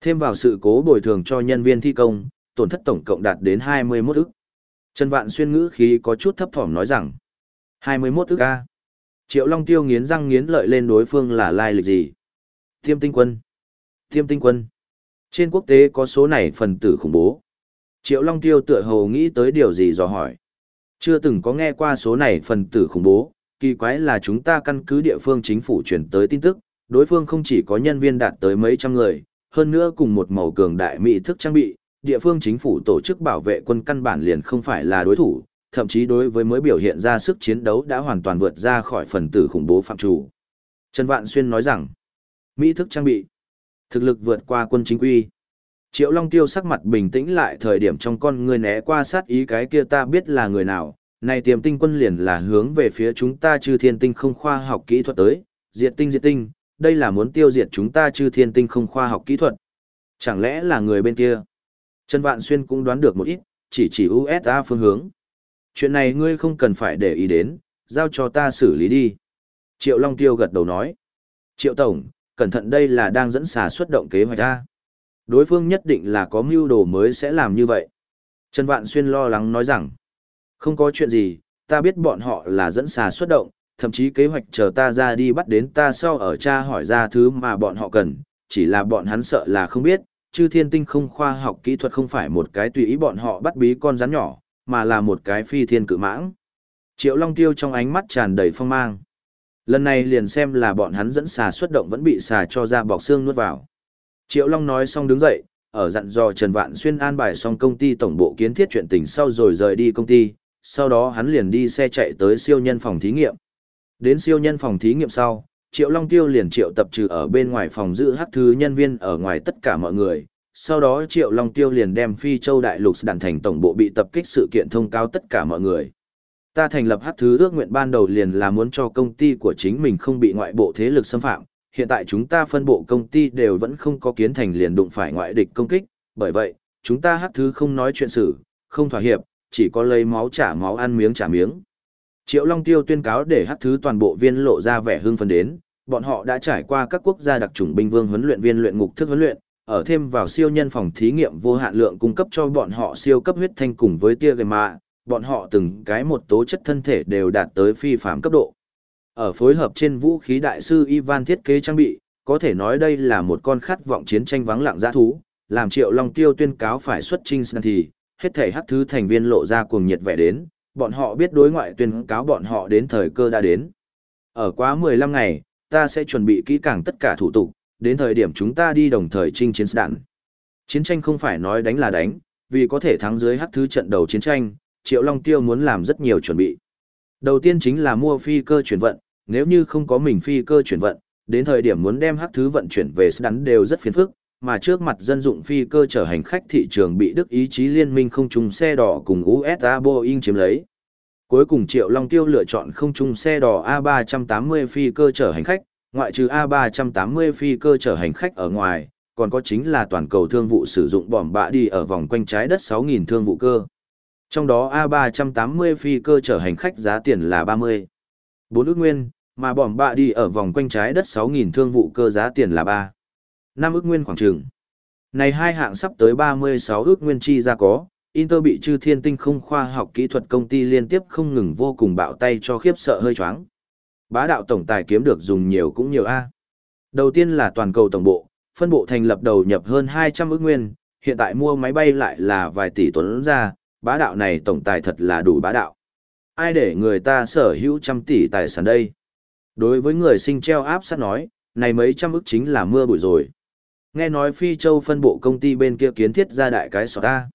Thêm vào sự cố bồi thường cho nhân viên thi công, tổn thất tổng cộng đạt đến 21 ức. Trần Vạn Xuyên ngữ khí có chút thấp thỏm nói rằng, 21 ức A. Triệu Long Tiêu nghiến răng nghiến lợi lên đối phương là lai lịch gì? Tiêm tinh quân. Tiêm tinh quân. Trên quốc tế có số này phần tử khủng bố. Triệu Long Tiêu tựa hồ nghĩ tới điều gì dò hỏi. Chưa từng có nghe qua số này phần tử khủng bố, kỳ quái là chúng ta căn cứ địa phương chính phủ chuyển tới tin tức, đối phương không chỉ có nhân viên đạt tới mấy trăm người, hơn nữa cùng một màu cường đại mỹ thức trang bị, địa phương chính phủ tổ chức bảo vệ quân căn bản liền không phải là đối thủ, thậm chí đối với mới biểu hiện ra sức chiến đấu đã hoàn toàn vượt ra khỏi phần tử khủng bố phạm chủ. Trần Vạn Xuyên nói rằng, mỹ thức trang bị, thực lực vượt qua quân chính quy. Triệu Long Tiêu sắc mặt bình tĩnh lại thời điểm trong con người né qua sát ý cái kia ta biết là người nào, này tiềm tinh quân liền là hướng về phía chúng ta chư thiên tinh không khoa học kỹ thuật tới, diệt tinh diệt tinh, đây là muốn tiêu diệt chúng ta chư thiên tinh không khoa học kỹ thuật. Chẳng lẽ là người bên kia? Trần Vạn Xuyên cũng đoán được một ít, chỉ chỉ USA phương hướng. Chuyện này ngươi không cần phải để ý đến, giao cho ta xử lý đi. Triệu Long Tiêu gật đầu nói. Triệu Tổng, cẩn thận đây là đang dẫn xà xuất động kế hoạch ta. Đối phương nhất định là có mưu đồ mới sẽ làm như vậy. Trần Vạn Xuyên lo lắng nói rằng. Không có chuyện gì, ta biết bọn họ là dẫn xà xuất động, thậm chí kế hoạch chờ ta ra đi bắt đến ta sau ở cha hỏi ra thứ mà bọn họ cần, chỉ là bọn hắn sợ là không biết, chư thiên tinh không khoa học kỹ thuật không phải một cái tùy ý bọn họ bắt bí con rắn nhỏ, mà là một cái phi thiên cự mãng. Triệu Long Tiêu trong ánh mắt tràn đầy phong mang. Lần này liền xem là bọn hắn dẫn xà xuất động vẫn bị xà cho ra bọc xương nuốt vào. Triệu Long nói xong đứng dậy, ở dặn dò Trần Vạn Xuyên an bài xong công ty tổng bộ kiến thiết chuyện tình sau rồi rời đi công ty, sau đó hắn liền đi xe chạy tới siêu nhân phòng thí nghiệm. Đến siêu nhân phòng thí nghiệm sau, Triệu Long Tiêu liền triệu tập trừ ở bên ngoài phòng giữ hắc thứ nhân viên ở ngoài tất cả mọi người. Sau đó Triệu Long Tiêu liền đem Phi Châu Đại Lục đàn thành tổng bộ bị tập kích sự kiện thông cáo tất cả mọi người. Ta thành lập hắc thứ ước nguyện ban đầu liền là muốn cho công ty của chính mình không bị ngoại bộ thế lực xâm phạm. Hiện tại chúng ta phân bộ công ty đều vẫn không có kiến thành liền đụng phải ngoại địch công kích, bởi vậy, chúng ta hắc thứ không nói chuyện xử, không thỏa hiệp, chỉ có lấy máu trả máu ăn miếng trả miếng. Triệu Long Tiêu tuyên cáo để hắc thứ toàn bộ viên lộ ra vẻ hưng phấn đến, bọn họ đã trải qua các quốc gia đặc chủng binh vương huấn luyện viên luyện ngục thức huấn luyện, ở thêm vào siêu nhân phòng thí nghiệm vô hạn lượng cung cấp cho bọn họ siêu cấp huyết thanh cùng với tia gamma, bọn họ từng cái một tố chất thân thể đều đạt tới phi phàm cấp độ. Ở phối hợp trên vũ khí đại sư Ivan thiết kế trang bị, có thể nói đây là một con khát vọng chiến tranh vắng lặng dã thú, làm Triệu Long Tiêu tuyên cáo phải xuất chinh thì, hết thể hắc thứ thành viên lộ ra cuồng nhiệt vẻ đến, bọn họ biết đối ngoại tuyên cáo bọn họ đến thời cơ đã đến. Ở quá 15 ngày, ta sẽ chuẩn bị kỹ càng tất cả thủ tục, đến thời điểm chúng ta đi đồng thời chinh chiến đạn. Chiến tranh không phải nói đánh là đánh, vì có thể thắng dưới hắc thứ trận đầu chiến tranh, Triệu Long Tiêu muốn làm rất nhiều chuẩn bị. Đầu tiên chính là mua phi cơ chuyển vận, nếu như không có mình phi cơ chuyển vận, đến thời điểm muốn đem hắc thứ vận chuyển về đắn đều rất phiền phức, mà trước mặt dân dụng phi cơ chở hành khách thị trường bị Đức ý chí liên minh không trùng xe đỏ cùng USA Boeing chiếm lấy. Cuối cùng Triệu Long Tiêu lựa chọn không trùng xe đỏ A380 phi cơ chở hành khách, ngoại trừ A380 phi cơ chở hành khách ở ngoài, còn có chính là toàn cầu thương vụ sử dụng bòm bạ đi ở vòng quanh trái đất 6.000 thương vụ cơ. Trong đó A380 phi cơ chở hành khách giá tiền là 30. 4 ước nguyên, mà bòm bạ đi ở vòng quanh trái đất 6.000 thương vụ cơ giá tiền là 3 năm ước nguyên khoảng trường. Này hai hạng sắp tới 36 ước nguyên chi ra có, Inter bị chư thiên tinh không khoa học kỹ thuật công ty liên tiếp không ngừng vô cùng bạo tay cho khiếp sợ hơi choáng. Bá đạo tổng tài kiếm được dùng nhiều cũng nhiều A. Đầu tiên là toàn cầu tổng bộ, phân bộ thành lập đầu nhập hơn 200 ước nguyên, hiện tại mua máy bay lại là vài tỷ tuấn ra, bá đạo này tổng tài thật là đủ bá đạo. Ai để người ta sở hữu trăm tỷ tài sản đây? Đối với người sinh treo áp sát nói, này mấy trăm ức chính là mưa bụi rồi. Nghe nói Phi Châu phân bộ công ty bên kia kiến thiết ra đại cái sọt ta.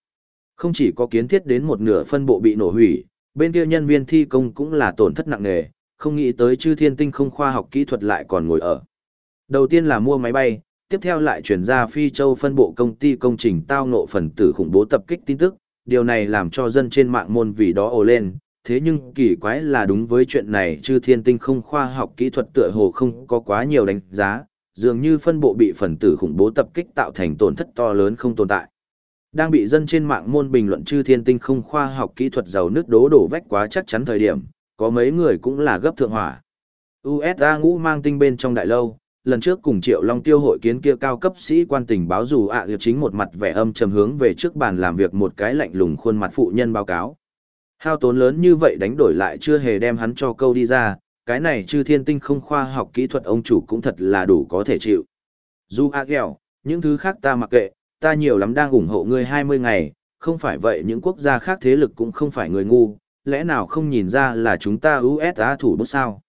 Không chỉ có kiến thiết đến một nửa phân bộ bị nổ hủy, bên kia nhân viên thi công cũng là tổn thất nặng nề, không nghĩ tới chư thiên tinh không khoa học kỹ thuật lại còn ngồi ở. Đầu tiên là mua máy bay, tiếp theo lại chuyển ra Phi Châu phân bộ công ty công trình tao ngộ phần tử khủng bố tập kích tin tức, điều này làm cho dân trên mạng môn vì đó ồ lên. Thế nhưng kỳ quái là đúng với chuyện này chư thiên tinh không khoa học kỹ thuật tựa hồ không có quá nhiều đánh giá, dường như phân bộ bị phần tử khủng bố tập kích tạo thành tổn thất to lớn không tồn tại. Đang bị dân trên mạng môn bình luận chư thiên tinh không khoa học kỹ thuật giàu nước đố đổ vách quá chắc chắn thời điểm, có mấy người cũng là gấp thượng hỏa. USA ngũ mang tinh bên trong đại lâu, lần trước cùng Triệu Long Tiêu hội kiến kia cao cấp sĩ quan tình báo dù ạ à chính một mặt vẻ âm trầm hướng về trước bàn làm việc một cái lạnh lùng khuôn mặt phụ nhân báo cáo. Hao tốn lớn như vậy đánh đổi lại chưa hề đem hắn cho câu đi ra, cái này chư thiên tinh không khoa học kỹ thuật ông chủ cũng thật là đủ có thể chịu. Dù a ghẹo, những thứ khác ta mặc kệ, ta nhiều lắm đang ủng hộ ngươi 20 ngày, không phải vậy những quốc gia khác thế lực cũng không phải người ngu, lẽ nào không nhìn ra là chúng ta USA thủ bút sao.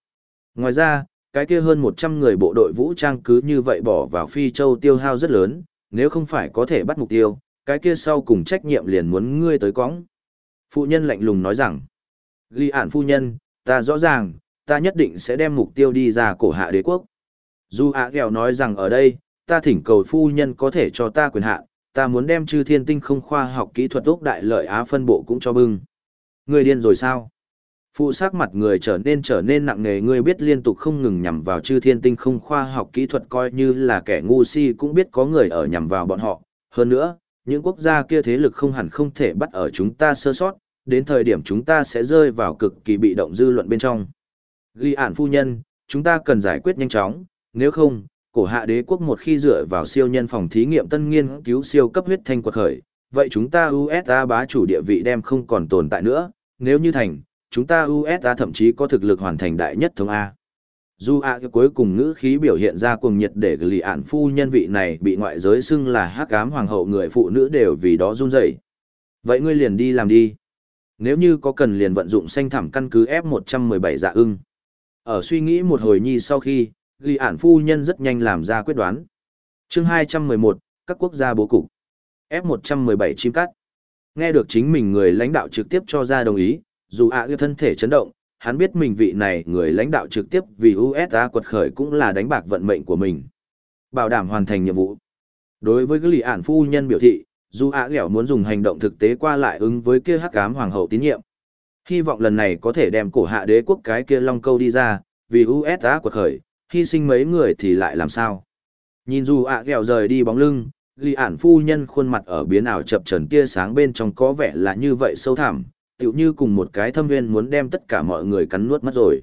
Ngoài ra, cái kia hơn 100 người bộ đội vũ trang cứ như vậy bỏ vào Phi Châu tiêu hao rất lớn, nếu không phải có thể bắt mục tiêu, cái kia sau cùng trách nhiệm liền muốn ngươi tới cõng. Phụ nhân lạnh lùng nói rằng, ghi ản phu nhân, ta rõ ràng, ta nhất định sẽ đem mục tiêu đi ra cổ hạ đế quốc. Dù ạ à nói rằng ở đây, ta thỉnh cầu phu nhân có thể cho ta quyền hạn, ta muốn đem chư thiên tinh không khoa học kỹ thuật ốc đại lợi Á phân bộ cũng cho bưng. Người điên rồi sao? Phụ sắc mặt người trở nên trở nên nặng nề ngươi biết liên tục không ngừng nhằm vào chư thiên tinh không khoa học kỹ thuật coi như là kẻ ngu si cũng biết có người ở nhằm vào bọn họ. Hơn nữa, những quốc gia kia thế lực không hẳn không thể bắt ở chúng ta sơ sót, đến thời điểm chúng ta sẽ rơi vào cực kỳ bị động dư luận bên trong. Ghi ản phu nhân, chúng ta cần giải quyết nhanh chóng, nếu không, cổ hạ đế quốc một khi dựa vào siêu nhân phòng thí nghiệm tân nghiên cứu siêu cấp huyết thanh quật khởi, vậy chúng ta USA bá chủ địa vị đem không còn tồn tại nữa, nếu như thành, chúng ta USA thậm chí có thực lực hoàn thành đại nhất thống A. Dù A cuối cùng ngữ khí biểu hiện ra cuồng nhiệt để lì ản phu nhân vị này bị ngoại giới xưng là hắc ám hoàng hậu người phụ nữ đều vì đó run rẩy. Vậy ngươi liền đi làm đi. Nếu như có cần liền vận dụng xanh thảm căn cứ F117 dạ ưng. Ở suy nghĩ một hồi nhi sau khi, ghi ản phu nhân rất nhanh làm ra quyết đoán. chương 211, các quốc gia bố cục. F117 chim cắt. Nghe được chính mình người lãnh đạo trực tiếp cho ra đồng ý, dù ạ à thân thể chấn động, hắn biết mình vị này người lãnh đạo trực tiếp vì USA quật khởi cũng là đánh bạc vận mệnh của mình. Bảo đảm hoàn thành nhiệm vụ. Đối với ghi ản phu nhân biểu thị, dù ạ à muốn dùng hành động thực tế qua lại ứng với kia hắc ám hoàng hậu tín nhiệm. Hy vọng lần này có thể đem cổ hạ đế quốc cái kia long câu đi ra, vì USA quật khởi, hy sinh mấy người thì lại làm sao. Nhìn dù ạ à rời đi bóng lưng, ghi ản phu nhân khuôn mặt ở biến ảo chập trần tia sáng bên trong có vẻ là như vậy sâu thẳm, tựu như cùng một cái thâm viên muốn đem tất cả mọi người cắn nuốt mất rồi.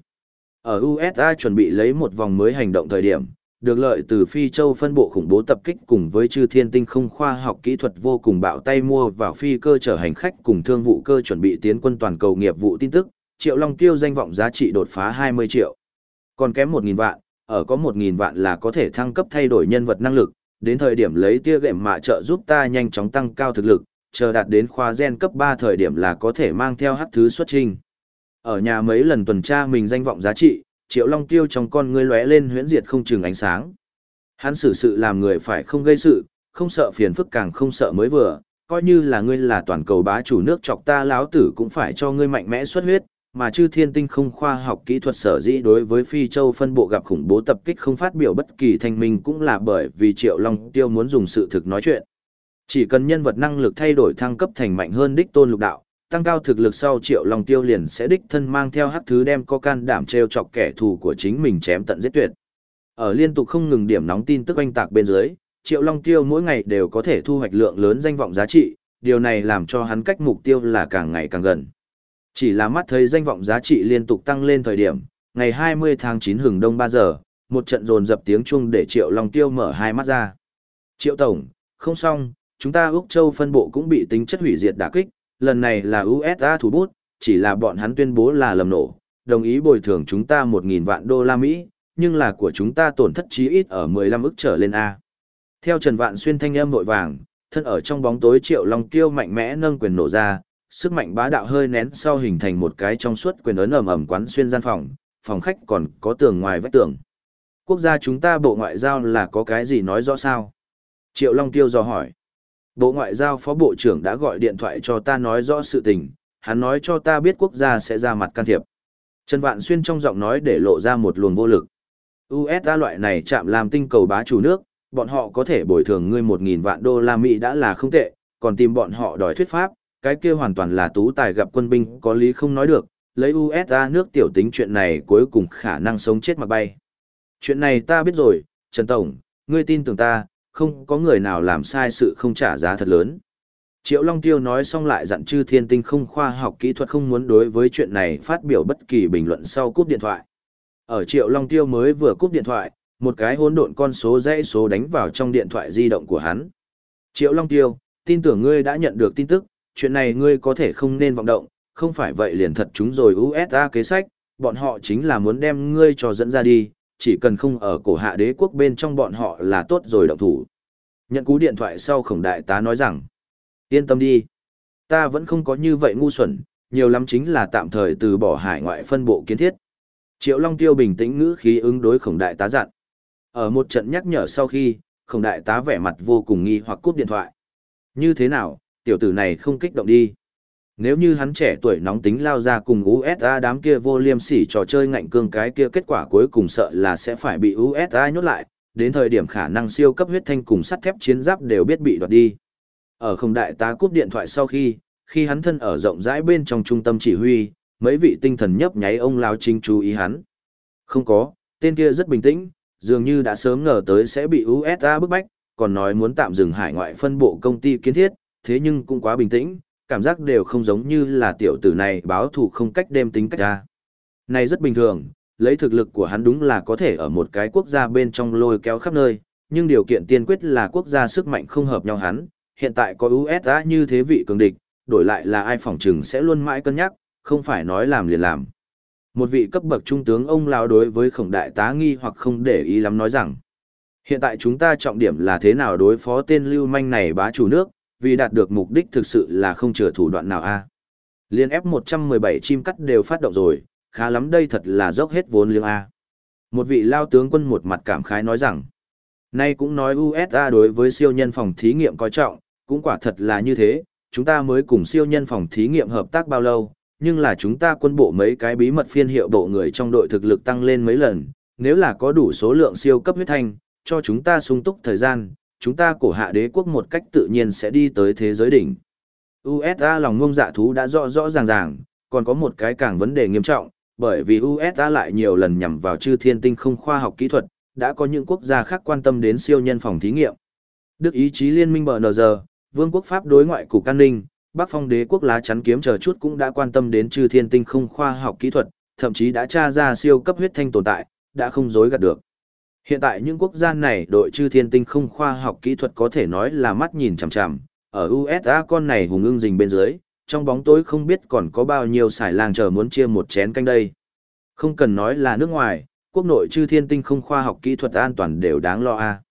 Ở USA chuẩn bị lấy một vòng mới hành động thời điểm, được lợi từ Phi Châu phân bộ khủng bố tập kích cùng với chư thiên tinh không khoa học kỹ thuật vô cùng bạo tay mua vào phi cơ chở hành khách cùng thương vụ cơ chuẩn bị tiến quân toàn cầu nghiệp vụ tin tức, Triệu Long Tiêu danh vọng giá trị đột phá 20 triệu. Còn kém 1.000 vạn, ở có 1.000 vạn là có thể thăng cấp thay đổi nhân vật năng lực, đến thời điểm lấy tia gệm mạ trợ giúp ta nhanh chóng tăng cao thực lực, chờ đạt đến khoa gen cấp 3 thời điểm là có thể mang theo hắc thứ xuất trình. Ở nhà mấy lần tuần tra mình danh vọng giá trị, Triệu Long Tiêu trong con ngươi lóe lên huyễn diệt không chừng ánh sáng. Hắn xử sự làm người phải không gây sự, không sợ phiền phức càng không sợ mới vừa, coi như là ngươi là toàn cầu bá chủ nước chọc ta láo tử cũng phải cho ngươi mạnh mẽ xuất huyết, mà chư thiên tinh không khoa học kỹ thuật sở dĩ đối với Phi Châu phân bộ gặp khủng bố tập kích không phát biểu bất kỳ thanh minh cũng là bởi vì Triệu Long Tiêu muốn dùng sự thực nói chuyện. Chỉ cần nhân vật năng lực thay đổi thăng cấp thành mạnh hơn đích tôn lục đạo, tăng cao thực lực sau Triệu Long Tiêu liền sẽ đích thân mang theo hắc thứ đem có can đảm treo chọc kẻ thù của chính mình chém tận giết tuyệt. Ở liên tục không ngừng điểm nóng tin tức oanh tạc bên dưới, Triệu Long Tiêu mỗi ngày đều có thể thu hoạch lượng lớn danh vọng giá trị, điều này làm cho hắn cách mục tiêu là càng ngày càng gần. Chỉ là mắt thấy danh vọng giá trị liên tục tăng lên thời điểm, ngày 20 tháng 9 hừng đông 3 giờ, một trận dồn dập tiếng chuông để Triệu Long Tiêu mở hai mắt ra. Triệu Tổng, không xong, chúng ta Úc Châu phân bộ cũng bị tính chất hủy diệt đả kích, lần này là USA thủ bút, chỉ là bọn hắn tuyên bố là lầm nổ, đồng ý bồi thường chúng ta 1.000 vạn đô la Mỹ, nhưng là của chúng ta tổn thất chí ít ở 15 ức trở lên A. Theo Trần Vạn Xuyên thanh âm vội vàng, thân ở trong bóng tối Triệu Long Kiêu mạnh mẽ nâng quyền nổ ra, sức mạnh bá đạo hơi nén sau hình thành một cái trong suốt quyền ấn ầm ầm quán xuyên gian phòng, phòng khách còn có tường ngoài vách tường. Quốc gia chúng ta bộ ngoại giao là có cái gì nói rõ sao? Triệu Long Tiêu dò hỏi. Bộ Ngoại giao Phó Bộ trưởng đã gọi điện thoại cho ta nói rõ sự tình, hắn nói cho ta biết quốc gia sẽ ra mặt can thiệp. Trần Vạn Xuyên trong giọng nói để lộ ra một luồng vô lực. USA loại này chạm làm tinh cầu bá chủ nước, bọn họ có thể bồi thường ngươi 1.000 vạn đô la Mỹ đã là không tệ, còn tìm bọn họ đòi thuyết pháp, cái kia hoàn toàn là tú tài gặp quân binh có lý không nói được, lấy USA nước tiểu tính chuyện này cuối cùng khả năng sống chết mà bay. Chuyện này ta biết rồi, Trần Tổng, ngươi tin tưởng ta, không có người nào làm sai sự không trả giá thật lớn. Triệu Long Tiêu nói xong lại dặn chư thiên tinh không khoa học kỹ thuật không muốn đối với chuyện này phát biểu bất kỳ bình luận sau cúp điện thoại. Ở Triệu Long Tiêu mới vừa cúp điện thoại, một cái hỗn độn con số dãy số đánh vào trong điện thoại di động của hắn. Triệu Long Tiêu, tin tưởng ngươi đã nhận được tin tức, chuyện này ngươi có thể không nên vọng động, không phải vậy liền thật chúng rồi USA kế sách, bọn họ chính là muốn đem ngươi cho dẫn ra đi, chỉ cần không ở cổ hạ đế quốc bên trong bọn họ là tốt rồi động thủ. Nhận cú điện thoại sau khổng đại tá nói rằng, yên tâm đi, ta vẫn không có như vậy ngu xuẩn, nhiều lắm chính là tạm thời từ bỏ hải ngoại phân bộ kiến thiết. Triệu Long Tiêu bình tĩnh ngữ khí ứng đối khổng đại tá dặn. Ở một trận nhắc nhở sau khi, khổng đại tá vẻ mặt vô cùng nghi hoặc cúp điện thoại. Như thế nào, tiểu tử này không kích động đi. Nếu như hắn trẻ tuổi nóng tính lao ra cùng USA đám kia vô liêm sỉ trò chơi ngạnh cương cái kia kết quả cuối cùng sợ là sẽ phải bị USA nhốt lại, đến thời điểm khả năng siêu cấp huyết thanh cùng sắt thép chiến giáp đều biết bị đoạt đi. Ở không đại tá cúp điện thoại sau khi, khi hắn thân ở rộng rãi bên trong trung tâm chỉ huy, mấy vị tinh thần nhấp nháy ông lao chính chú ý hắn. Không có, tên kia rất bình tĩnh, dường như đã sớm ngờ tới sẽ bị USA bức bách, còn nói muốn tạm dừng hải ngoại phân bộ công ty kiến thiết, thế nhưng cũng quá bình tĩnh, cảm giác đều không giống như là tiểu tử này báo thù không cách đêm tính cách ra. Này rất bình thường, lấy thực lực của hắn đúng là có thể ở một cái quốc gia bên trong lôi kéo khắp nơi, nhưng điều kiện tiên quyết là quốc gia sức mạnh không hợp nhau hắn, hiện tại có USA như thế vị cường địch, đổi lại là ai phỏng chừng sẽ luôn mãi cân nhắc, không phải nói làm liền làm. Một vị cấp bậc trung tướng ông lao đối với khổng đại tá nghi hoặc không để ý lắm nói rằng, hiện tại chúng ta trọng điểm là thế nào đối phó tên lưu manh này bá chủ nước, vì đạt được mục đích thực sự là không chừa thủ đoạn nào a. Liên F117 chim cắt đều phát động rồi, khá lắm đây thật là dốc hết vốn liếng a. Một vị lao tướng quân một mặt cảm khái nói rằng, nay cũng nói USA đối với siêu nhân phòng thí nghiệm coi trọng, cũng quả thật là như thế, chúng ta mới cùng siêu nhân phòng thí nghiệm hợp tác bao lâu, nhưng là chúng ta quân bộ mấy cái bí mật phiên hiệu bộ người trong đội thực lực tăng lên mấy lần, nếu là có đủ số lượng siêu cấp huyết thanh, cho chúng ta sung túc thời gian, chúng ta cổ hạ đế quốc một cách tự nhiên sẽ đi tới thế giới đỉnh. USA lòng ngông dạ thú đã rõ rõ ràng ràng, còn có một cái càng vấn đề nghiêm trọng, bởi vì USA lại nhiều lần nhằm vào chư thiên tinh không khoa học kỹ thuật, đã có những quốc gia khác quan tâm đến siêu nhân phòng thí nghiệm. Đức ý chí liên minh BNG, Vương quốc Pháp đối ngoại cục an ninh, Bắc Phong đế quốc lá chắn kiếm chờ chút cũng đã quan tâm đến chư thiên tinh không khoa học kỹ thuật, thậm chí đã tra ra siêu cấp huyết thanh tồn tại, đã không dối gạt được. Hiện tại những quốc gia này đội chư thiên tinh không khoa học kỹ thuật có thể nói là mắt nhìn chằm chằm, ở USA con này hùng ưng rình bên dưới, trong bóng tối không biết còn có bao nhiêu xài lang chờ muốn chia một chén canh đây. Không cần nói là nước ngoài, quốc nội chư thiên tinh không khoa học kỹ thuật an toàn đều đáng lo a.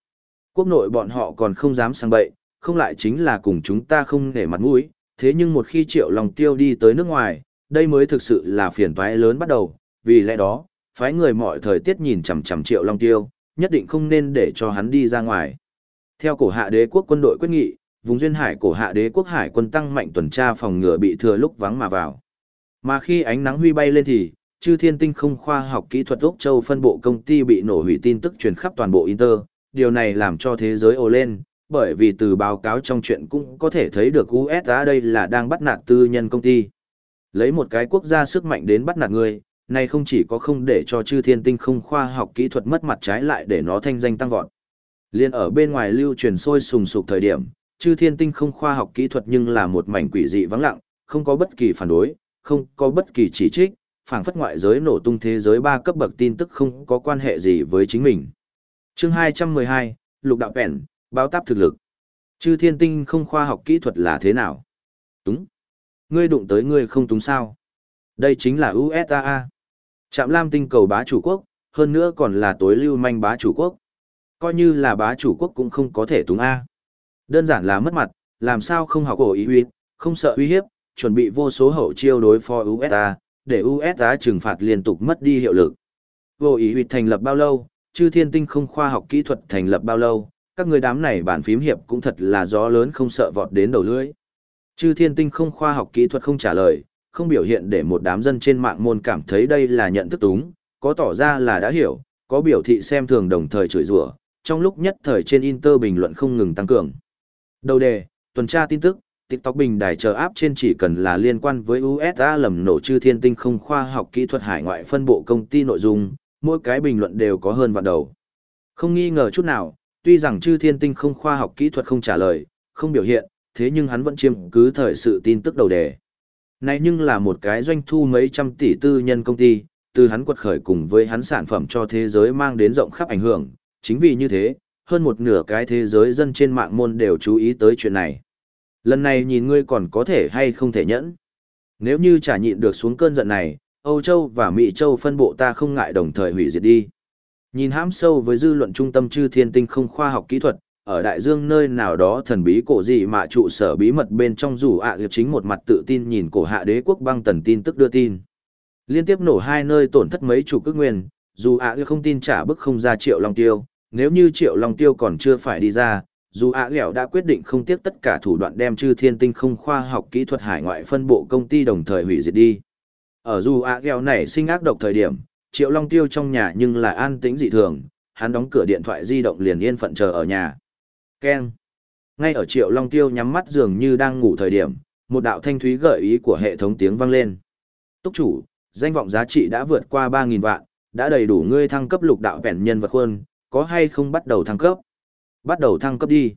Quốc nội bọn họ còn không dám sang bậy, không lại chính là cùng chúng ta không để mặt mũi, thế nhưng một khi triệu lòng tiêu đi tới nước ngoài, đây mới thực sự là phiền toái lớn bắt đầu, vì lẽ đó, phái người mọi thời tiết nhìn chằm chằm triệu long tiêu, nhất định không nên để cho hắn đi ra ngoài. Theo cổ hạ đế quốc quân đội quyết nghị, vùng duyên hải cổ hạ đế quốc hải quân tăng mạnh tuần tra phòng ngừa bị thừa lúc vắng mà vào. Mà khi ánh nắng huy bay lên thì, chư thiên tinh không khoa học kỹ thuật Úc Châu phân bộ công ty bị nổ hủy tin tức truyền khắp toàn bộ Inter, điều này làm cho thế giới ồ lên, bởi vì từ báo cáo trong chuyện cũng có thể thấy được USA đây là đang bắt nạt tư nhân công ty. Lấy một cái quốc gia sức mạnh đến bắt nạt người, này không chỉ có không để cho chư thiên tinh không khoa học kỹ thuật mất mặt trái lại để nó thanh danh tăng vọt. Liên ở bên ngoài lưu truyền sôi sùng sục thời điểm, chư thiên tinh không khoa học kỹ thuật nhưng là một mảnh quỷ dị vắng lặng, không có bất kỳ phản đối, không có bất kỳ chỉ trích, phảng phất ngoại giới nổ tung thế giới ba cấp bậc tin tức không có quan hệ gì với chính mình. Chương 212, Lục đạo bèn, báo táp thực lực. Chư thiên tinh không khoa học kỹ thuật là thế nào? Túng. Ngươi đụng tới ngươi không túng sao? Đây chính là USAA. Trạm Lam tinh cầu bá chủ quốc, hơn nữa còn là tối lưu manh bá chủ quốc. Coi như là bá chủ quốc cũng không có thể túng A. Đơn giản là mất mặt, làm sao không học cổ ý huyết, không sợ uy hiếp, chuẩn bị vô số hậu chiêu đối phó USA, để USA trừng phạt liên tục mất đi hiệu lực. Vô ý huyết thành lập bao lâu, chư thiên tinh không khoa học kỹ thuật thành lập bao lâu, các người đám này bản phím hiệp cũng thật là gió lớn không sợ vọt đến đầu lưỡi. Chư thiên tinh không khoa học kỹ thuật không trả lời, không biểu hiện để một đám dân trên mạng môn cảm thấy đây là nhận thức túng, có tỏ ra là đã hiểu, có biểu thị xem thường đồng thời chửi rủa, trong lúc nhất thời trên Inter bình luận không ngừng tăng cường. Đầu đề, tuần tra tin tức, TikTok bình đài chờ áp trên chỉ cần là liên quan với USA lầm nổ chư thiên tinh không khoa học kỹ thuật hải ngoại phân bộ công ty nội dung, mỗi cái bình luận đều có hơn vạn đầu. Không nghi ngờ chút nào, tuy rằng chư thiên tinh không khoa học kỹ thuật không trả lời, không biểu hiện, thế nhưng hắn vẫn chiếm cứ thời sự tin tức đầu đề. Này nhưng là một cái doanh thu mấy trăm tỷ tư nhân công ty, từ hắn quật khởi cùng với hắn sản phẩm cho thế giới mang đến rộng khắp ảnh hưởng, chính vì như thế, hơn một nửa cái thế giới dân trên mạng môn đều chú ý tới chuyện này. Lần này nhìn ngươi còn có thể hay không thể nhẫn. Nếu như trả nhịn được xuống cơn giận này, Âu Châu và Mỹ Châu phân bộ ta không ngại đồng thời hủy diệt đi. Nhìn hãm sâu với dư luận trung tâm chư thiên tinh không khoa học kỹ thuật, ở đại dương nơi nào đó thần bí cổ gì mà trụ sở bí mật bên trong dù ạ à chính một mặt tự tin nhìn cổ hạ đế quốc băng tần tin tức đưa tin. Liên tiếp nổ hai nơi tổn thất mấy chủ cước nguyên, dù ạ à không tin trả bức không ra triệu long tiêu, nếu như triệu long tiêu còn chưa phải đi ra, dù ạ à đã quyết định không tiếc tất cả thủ đoạn đem chư thiên tinh không khoa học kỹ thuật hải ngoại phân bộ công ty đồng thời hủy diệt đi. Ở dù ạ ghẹo này sinh ác độc thời điểm, triệu long tiêu trong nhà nhưng lại an tĩnh dị thường, hắn đóng cửa điện thoại di động liền yên phận chờ ở nhà. Keng. Ngay ở triệu long tiêu nhắm mắt dường như đang ngủ thời điểm, một đạo thanh thúy gợi ý của hệ thống tiếng vang lên. Túc chủ, danh vọng giá trị đã vượt qua ba nghìn vạn, đã đầy đủ ngươi thăng cấp lục đạo vẹn nhân vật khuôn, có hay không bắt đầu thăng cấp? Bắt đầu thăng cấp đi.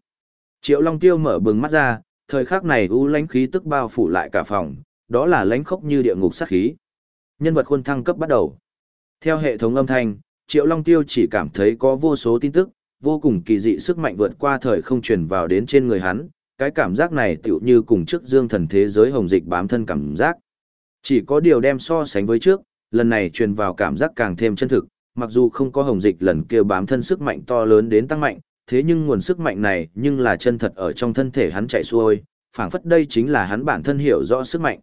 Triệu Long Tiêu mở bừng mắt ra, thời khắc này u lãnh khí tức bao phủ lại cả phòng, đó là lãnh khốc như địa ngục sát khí. Nhân vật khuôn thăng cấp bắt đầu. Theo hệ thống âm thanh, Triệu Long Tiêu chỉ cảm thấy có vô số tin tức, vô cùng kỳ dị sức mạnh vượt qua thời không truyền vào đến trên người hắn, cái cảm giác này tựu như cùng trước dương thần thế giới hồng dịch bám thân cảm giác. Chỉ có điều đem so sánh với trước, lần này truyền vào cảm giác càng thêm chân thực, mặc dù không có hồng dịch lần kia bám thân sức mạnh to lớn đến tăng mạnh, thế nhưng nguồn sức mạnh này nhưng là chân thật ở trong thân thể hắn chạy xuôi, phảng phất đây chính là hắn bản thân hiểu rõ sức mạnh.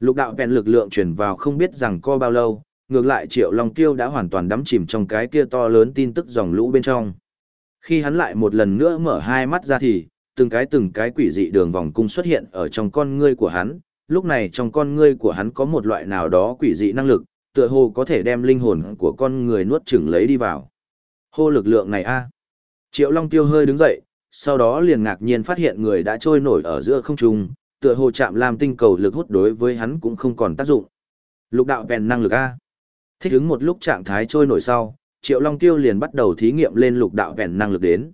Lục đạo bèn lực lượng truyền vào không biết rằng co bao lâu, ngược lại Triệu Long Tiêu đã hoàn toàn đắm chìm trong cái kia to lớn tin tức dòng lũ bên trong. Khi hắn lại một lần nữa mở hai mắt ra thì, từng cái từng cái quỷ dị đường vòng cung xuất hiện ở trong con ngươi của hắn, lúc này trong con ngươi của hắn có một loại nào đó quỷ dị năng lực, tựa hồ có thể đem linh hồn của con người nuốt chửng lấy đi vào. Hô lực lượng này a. Triệu Long Tiêu hơi đứng dậy, sau đó liền ngạc nhiên phát hiện người đã trôi nổi ở giữa không trung, tựa hồ chạm làm tinh cầu lực hút đối với hắn cũng không còn tác dụng. Lục đạo bèn năng lực a. Thích ứng một lúc trạng thái trôi nổi sau, Triệu Long Tiêu liền bắt đầu thí nghiệm lên lục đạo Vẹn năng lực đến.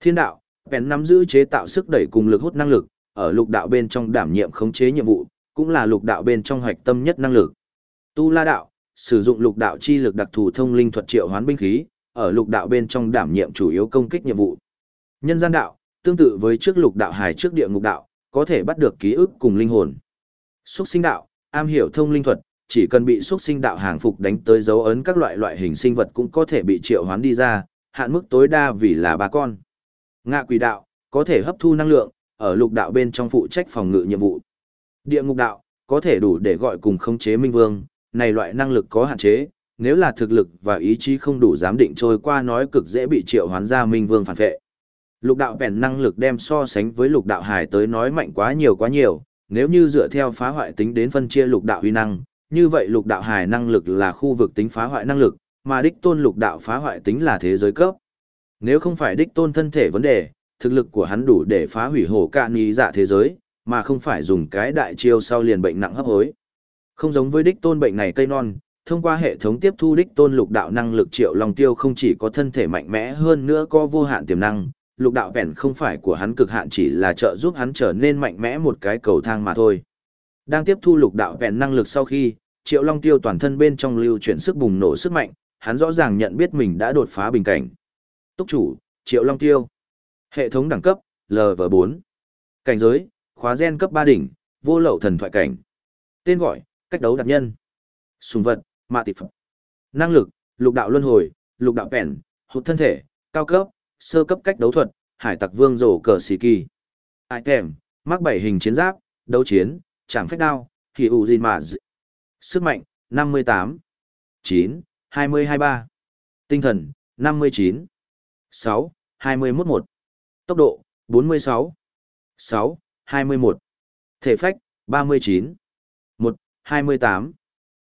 Thiên đạo, Vẹn nắm giữ chế tạo sức đẩy cùng lực hút năng lực, ở lục đạo bên trong đảm nhiệm khống chế nhiệm vụ, cũng là lục đạo bên trong hoạch tâm nhất năng lực. Tu La đạo, sử dụng lục đạo chi lực đặc thù thông linh thuật triệu hoán binh khí, ở lục đạo bên trong đảm nhiệm chủ yếu công kích nhiệm vụ. Nhân gian đạo, tương tự với trước lục đạo hài trước địa ngục đạo, có thể bắt được ký ức cùng linh hồn. Xúc sinh đạo, am hiểu thông linh thuật, chỉ cần bị xuất sinh đạo hàng phục đánh tới dấu ấn các loại loại hình sinh vật cũng có thể bị triệu hoán đi ra, hạn mức tối đa vì là ba con. Ngạ quỷ đạo, có thể hấp thu năng lượng, ở lục đạo bên trong phụ trách phòng ngự nhiệm vụ. Địa ngục đạo, có thể đủ để gọi cùng khống chế minh vương, này loại năng lực có hạn chế, nếu là thực lực và ý chí không đủ giám định trôi qua nói cực dễ bị triệu hoán ra minh vương phản vệ. Lục đạo bèn năng lực đem so sánh với lục đạo hải tới nói mạnh quá nhiều quá nhiều, nếu như dựa theo phá hoại tính đến phân chia lục đạo huy năng, như vậy lục đạo hải năng lực là khu vực tính phá hoại năng lực, mà đích tôn lục đạo phá hoại tính là thế giới cấp. Nếu không phải đích tôn thân thể vấn đề, thực lực của hắn đủ để phá hủy hổ cạn ý dạ thế giới, mà không phải dùng cái đại chiêu sau liền bệnh nặng hấp hối. Không giống với đích tôn bệnh này cây non, thông qua hệ thống tiếp thu đích tôn lục đạo năng lực triệu long tiêu không chỉ có thân thể mạnh mẽ hơn nữa có vô hạn tiềm năng, lục đạo vẹn không phải của hắn cực hạn chỉ là trợ giúp hắn trở nên mạnh mẽ một cái cầu thang mà thôi. Đang tiếp thu lục đạo vẹn năng lực sau khi, triệu long tiêu toàn thân bên trong lưu chuyển sức bùng nổ sức mạnh, hắn rõ ràng nhận biết mình đã đột phá bình cảnh. Túc chủ, triệu long tiêu. Hệ thống đẳng cấp, LV4. Cảnh giới, khóa gen cấp 3 đỉnh, vô lậu thần thoại cảnh. Tên gọi, cách đấu đặc nhân. Sùng vật, mạ tịp phẩm. Năng lực, lục đạo luân hồi, lục đạo vẹn, hụt thân thể, cao cấp, sơ cấp cách đấu thuật, hải tặc vương rổ cờ xì kỳ. Item, mắc bảy hình chiến giáp, đấu chiến, chẳng phách đao, hỉ ủ gìn mà Sức mạnh, 58. 9, 20 23. Tinh thần, 59. 6, 21 1. Tốc độ, 46. 6, 21. Thể phách, 39. 1, 28.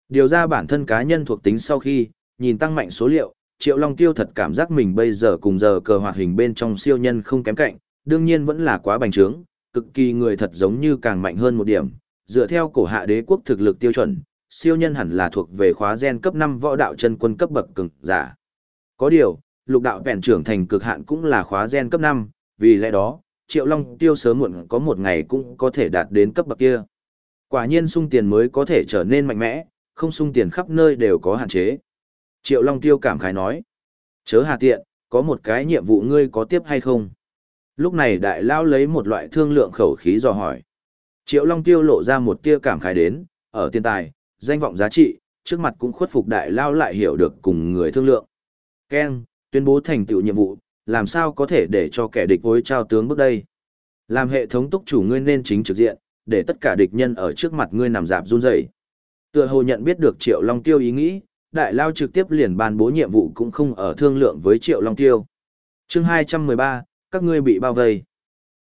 Điều ra bản thân cá nhân thuộc tính sau khi, nhìn tăng mạnh số liệu, Triệu Long Tiêu thật cảm giác mình bây giờ cùng giờ cờ hoạt hình bên trong siêu nhân không kém cạnh, đương nhiên vẫn là quá bành trướng, cực kỳ người thật giống như càng mạnh hơn một điểm. Dựa theo cổ hạ đế quốc thực lực tiêu chuẩn, siêu nhân hẳn là thuộc về khóa gen cấp 5 võ đạo chân quân cấp bậc cường giả. Có điều, lục đạo vẹn trưởng thành cực hạn cũng là khóa gen cấp 5, vì lẽ đó, Triệu Long Tiêu sớm muộn có một ngày cũng có thể đạt đến cấp bậc kia. Quả nhiên sung tiền mới có thể trở nên mạnh mẽ, không sung tiền khắp nơi đều có hạn chế. Triệu Long Tiêu cảm khái nói. Chớ hà tiện, có một cái nhiệm vụ ngươi có tiếp hay không? Lúc này đại lao lấy một loại thương lượng khẩu khí dò hỏi. Triệu Long Tiêu lộ ra một tia cảm khái đến, ở tiền tài, danh vọng giá trị, trước mặt cũng khuất phục đại lao lại hiểu được cùng người thương lượng. Ken, tuyên bố thành tựu nhiệm vụ, làm sao có thể để cho kẻ địch hối trao tướng bước đây. Làm hệ thống túc chủ ngươi nên chính trực diện, để tất cả địch nhân ở trước mặt ngươi nằm dạp run rẩy. Tựa hồ nhận biết được Triệu Long Tiêu ý nghĩ, đại lao trực tiếp liền ban bố nhiệm vụ cũng không ở thương lượng với Triệu Long Tiêu. Chương 213, các ngươi bị bao vây.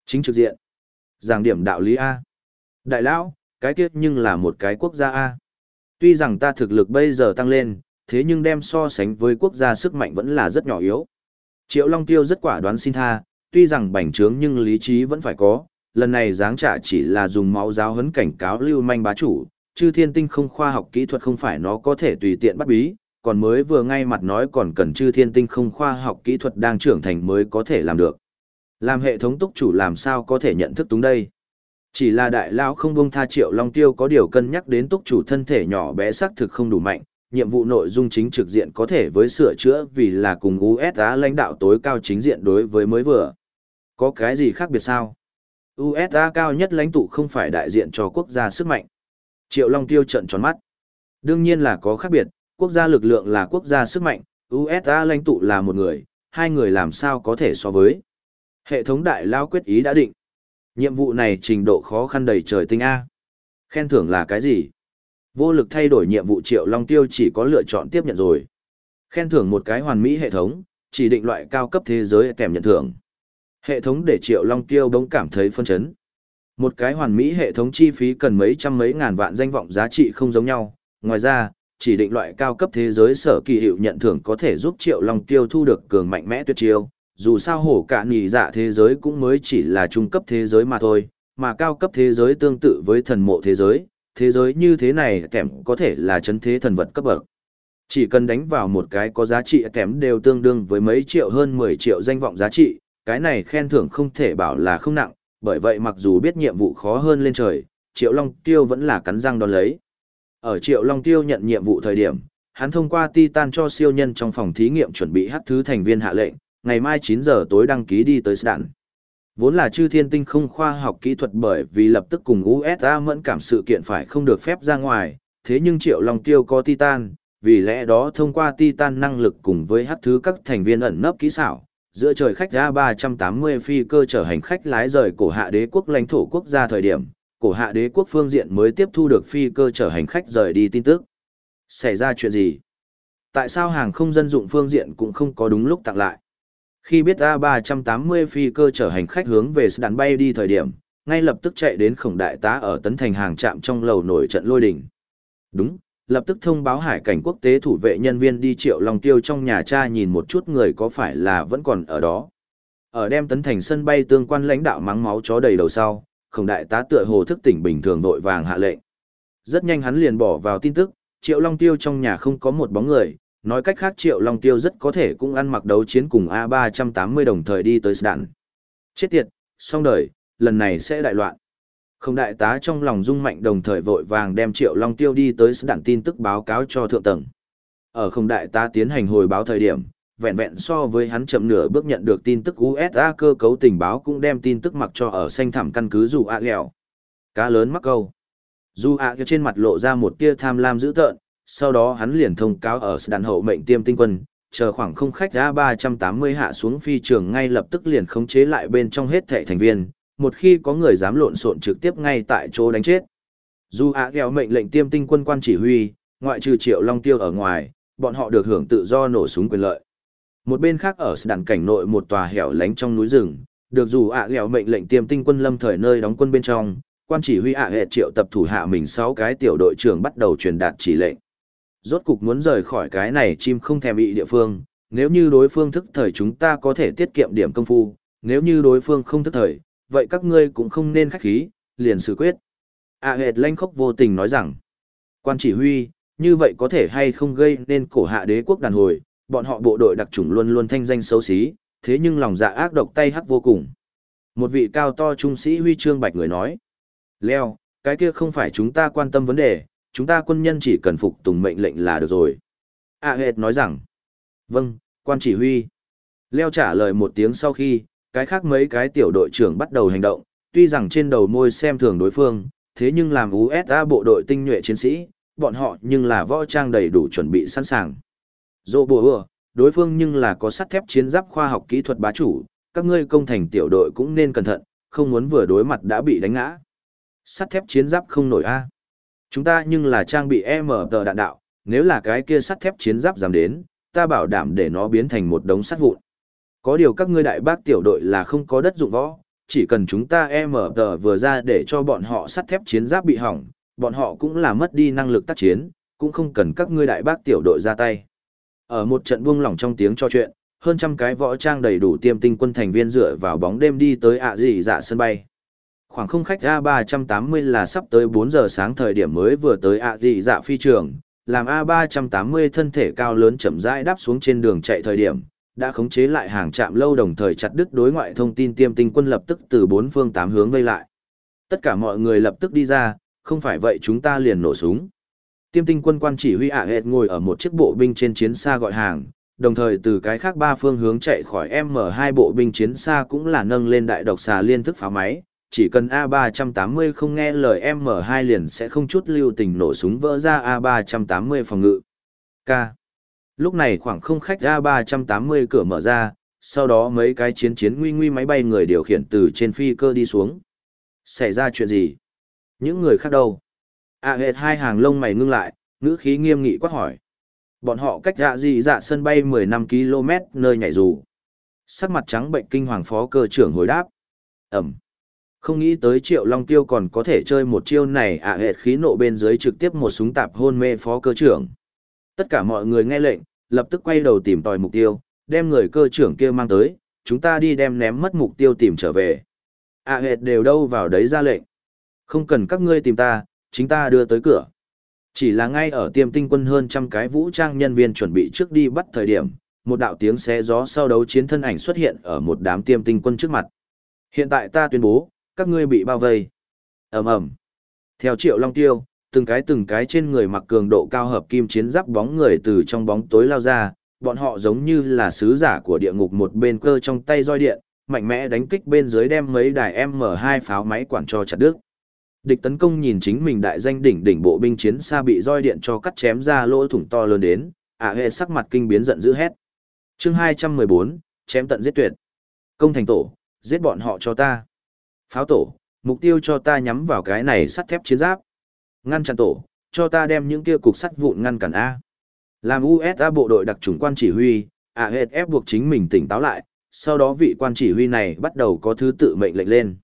Chính trực diện. Giảng điểm đạo lý A. Đại lão, cái tiết nhưng là một cái quốc gia A. Tuy rằng ta thực lực bây giờ tăng lên, thế nhưng đem so sánh với quốc gia sức mạnh vẫn là rất nhỏ yếu. Triệu Long Tiêu rất quả đoán xin tha, tuy rằng bành trướng nhưng lý trí vẫn phải có, lần này giáng trả chỉ là dùng máu giáo huấn cảnh cáo lưu manh bá chủ, chư thiên tinh không khoa học kỹ thuật không phải nó có thể tùy tiện bắt bí, còn mới vừa ngay mặt nói còn cần chư thiên tinh không khoa học kỹ thuật đang trưởng thành mới có thể làm được. Làm hệ thống túc chủ làm sao có thể nhận thức túng đây? Chỉ là đại lao không buông tha triệu long tiêu có điều cân nhắc đến túc chủ thân thể nhỏ bé xác thực không đủ mạnh, nhiệm vụ nội dung chính trực diện có thể với sửa chữa vì là cùng USA lãnh đạo tối cao chính diện đối với mới vừa. Có cái gì khác biệt sao? USA cao nhất lãnh tụ không phải đại diện cho quốc gia sức mạnh. Triệu Long Tiêu trận tròn mắt. Đương nhiên là có khác biệt, quốc gia lực lượng là quốc gia sức mạnh, USA lãnh tụ là một người, hai người làm sao có thể so với. Hệ thống đại lao quyết ý đã định. Nhiệm vụ này trình độ khó khăn đầy trời tinh A. Khen thưởng là cái gì? Vô lực thay đổi nhiệm vụ Triệu Long Tiêu chỉ có lựa chọn tiếp nhận rồi. Khen thưởng một cái hoàn mỹ hệ thống, chỉ định loại cao cấp thế giới kèm nhận thưởng. Hệ thống để Triệu Long Tiêu bỗng cảm thấy phân chấn. Một cái hoàn mỹ hệ thống chi phí cần mấy trăm mấy ngàn vạn danh vọng giá trị không giống nhau. Ngoài ra, chỉ định loại cao cấp thế giới sở kỳ hiệu nhận thưởng có thể giúp Triệu Long Tiêu thu được cường mạnh mẽ tuyệt chiêu. Dù sao hổ cả nhì dạ thế giới cũng mới chỉ là trung cấp thế giới mà thôi, mà cao cấp thế giới tương tự với thần mộ thế giới, thế giới như thế này kèm có thể là chấn thế thần vật cấp bậc. Chỉ cần đánh vào một cái có giá trị kém đều tương đương với mấy triệu hơn 10 triệu danh vọng giá trị, cái này khen thưởng không thể bảo là không nặng, bởi vậy mặc dù biết nhiệm vụ khó hơn lên trời, Triệu Long Tiêu vẫn là cắn răng đón lấy. Ở Triệu Long Tiêu nhận nhiệm vụ thời điểm, hắn thông qua Titan cho siêu nhân trong phòng thí nghiệm chuẩn bị hát thứ thành viên hạ lệnh, ngày mai 9 giờ tối đăng ký đi tới Sạn. Vốn là chư thiên tinh không khoa học kỹ thuật bởi vì lập tức cùng USA mẫn cảm sự kiện phải không được phép ra ngoài, thế nhưng Triệu Long Tiêu có Titan, vì lẽ đó thông qua Titan năng lực cùng với hát thứ các thành viên ẩn nấp kỹ xảo, giữa trời khách ra 380 phi cơ chở hành khách lái rời cổ hạ đế quốc lãnh thổ quốc gia thời điểm, cổ hạ đế quốc phương diện mới tiếp thu được phi cơ chở hành khách rời đi tin tức. Xảy ra chuyện gì? Tại sao hàng không dân dụng phương diện cũng không có đúng lúc tặng lại? Khi biết A380 phi cơ chở hành khách hướng về đạn bay đi thời điểm, ngay lập tức chạy đến khổng đại tá ở tấn thành hàng trạm trong lầu nổi trận lôi đỉnh. Đúng, lập tức thông báo hải cảnh quốc tế thủ vệ nhân viên đi triệu long tiêu trong nhà cha nhìn một chút người có phải là vẫn còn ở đó. Ở đem tấn thành sân bay tương quan lãnh đạo mắng máu chó đầy đầu sau, khổng đại tá tựa hồ thức tỉnh bình thường vội vàng hạ lệnh. Rất nhanh hắn liền bỏ vào tin tức, triệu long tiêu trong nhà không có một bóng người, nói cách khác triệu long tiêu rất có thể cũng ăn mặc đấu chiến cùng A380 đồng thời đi tới đạn. Chết tiệt, xong đời, lần này sẽ đại loạn. Không đại tá trong lòng rung mạnh đồng thời vội vàng đem Triệu Long Tiêu đi tới đạn tin tức báo cáo cho thượng tầng. Ở không đại tá tiến hành hồi báo thời điểm, vẹn vẹn so với hắn chậm nửa bước nhận được tin tức USA cơ cấu tình báo cũng đem tin tức mặc cho ở xanh thẳm căn cứ dù ạ ghẹo. Cá lớn mắc câu. Dù ạ trên mặt lộ ra một tia tham lam dữ tợn, sau đó hắn liền thông cáo ở đàn hậu mệnh tiêm tinh quân, chờ khoảng không khách A380 hạ xuống phi trường ngay lập tức liền khống chế lại bên trong hết thảy thành viên, một khi có người dám lộn xộn trực tiếp ngay tại chỗ đánh chết. Dù ạ gheo mệnh lệnh tiêm tinh quân quan chỉ huy, ngoại trừ triệu long tiêu ở ngoài, bọn họ được hưởng tự do nổ súng quyền lợi. Một bên khác ở đàn cảnh nội một tòa hẻo lánh trong núi rừng, được dù ạ gheo mệnh lệnh tiêm tinh quân lâm thời nơi đóng quân bên trong, quan chỉ huy ạ hệ triệu tập thủ hạ mình sáu cái tiểu đội trưởng bắt đầu truyền đạt chỉ lệnh. Rốt cục muốn rời khỏi cái này chim không thèm bị địa phương, nếu như đối phương thức thời chúng ta có thể tiết kiệm điểm công phu, nếu như đối phương không thức thời, vậy các ngươi cũng không nên khách khí, liền xử quyết. À hệt lanh khóc vô tình nói rằng, quan chỉ huy, như vậy có thể hay không gây nên cổ hạ đế quốc đàn hồi, bọn họ bộ đội đặc chủng luôn luôn thanh danh xấu xí, thế nhưng lòng dạ ác độc tay hắc vô cùng. Một vị cao to trung sĩ huy chương bạch người nói, Leo, cái kia không phải chúng ta quan tâm vấn đề, chúng ta quân nhân chỉ cần phục tùng mệnh lệnh là được rồi. À hệt nói rằng, vâng, quan chỉ huy. Leo trả lời một tiếng sau khi, cái khác mấy cái tiểu đội trưởng bắt đầu hành động, tuy rằng trên đầu môi xem thường đối phương, thế nhưng làm USA bộ đội tinh nhuệ chiến sĩ, bọn họ nhưng là võ trang đầy đủ chuẩn bị sẵn sàng. Dô bùa ưa, đối phương nhưng là có sắt thép chiến giáp khoa học kỹ thuật bá chủ, các ngươi công thành tiểu đội cũng nên cẩn thận, không muốn vừa đối mặt đã bị đánh ngã. Sắt thép chiến giáp không nổi a. Chúng ta nhưng là trang bị M tờ đạn đạo, nếu là cái kia sắt thép chiến giáp dám đến, ta bảo đảm để nó biến thành một đống sắt vụn. Có điều các ngươi đại bác tiểu đội là không có đất dụng võ, chỉ cần chúng ta M tờ vừa ra để cho bọn họ sắt thép chiến giáp bị hỏng, bọn họ cũng là mất đi năng lực tác chiến, cũng không cần các ngươi đại bác tiểu đội ra tay. Ở một trận buông lỏng trong tiếng cho chuyện, hơn trăm cái võ trang đầy đủ tiêm tinh quân thành viên dựa vào bóng đêm đi tới ạ dị dạ sân bay. Khoảng không khách A380 là sắp tới 4 giờ sáng thời điểm mới vừa tới ạ dị dạ phi trường, làm A380 thân thể cao lớn chậm rãi đáp xuống trên đường chạy thời điểm, đã khống chế lại hàng trạm lâu đồng thời chặt đứt đối ngoại thông tin tiêm tinh quân lập tức từ bốn phương tám hướng vây lại. Tất cả mọi người lập tức đi ra, không phải vậy chúng ta liền nổ súng. Tiêm tinh quân quan chỉ huy ạ hệt ngồi ở một chiếc bộ binh trên chiến xa gọi hàng, đồng thời từ cái khác ba phương hướng chạy khỏi M2 bộ binh chiến xa cũng là nâng lên đại độc xà liên thức phá máy, chỉ cần A380 không nghe lời M2 liền sẽ không chút lưu tình nổ súng vỡ ra A380 phòng ngự. K. Lúc này khoảng không khách A380 cửa mở ra, sau đó mấy cái chiến chiến nguy nguy máy bay người điều khiển từ trên phi cơ đi xuống. Xảy ra chuyện gì? Những người khác đâu? A hệt hai hàng lông mày ngưng lại, ngữ khí nghiêm nghị quát hỏi. Bọn họ cách dạ dị dạ sân bay 15 km nơi nhảy dù. Sắc mặt trắng bệnh kinh hoàng phó cơ trưởng hồi đáp. Ẩm. Không nghĩ tới triệu long tiêu còn có thể chơi một chiêu này ạ à hệt khí nộ bên dưới trực tiếp một súng tạp hôn mê phó cơ trưởng. Tất cả mọi người nghe lệnh, lập tức quay đầu tìm tòi mục tiêu, đem người cơ trưởng kia mang tới, chúng ta đi đem ném mất mục tiêu tìm trở về. ạ à hệt đều đâu vào đấy ra lệnh. Không cần các ngươi tìm ta, chính ta đưa tới cửa. Chỉ là ngay ở tiêm tinh quân hơn trăm cái vũ trang nhân viên chuẩn bị trước đi bắt thời điểm, một đạo tiếng xé gió sau đấu chiến thân ảnh xuất hiện ở một đám tiêm tinh quân trước mặt. Hiện tại ta tuyên bố, các ngươi bị bao vây. ầm ầm. Theo triệu long tiêu, từng cái từng cái trên người mặc cường độ cao hợp kim chiến giáp bóng người từ trong bóng tối lao ra, bọn họ giống như là sứ giả của địa ngục một bên cơ trong tay roi điện, mạnh mẽ đánh kích bên dưới đem mấy đài M2 pháo máy quản cho chặt đứt. Địch tấn công nhìn chính mình đại danh đỉnh đỉnh bộ binh chiến xa bị roi điện cho cắt chém ra lỗ thủng to lớn đến, ả hệ sắc mặt kinh biến giận dữ hét. Chương 214, chém tận giết tuyệt. Công thành tổ, giết bọn họ cho ta. Pháo tổ, mục tiêu cho ta nhắm vào cái này sắt thép chiến giáp. Ngăn chặn tổ, cho ta đem những kia cục sắt vụn ngăn cản A. Làm USA bộ đội đặc trùng quan chỉ huy, à hệt ép buộc chính mình tỉnh táo lại, sau đó vị quan chỉ huy này bắt đầu có thứ tự mệnh lệnh lên.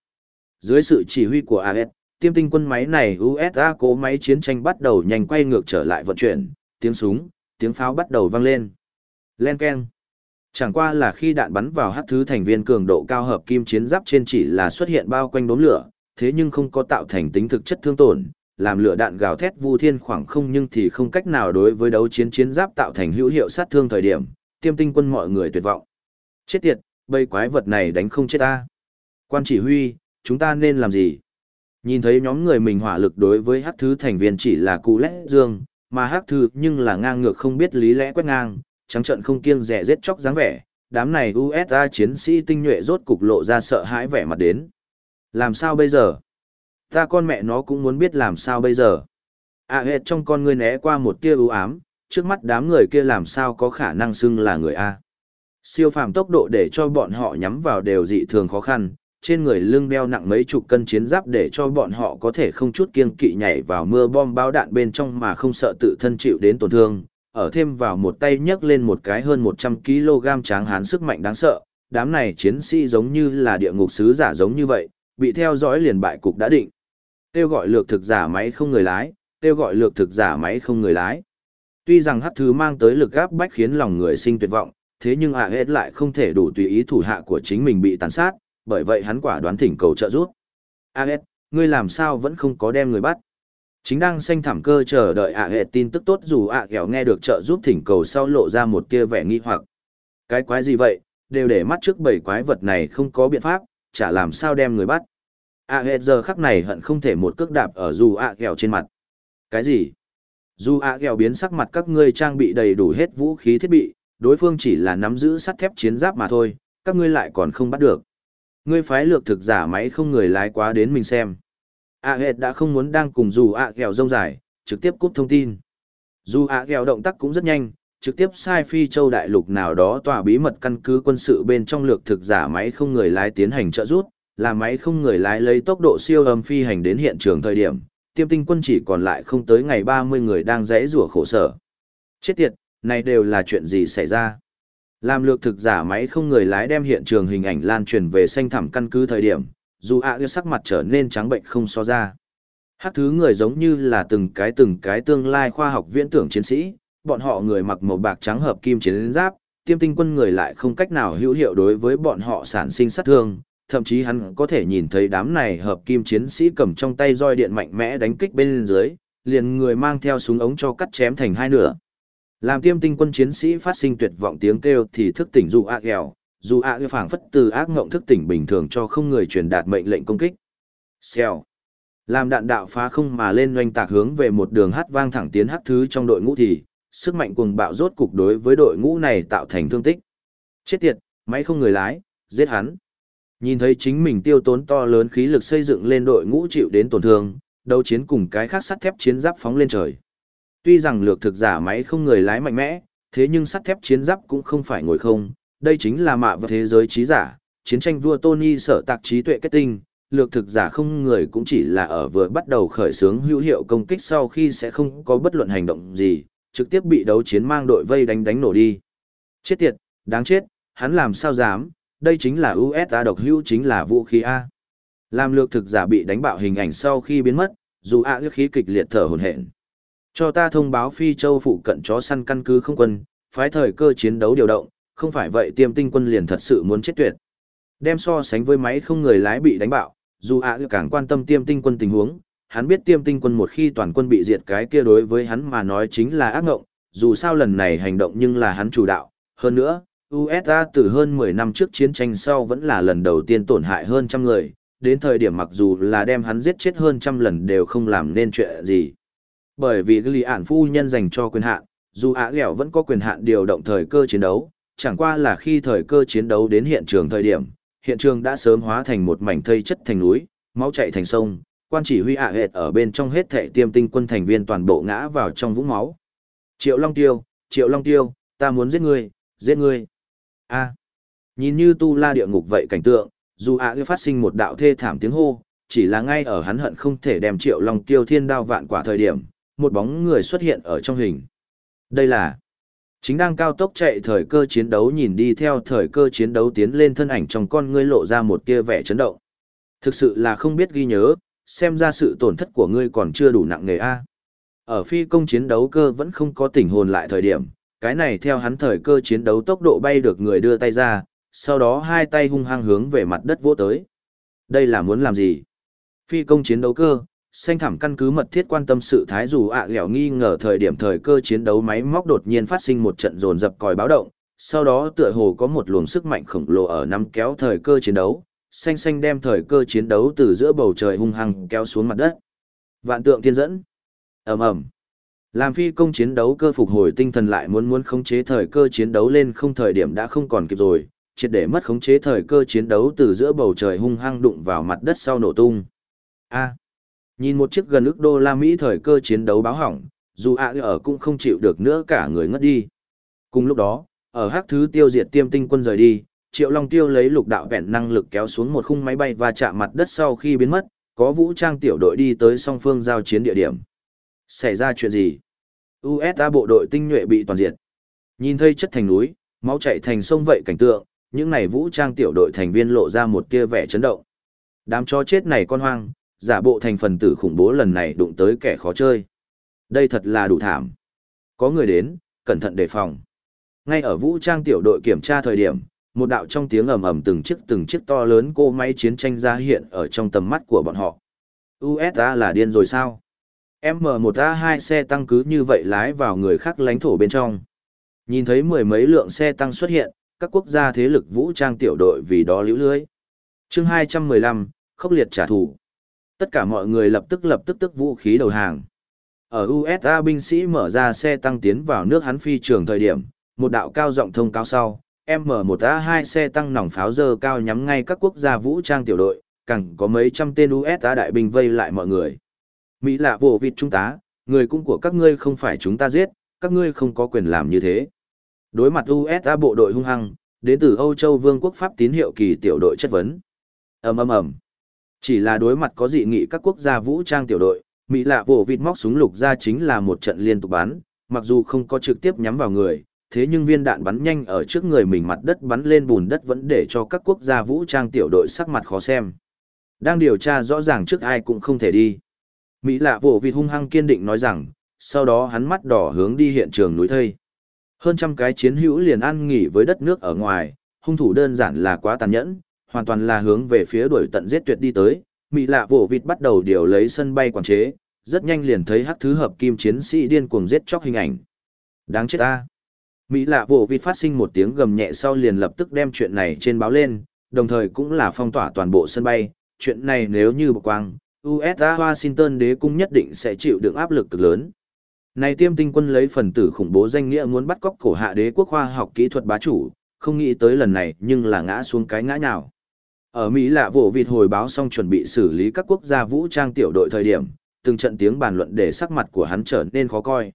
Dưới sự chỉ huy của AS, tiêm tinh quân máy này USA cố máy chiến tranh bắt đầu nhanh quay ngược trở lại vận chuyển, tiếng súng, tiếng pháo bắt đầu vang lên. Len keng. Chẳng qua là khi đạn bắn vào hắc thứ thành viên cường độ cao hợp kim chiến giáp trên chỉ là xuất hiện bao quanh đốm lửa, thế nhưng không có tạo thành tính thực chất thương tổn, làm lửa đạn gào thét vu thiên khoảng không nhưng thì không cách nào đối với đấu chiến chiến giáp tạo thành hữu hiệu sát thương thời điểm, tiêm tinh quân mọi người tuyệt vọng. Chết tiệt, bầy quái vật này đánh không chết ta. Quan chỉ huy, chúng ta nên làm gì? Nhìn thấy nhóm người mình hỏa lực đối với hắc thứ thành viên chỉ là cụ lẽ dương, mà hắc thứ nhưng là ngang ngược không biết lý lẽ quét ngang, trắng trận không kiêng rẻ giết chóc dáng vẻ, đám này USA chiến sĩ tinh nhuệ rốt cục lộ ra sợ hãi vẻ mặt đến. Làm sao bây giờ? Ta con mẹ nó cũng muốn biết làm sao bây giờ. À hệt trong con ngươi né qua một tia ưu ám, trước mắt đám người kia làm sao có khả năng xưng là người A. Siêu phàm tốc độ để cho bọn họ nhắm vào đều dị thường khó khăn, trên người lưng đeo nặng mấy chục cân chiến giáp để cho bọn họ có thể không chút kiêng kỵ nhảy vào mưa bom bao đạn bên trong mà không sợ tự thân chịu đến tổn thương, ở thêm vào một tay nhấc lên một cái hơn 100 kg tráng hán sức mạnh đáng sợ, đám này chiến sĩ giống như là địa ngục sứ giả giống như vậy, bị theo dõi liền bại cục đã định. Tiêu gọi lược thực giả máy không người lái, tiêu gọi lược thực giả máy không người lái. Tuy rằng hắc thứ mang tới lực áp bách khiến lòng người sinh tuyệt vọng, thế nhưng ạ hết lại không thể đủ tùy ý thủ hạ của chính mình bị tàn sát, bởi vậy hắn quả đoán thỉnh cầu trợ giúp. AS, ngươi làm sao vẫn không có đem người bắt? Chính đang xanh thảm cơ chờ đợi ạ hệ tin tức tốt dù ạ à nghe được trợ giúp thỉnh cầu sau lộ ra một kia vẻ nghi hoặc. Cái quái gì vậy, đều để mắt trước bảy quái vật này không có biện pháp, chả làm sao đem người bắt. ạ hệ giờ khắc này hận không thể một cước đạp ở dù ạ kẻo trên mặt. Cái gì? Dù ạ kẻo biến sắc mặt các ngươi trang bị đầy đủ hết vũ khí thiết bị, đối phương chỉ là nắm giữ sắt thép chiến giáp mà thôi, các ngươi lại còn không bắt được. Ngươi phái lược thực giả máy không người lái quá đến mình xem ạ à đã không muốn đang cùng dù ạ à ghẹo rông dài, trực tiếp cúp thông tin. Dù ạ à động tác cũng rất nhanh, trực tiếp sai phi châu đại lục nào đó tòa bí mật căn cứ quân sự bên trong lược thực giả máy không người lái tiến hành trợ rút, là máy không người lái lấy tốc độ siêu âm phi hành đến hiện trường thời điểm, tiêm tinh quân chỉ còn lại không tới ngày 30 người đang rẽ rủa khổ sở. Chết tiệt, này đều là chuyện gì xảy ra? Làm lược thực giả máy không người lái đem hiện trường hình ảnh lan truyền về xanh thẳm căn cứ thời điểm, dù ạ à sắc mặt trở nên trắng bệnh không so ra. Hát thứ người giống như là từng cái từng cái tương lai khoa học viễn tưởng chiến sĩ, bọn họ người mặc màu bạc trắng hợp kim chiến giáp, tiêm tinh quân người lại không cách nào hữu hiệu đối với bọn họ sản sinh sát thương, thậm chí hắn có thể nhìn thấy đám này hợp kim chiến sĩ cầm trong tay roi điện mạnh mẽ đánh kích bên dưới, liền người mang theo súng ống cho cắt chém thành hai nửa. Làm tiêm tinh quân chiến sĩ phát sinh tuyệt vọng tiếng kêu thì thức tỉnh dù ác ghèo, dù ác phảng phất từ ác ngộng thức tỉnh bình thường cho không người truyền đạt mệnh lệnh công kích. Xèo. Làm đạn đạo phá không mà lên doanh tạc hướng về một đường hát vang thẳng tiến hát thứ trong đội ngũ thì, sức mạnh cuồng bạo rốt cục đối với đội ngũ này tạo thành thương tích. Chết tiệt, máy không người lái, giết hắn. Nhìn thấy chính mình tiêu tốn to lớn khí lực xây dựng lên đội ngũ chịu đến tổn thương, đấu chiến cùng cái khác sắt thép chiến giáp phóng lên trời. Tuy rằng lược thực giả máy không người lái mạnh mẽ, thế nhưng sắt thép chiến giáp cũng không phải ngồi không, đây chính là mạ vật thế giới trí giả, chiến tranh vua Tony sở tạc trí tuệ kết tinh, lược thực giả không người cũng chỉ là ở vừa bắt đầu khởi xướng hữu hiệu công kích sau khi sẽ không có bất luận hành động gì, trực tiếp bị đấu chiến mang đội vây đánh đánh nổ đi. Chết tiệt, đáng chết, hắn làm sao dám, đây chính là USA độc hữu chính là vũ khí A. Làm lược thực giả bị đánh bạo hình ảnh sau khi biến mất, dù A khí kịch liệt thở hồn hển. Cho ta thông báo Phi Châu phụ cận chó săn căn cứ không quân, phái thời cơ chiến đấu điều động, không phải vậy tiêm tinh quân liền thật sự muốn chết tuyệt. Đem so sánh với máy không người lái bị đánh bạo, dù ạ càng quan tâm tiêm tinh quân tình huống, hắn biết tiêm tinh quân một khi toàn quân bị diệt cái kia đối với hắn mà nói chính là ác ngộng, dù sao lần này hành động nhưng là hắn chủ đạo. Hơn nữa, USA từ hơn 10 năm trước chiến tranh sau vẫn là lần đầu tiên tổn hại hơn trăm người, đến thời điểm mặc dù là đem hắn giết chết hơn trăm lần đều không làm nên chuyện gì. Bởi vì lý ản phu nhân dành cho quyền hạn, dù ạ Ghẹo vẫn có quyền hạn điều động thời cơ chiến đấu, chẳng qua là khi thời cơ chiến đấu đến hiện trường thời điểm, hiện trường đã sớm hóa thành một mảnh thây chất thành núi, máu chảy thành sông, quan chỉ huy ạ hệt ở bên trong hết thệ tiêm tinh quân thành viên toàn bộ ngã vào trong vũng máu. Triệu Long Tiêu, Triệu Long Tiêu, ta muốn giết ngươi, giết ngươi. A. Nhìn như tu la địa ngục vậy cảnh tượng, dù ạ à phát sinh một đạo thê thảm tiếng hô, chỉ là ngay ở hắn hận không thể đem Triệu Long Tiêu thiên đao vạn quả thời điểm, một bóng người xuất hiện ở trong hình. Đây là chính đang cao tốc chạy thời cơ chiến đấu nhìn đi theo thời cơ chiến đấu tiến lên thân ảnh trong con ngươi lộ ra một tia vẻ chấn động. Thực sự là không biết ghi nhớ, xem ra sự tổn thất của ngươi còn chưa đủ nặng nề a. Ở phi công chiến đấu cơ vẫn không có tỉnh hồn lại thời điểm, cái này theo hắn thời cơ chiến đấu tốc độ bay được người đưa tay ra, sau đó hai tay hung hăng hướng về mặt đất vỗ tới. Đây là muốn làm gì? Phi công chiến đấu cơ, xanh thẳm căn cứ mật thiết quan tâm sự thái dù ạ à nghi ngờ thời điểm thời cơ chiến đấu máy móc đột nhiên phát sinh một trận dồn dập còi báo động, sau đó tựa hồ có một luồng sức mạnh khổng lồ ở nắm kéo thời cơ chiến đấu, xanh xanh đem thời cơ chiến đấu từ giữa bầu trời hung hăng kéo xuống mặt đất. Vạn tượng thiên dẫn. ầm ầm Làm phi công chiến đấu cơ phục hồi tinh thần lại muốn muốn khống chế thời cơ chiến đấu lên không thời điểm đã không còn kịp rồi, triệt để mất khống chế thời cơ chiến đấu từ giữa bầu trời hung hăng đụng vào mặt đất sau nổ tung. A. Nhìn một chiếc gần ức đô la Mỹ thời cơ chiến đấu báo hỏng, dù ạ ở cũng không chịu được nữa cả người ngất đi. Cùng lúc đó, ở hắc thứ tiêu diệt tiêm tinh quân rời đi, Triệu Long Tiêu lấy lục đạo vẹn năng lực kéo xuống một khung máy bay và chạm mặt đất sau khi biến mất, có vũ trang tiểu đội đi tới song phương giao chiến địa điểm. Xảy ra chuyện gì? USA bộ đội tinh nhuệ bị toàn diệt. Nhìn thấy chất thành núi, máu chảy thành sông vậy cảnh tượng, những này vũ trang tiểu đội thành viên lộ ra một tia vẻ chấn động. Đám chó chết này con hoang, giả bộ thành phần tử khủng bố lần này đụng tới kẻ khó chơi. Đây thật là đủ thảm. Có người đến, cẩn thận đề phòng. Ngay ở vũ trang tiểu đội kiểm tra thời điểm, một đạo trong tiếng ầm ầm từng chiếc từng chiếc to lớn cô máy chiến tranh ra hiện ở trong tầm mắt của bọn họ. USA là điên rồi sao? M1A2 xe tăng cứ như vậy lái vào người khác lãnh thổ bên trong. Nhìn thấy mười mấy lượng xe tăng xuất hiện, các quốc gia thế lực vũ trang tiểu đội vì đó liễu lưới. chương 215, khốc liệt trả thù. Tất cả mọi người lập tức lập tức tức vũ khí đầu hàng. Ở USA binh sĩ mở ra xe tăng tiến vào nước hắn phi trường thời điểm, Một đạo cao giọng thông cao sau, M1A2 xe tăng nòng pháo dơ cao nhắm ngay các quốc gia vũ trang tiểu đội, càng có mấy trăm tên USA đại binh vây lại mọi người. Mỹ lạ vô vịt chúng ta, người cũng của các ngươi không phải chúng ta giết, các ngươi không có quyền làm như thế. Đối mặt USA bộ đội hung hăng, đến từ Âu Châu Vương quốc Pháp tín hiệu kỳ tiểu đội chất vấn. ầm ầm ầm. Chỉ là đối mặt có dị nghị các quốc gia vũ trang tiểu đội, Mỹ lạ vỗ vịt móc súng lục ra chính là một trận liên tục bắn, mặc dù không có trực tiếp nhắm vào người, thế nhưng viên đạn bắn nhanh ở trước người mình mặt đất bắn lên bùn đất vẫn để cho các quốc gia vũ trang tiểu đội sắc mặt khó xem. Đang điều tra rõ ràng trước ai cũng không thể đi. Mỹ lạ vỗ vịt hung hăng kiên định nói rằng, sau đó hắn mắt đỏ hướng đi hiện trường núi thây. Hơn trăm cái chiến hữu liền ăn nghỉ với đất nước ở ngoài, hung thủ đơn giản là quá tàn nhẫn, hoàn toàn là hướng về phía đuổi tận giết tuyệt đi tới. Mỹ lạ vỗ vịt bắt đầu điều lấy sân bay quản chế, rất nhanh liền thấy hắc thứ hợp kim chiến sĩ điên cuồng giết chóc hình ảnh. Đáng chết ta. Mỹ lạ vỗ vịt phát sinh một tiếng gầm nhẹ sau liền lập tức đem chuyện này trên báo lên, đồng thời cũng là phong tỏa toàn bộ sân bay. Chuyện này nếu như bộc quang, USA Washington đế cung nhất định sẽ chịu đựng áp lực cực lớn. Này tiêm tinh quân lấy phần tử khủng bố danh nghĩa muốn bắt cóc cổ hạ đế quốc khoa học kỹ thuật bá chủ, không nghĩ tới lần này nhưng là ngã xuống cái ngã nào. Ở Mỹ lạ vỗ vịt hồi báo xong chuẩn bị xử lý các quốc gia vũ trang tiểu đội thời điểm, từng trận tiếng bàn luận để sắc mặt của hắn trở nên khó coi.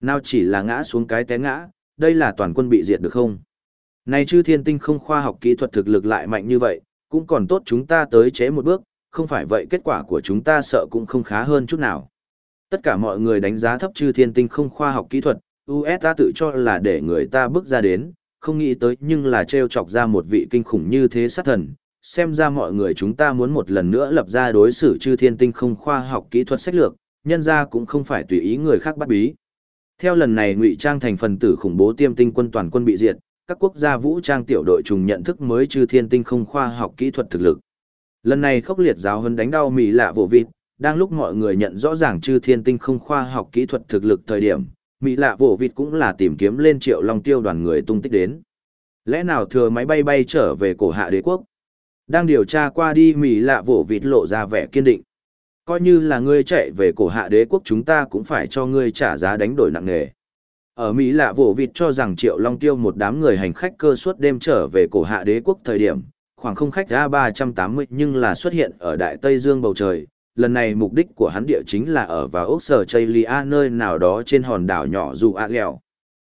Nào chỉ là ngã xuống cái té ngã, đây là toàn quân bị diệt được không? Này chư thiên tinh không khoa học kỹ thuật thực lực lại mạnh như vậy, cũng còn tốt chúng ta tới chế một bước, không phải vậy kết quả của chúng ta sợ cũng không khá hơn chút nào. Tất cả mọi người đánh giá thấp chư thiên tinh không khoa học kỹ thuật, USA tự cho là để người ta bước ra đến, không nghĩ tới nhưng là treo chọc ra một vị kinh khủng như thế sát thần. Xem ra mọi người chúng ta muốn một lần nữa lập ra đối xử chư thiên tinh không khoa học kỹ thuật sách lược, nhân ra cũng không phải tùy ý người khác bắt bí. Theo lần này ngụy trang thành phần tử khủng bố tiêm tinh quân toàn quân bị diệt, các quốc gia vũ trang tiểu đội trùng nhận thức mới chư thiên tinh không khoa học kỹ thuật thực lực. Lần này khốc liệt giáo hơn đánh đau Mỹ lạ vô vịt, đang lúc mọi người nhận rõ ràng chư thiên tinh không khoa học kỹ thuật thực lực thời điểm, Mỹ lạ vỗ vịt cũng là tìm kiếm lên triệu long tiêu đoàn người tung tích đến. Lẽ nào thừa máy bay bay trở về cổ hạ đế quốc? Đang điều tra qua đi Mỹ lạ vỗ vịt lộ ra vẻ kiên định. Coi như là ngươi chạy về cổ hạ đế quốc chúng ta cũng phải cho ngươi trả giá đánh đổi nặng nề. Ở Mỹ lạ vỗ vịt cho rằng triệu long tiêu một đám người hành khách cơ suốt đêm trở về cổ hạ đế quốc thời điểm, khoảng không khách A380 nhưng là xuất hiện ở Đại Tây Dương bầu trời. Lần này mục đích của hắn địa chính là ở vào ốc sở Chaylia nơi nào đó trên hòn đảo nhỏ dù A Ghèo.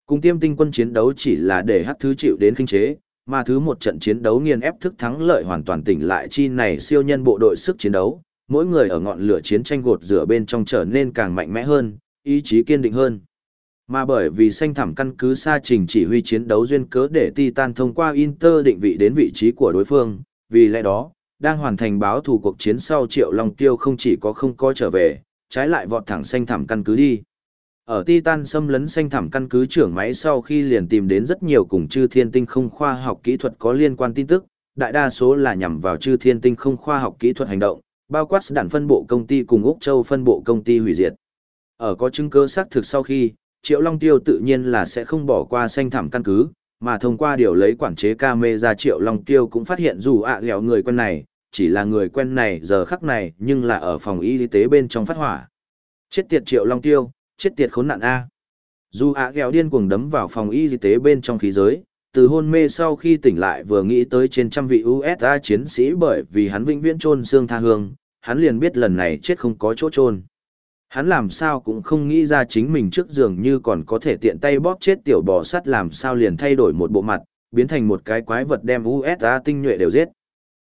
Cùng tiêm tinh quân chiến đấu chỉ là để hắc thứ chịu đến kinh chế, mà thứ một trận chiến đấu nghiền ép thức thắng lợi hoàn toàn tỉnh lại chi này siêu nhân bộ đội sức chiến đấu, mỗi người ở ngọn lửa chiến tranh gột rửa bên trong trở nên càng mạnh mẽ hơn, ý chí kiên định hơn. Mà bởi vì xanh thẳm căn cứ xa trình chỉ huy chiến đấu duyên cớ để Titan thông qua Inter định vị đến vị trí của đối phương, vì lẽ đó, đang hoàn thành báo thủ cuộc chiến sau Triệu Long Tiêu không chỉ có không có trở về, trái lại vọt thẳng xanh thẳm căn cứ đi. Ở Titan xâm lấn xanh thẳm căn cứ trưởng máy sau khi liền tìm đến rất nhiều cùng chư thiên tinh không khoa học kỹ thuật có liên quan tin tức, đại đa số là nhằm vào chư thiên tinh không khoa học kỹ thuật hành động, bao quát đạn phân bộ công ty cùng Úc Châu phân bộ công ty hủy diệt. Ở có chứng cứ xác thực sau khi, Triệu Long Tiêu tự nhiên là sẽ không bỏ qua xanh thảm căn cứ, mà thông qua điều lấy quản chế camera Triệu Long Tiêu cũng phát hiện dù ạ à người quen này, chỉ là người quen này giờ khắc này nhưng là ở phòng y tế bên trong phát hỏa. Chết tiệt Triệu Long Tiêu, chết tiệt khốn nạn A. Dù ạ à điên cuồng đấm vào phòng y tế bên trong khí giới, từ hôn mê sau khi tỉnh lại vừa nghĩ tới trên trăm vị USA chiến sĩ bởi vì hắn vĩnh viễn chôn xương tha hương, hắn liền biết lần này chết không có chỗ chôn. Hắn làm sao cũng không nghĩ ra chính mình trước giường như còn có thể tiện tay bóp chết tiểu bò sắt làm sao liền thay đổi một bộ mặt, biến thành một cái quái vật đem USA tinh nhuệ đều giết.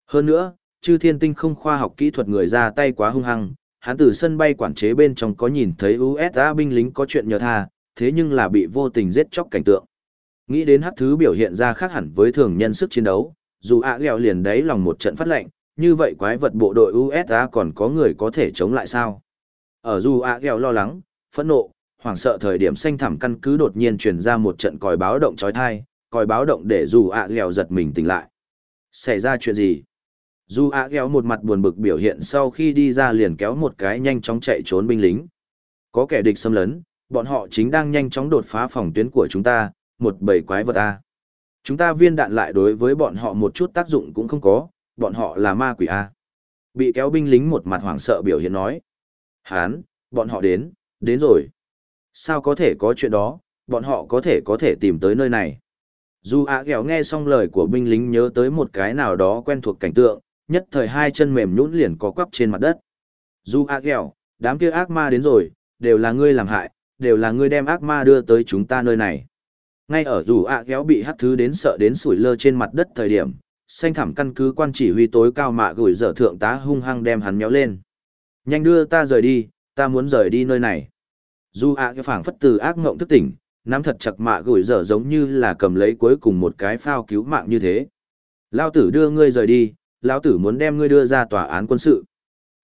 Hơn nữa, chư thiên tinh không khoa học kỹ thuật người ra tay quá hung hăng, hắn từ sân bay quản chế bên trong có nhìn thấy USA binh lính có chuyện nhờ tha, thế nhưng là bị vô tình giết chóc cảnh tượng. Nghĩ đến hắc thứ biểu hiện ra khác hẳn với thường nhân sức chiến đấu, dù ạ à liền đấy lòng một trận phát lệnh, như vậy quái vật bộ đội USA còn có người có thể chống lại sao? Ở dù ạ à lo lắng, phẫn nộ, hoảng sợ thời điểm xanh thẳm căn cứ đột nhiên truyền ra một trận còi báo động chói tai, còi báo động để dù ạ à giật mình tỉnh lại. Xảy ra chuyện gì? Dù ạ kéo một mặt buồn bực biểu hiện sau khi đi ra liền kéo một cái nhanh chóng chạy trốn binh lính. Có kẻ địch xâm lấn, bọn họ chính đang nhanh chóng đột phá phòng tuyến của chúng ta, một bầy quái vật A. Chúng ta viên đạn lại đối với bọn họ một chút tác dụng cũng không có, bọn họ là ma quỷ A. Bị kéo binh lính một mặt hoảng sợ biểu hiện nói. Hán, bọn họ đến, đến rồi. Sao có thể có chuyện đó, bọn họ có thể có thể tìm tới nơi này. Dù ạ à nghe xong lời của binh lính nhớ tới một cái nào đó quen thuộc cảnh tượng, nhất thời hai chân mềm nhũn liền có quắp trên mặt đất. Dù a à đám kia ác ma đến rồi, đều là ngươi làm hại, đều là ngươi đem ác ma đưa tới chúng ta nơi này. Ngay ở dù a à bị hắc thứ đến sợ đến sủi lơ trên mặt đất thời điểm, xanh thẳm căn cứ quan chỉ huy tối cao mạ gửi dở thượng tá hung hăng đem hắn nhéo lên. Nhanh đưa ta rời đi, ta muốn rời đi nơi này. Dù a à phảng phất từ ác ngộng thức tỉnh, nắm thật chặt mạ gửi dở giống như là cầm lấy cuối cùng một cái phao cứu mạng như thế. Lao tử đưa ngươi rời đi, lão tử muốn đem ngươi đưa ra tòa án quân sự.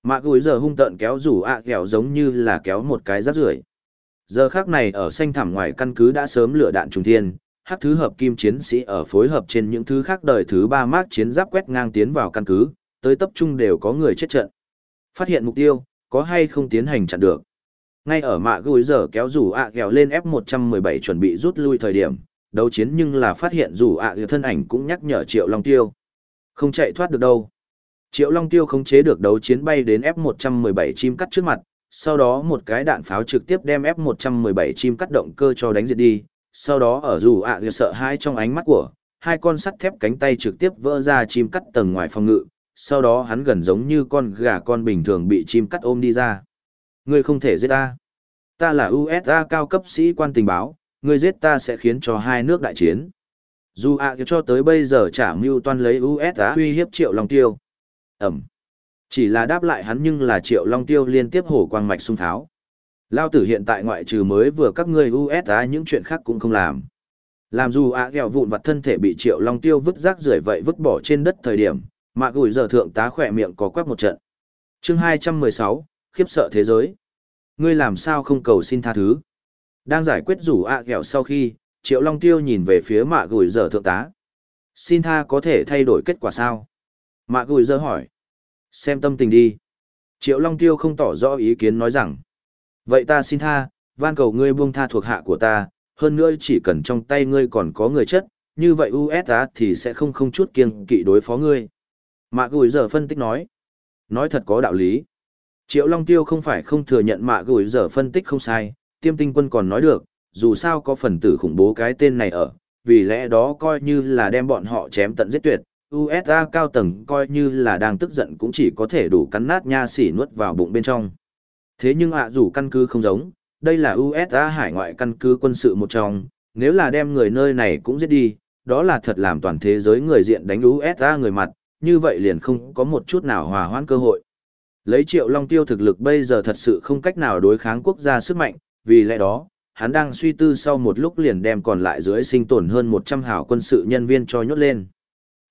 Mạ gối giờ hung tợn kéo rủ ạ à giống như là kéo một cái rác rưởi. Giờ khác này ở xanh thẳm ngoài căn cứ đã sớm lửa đạn trùng thiên, Hát thứ hợp kim chiến sĩ ở phối hợp trên những thứ khác đời thứ ba mác chiến giáp quét ngang tiến vào căn cứ, tới tập trung đều có người chết trận. Phát hiện mục tiêu, có hay không tiến hành chặn được. Ngay ở mạ gối giờ kéo rủ ạ à lên F117 chuẩn bị rút lui thời điểm, đấu chiến nhưng là phát hiện rủ ạ à thân ảnh cũng nhắc nhở Triệu Long Tiêu. Không chạy thoát được đâu. Triệu Long Tiêu không chế được đấu chiến bay đến F117 chim cắt trước mặt, sau đó một cái đạn pháo trực tiếp đem F117 chim cắt động cơ cho đánh diệt đi, sau đó ở dù ạ à sợ hai trong ánh mắt của, hai con sắt thép cánh tay trực tiếp vỡ ra chim cắt tầng ngoài phòng ngự, sau đó hắn gần giống như con gà con bình thường bị chim cắt ôm đi ra. Ngươi không thể giết ta. Ta là USA cao cấp sĩ quan tình báo, ngươi giết ta sẽ khiến cho hai nước đại chiến. Dù ạ à cho tới bây giờ trả mưu toan lấy USA uy hiếp triệu long tiêu. Ẩm. Chỉ là đáp lại hắn nhưng là triệu long tiêu liên tiếp hổ quang mạch sung tháo. Lao tử hiện tại ngoại trừ mới vừa các ngươi USA những chuyện khác cũng không làm. Làm dù ạ à vụn vặt thân thể bị triệu long tiêu vứt rác rưởi vậy vứt bỏ trên đất thời điểm, mà gửi giờ thượng tá khỏe miệng có quắc một trận. chương 216, khiếp sợ thế giới. Ngươi làm sao không cầu xin tha thứ? Đang giải quyết rủ ạ à sau khi, triệu long tiêu nhìn về phía mạ gửi giờ thượng tá. Xin tha có thể thay đổi kết quả sao? Mạ gửi giờ hỏi. Xem tâm tình đi. Triệu long tiêu không tỏ rõ ý kiến nói rằng. Vậy ta xin tha, van cầu ngươi buông tha thuộc hạ của ta, hơn nữa chỉ cần trong tay ngươi còn có người chất, như vậy USA thì sẽ không không chút kiêng kỵ đối phó ngươi. Mạ gửi giờ phân tích nói. Nói thật có đạo lý. Triệu Long Tiêu không phải không thừa nhận mạ gửi giờ phân tích không sai, tiêm tinh quân còn nói được, dù sao có phần tử khủng bố cái tên này ở, vì lẽ đó coi như là đem bọn họ chém tận giết tuyệt. USA cao tầng coi như là đang tức giận cũng chỉ có thể đủ cắn nát nha xỉ nuốt vào bụng bên trong. Thế nhưng ạ dù căn cứ không giống, đây là USA hải ngoại căn cứ quân sự một trong, nếu là đem người nơi này cũng giết đi, đó là thật làm toàn thế giới người diện đánh USA người mặt, như vậy liền không có một chút nào hòa hoãn cơ hội. Lấy triệu long tiêu thực lực bây giờ thật sự không cách nào đối kháng quốc gia sức mạnh, vì lẽ đó, hắn đang suy tư sau một lúc liền đem còn lại dưới sinh tồn hơn 100 hảo quân sự nhân viên cho nhốt lên.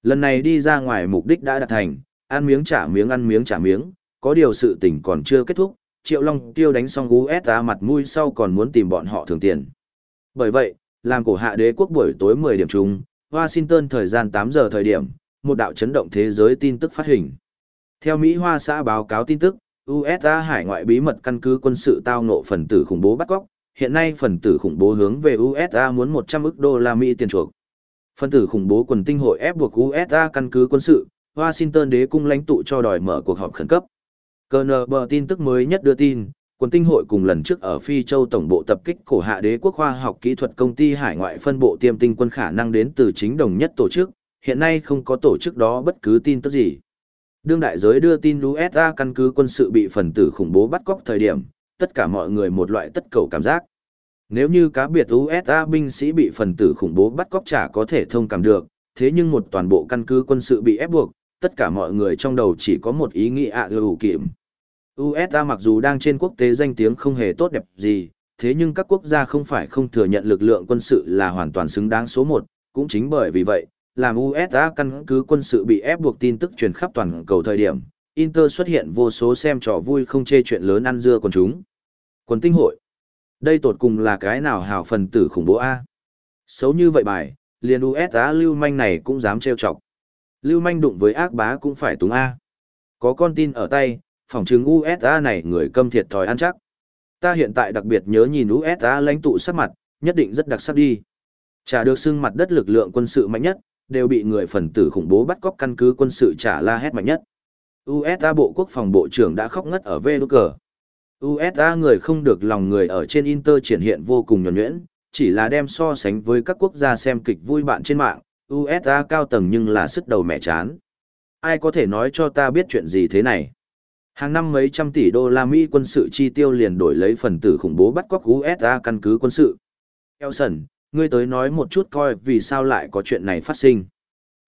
Lần này đi ra ngoài mục đích đã đạt thành, ăn miếng trả miếng ăn miếng trả miếng, có điều sự tình còn chưa kết thúc, Triệu Long tiêu đánh xong USA mặt mũi sau còn muốn tìm bọn họ thường tiền. Bởi vậy, làm cổ hạ đế quốc buổi tối 10 điểm chung, Washington thời gian 8 giờ thời điểm, một đạo chấn động thế giới tin tức phát hình. Theo Mỹ Hoa xã báo cáo tin tức, USA hải ngoại bí mật căn cứ quân sự tao ngộ phần tử khủng bố bắt cóc, hiện nay phần tử khủng bố hướng về USA muốn 100 ức đô la Mỹ tiền chuộc. Phần tử khủng bố quần tinh hội ép buộc USA căn cứ quân sự, Washington đế cung lãnh tụ cho đòi mở cuộc họp khẩn cấp. Cơ tin tức mới nhất đưa tin, quần tinh hội cùng lần trước ở Phi Châu tổng bộ tập kích cổ hạ đế quốc khoa học kỹ thuật công ty hải ngoại phân bộ tiêm tinh quân khả năng đến từ chính đồng nhất tổ chức, hiện nay không có tổ chức đó bất cứ tin tức gì. Đương đại giới đưa tin USA căn cứ quân sự bị phần tử khủng bố bắt cóc thời điểm, tất cả mọi người một loại tất cầu cảm giác. Nếu như cá biệt USA binh sĩ bị phần tử khủng bố bắt cóc chả có thể thông cảm được, thế nhưng một toàn bộ căn cứ quân sự bị ép buộc, tất cả mọi người trong đầu chỉ có một ý nghĩ ạ à ưu kiểm. USA mặc dù đang trên quốc tế danh tiếng không hề tốt đẹp gì, thế nhưng các quốc gia không phải không thừa nhận lực lượng quân sự là hoàn toàn xứng đáng số một, cũng chính bởi vì vậy, làm USA căn cứ quân sự bị ép buộc tin tức truyền khắp toàn cầu thời điểm, Inter xuất hiện vô số xem trò vui không chê chuyện lớn ăn dưa con chúng. quần tinh hội. Đây tột cùng là cái nào hào phần tử khủng bố A. Xấu như vậy bài, liền USA lưu manh này cũng dám trêu chọc. Lưu manh đụng với ác bá cũng phải túng A. Có con tin ở tay, phòng chứng USA này người câm thiệt thòi ăn chắc. Ta hiện tại đặc biệt nhớ nhìn USA lãnh tụ sắc mặt, nhất định rất đặc sắc đi. Trả được xưng mặt đất lực lượng quân sự mạnh nhất, đều bị người phần tử khủng bố bắt cóc căn cứ quân sự trả la hét mạnh nhất. USA Bộ Quốc phòng Bộ trưởng đã khóc ngất ở VNG. USA người không được lòng người ở trên Inter triển hiện vô cùng nhuẩn nhuyễn, chỉ là đem so sánh với các quốc gia xem kịch vui bạn trên mạng, USA cao tầng nhưng là sức đầu mẹ chán. Ai có thể nói cho ta biết chuyện gì thế này? Hàng năm mấy trăm tỷ đô la Mỹ quân sự chi tiêu liền đổi lấy phần tử khủng bố bắt cóc USA căn cứ quân sự. Elson, ngươi tới nói một chút coi vì sao lại có chuyện này phát sinh.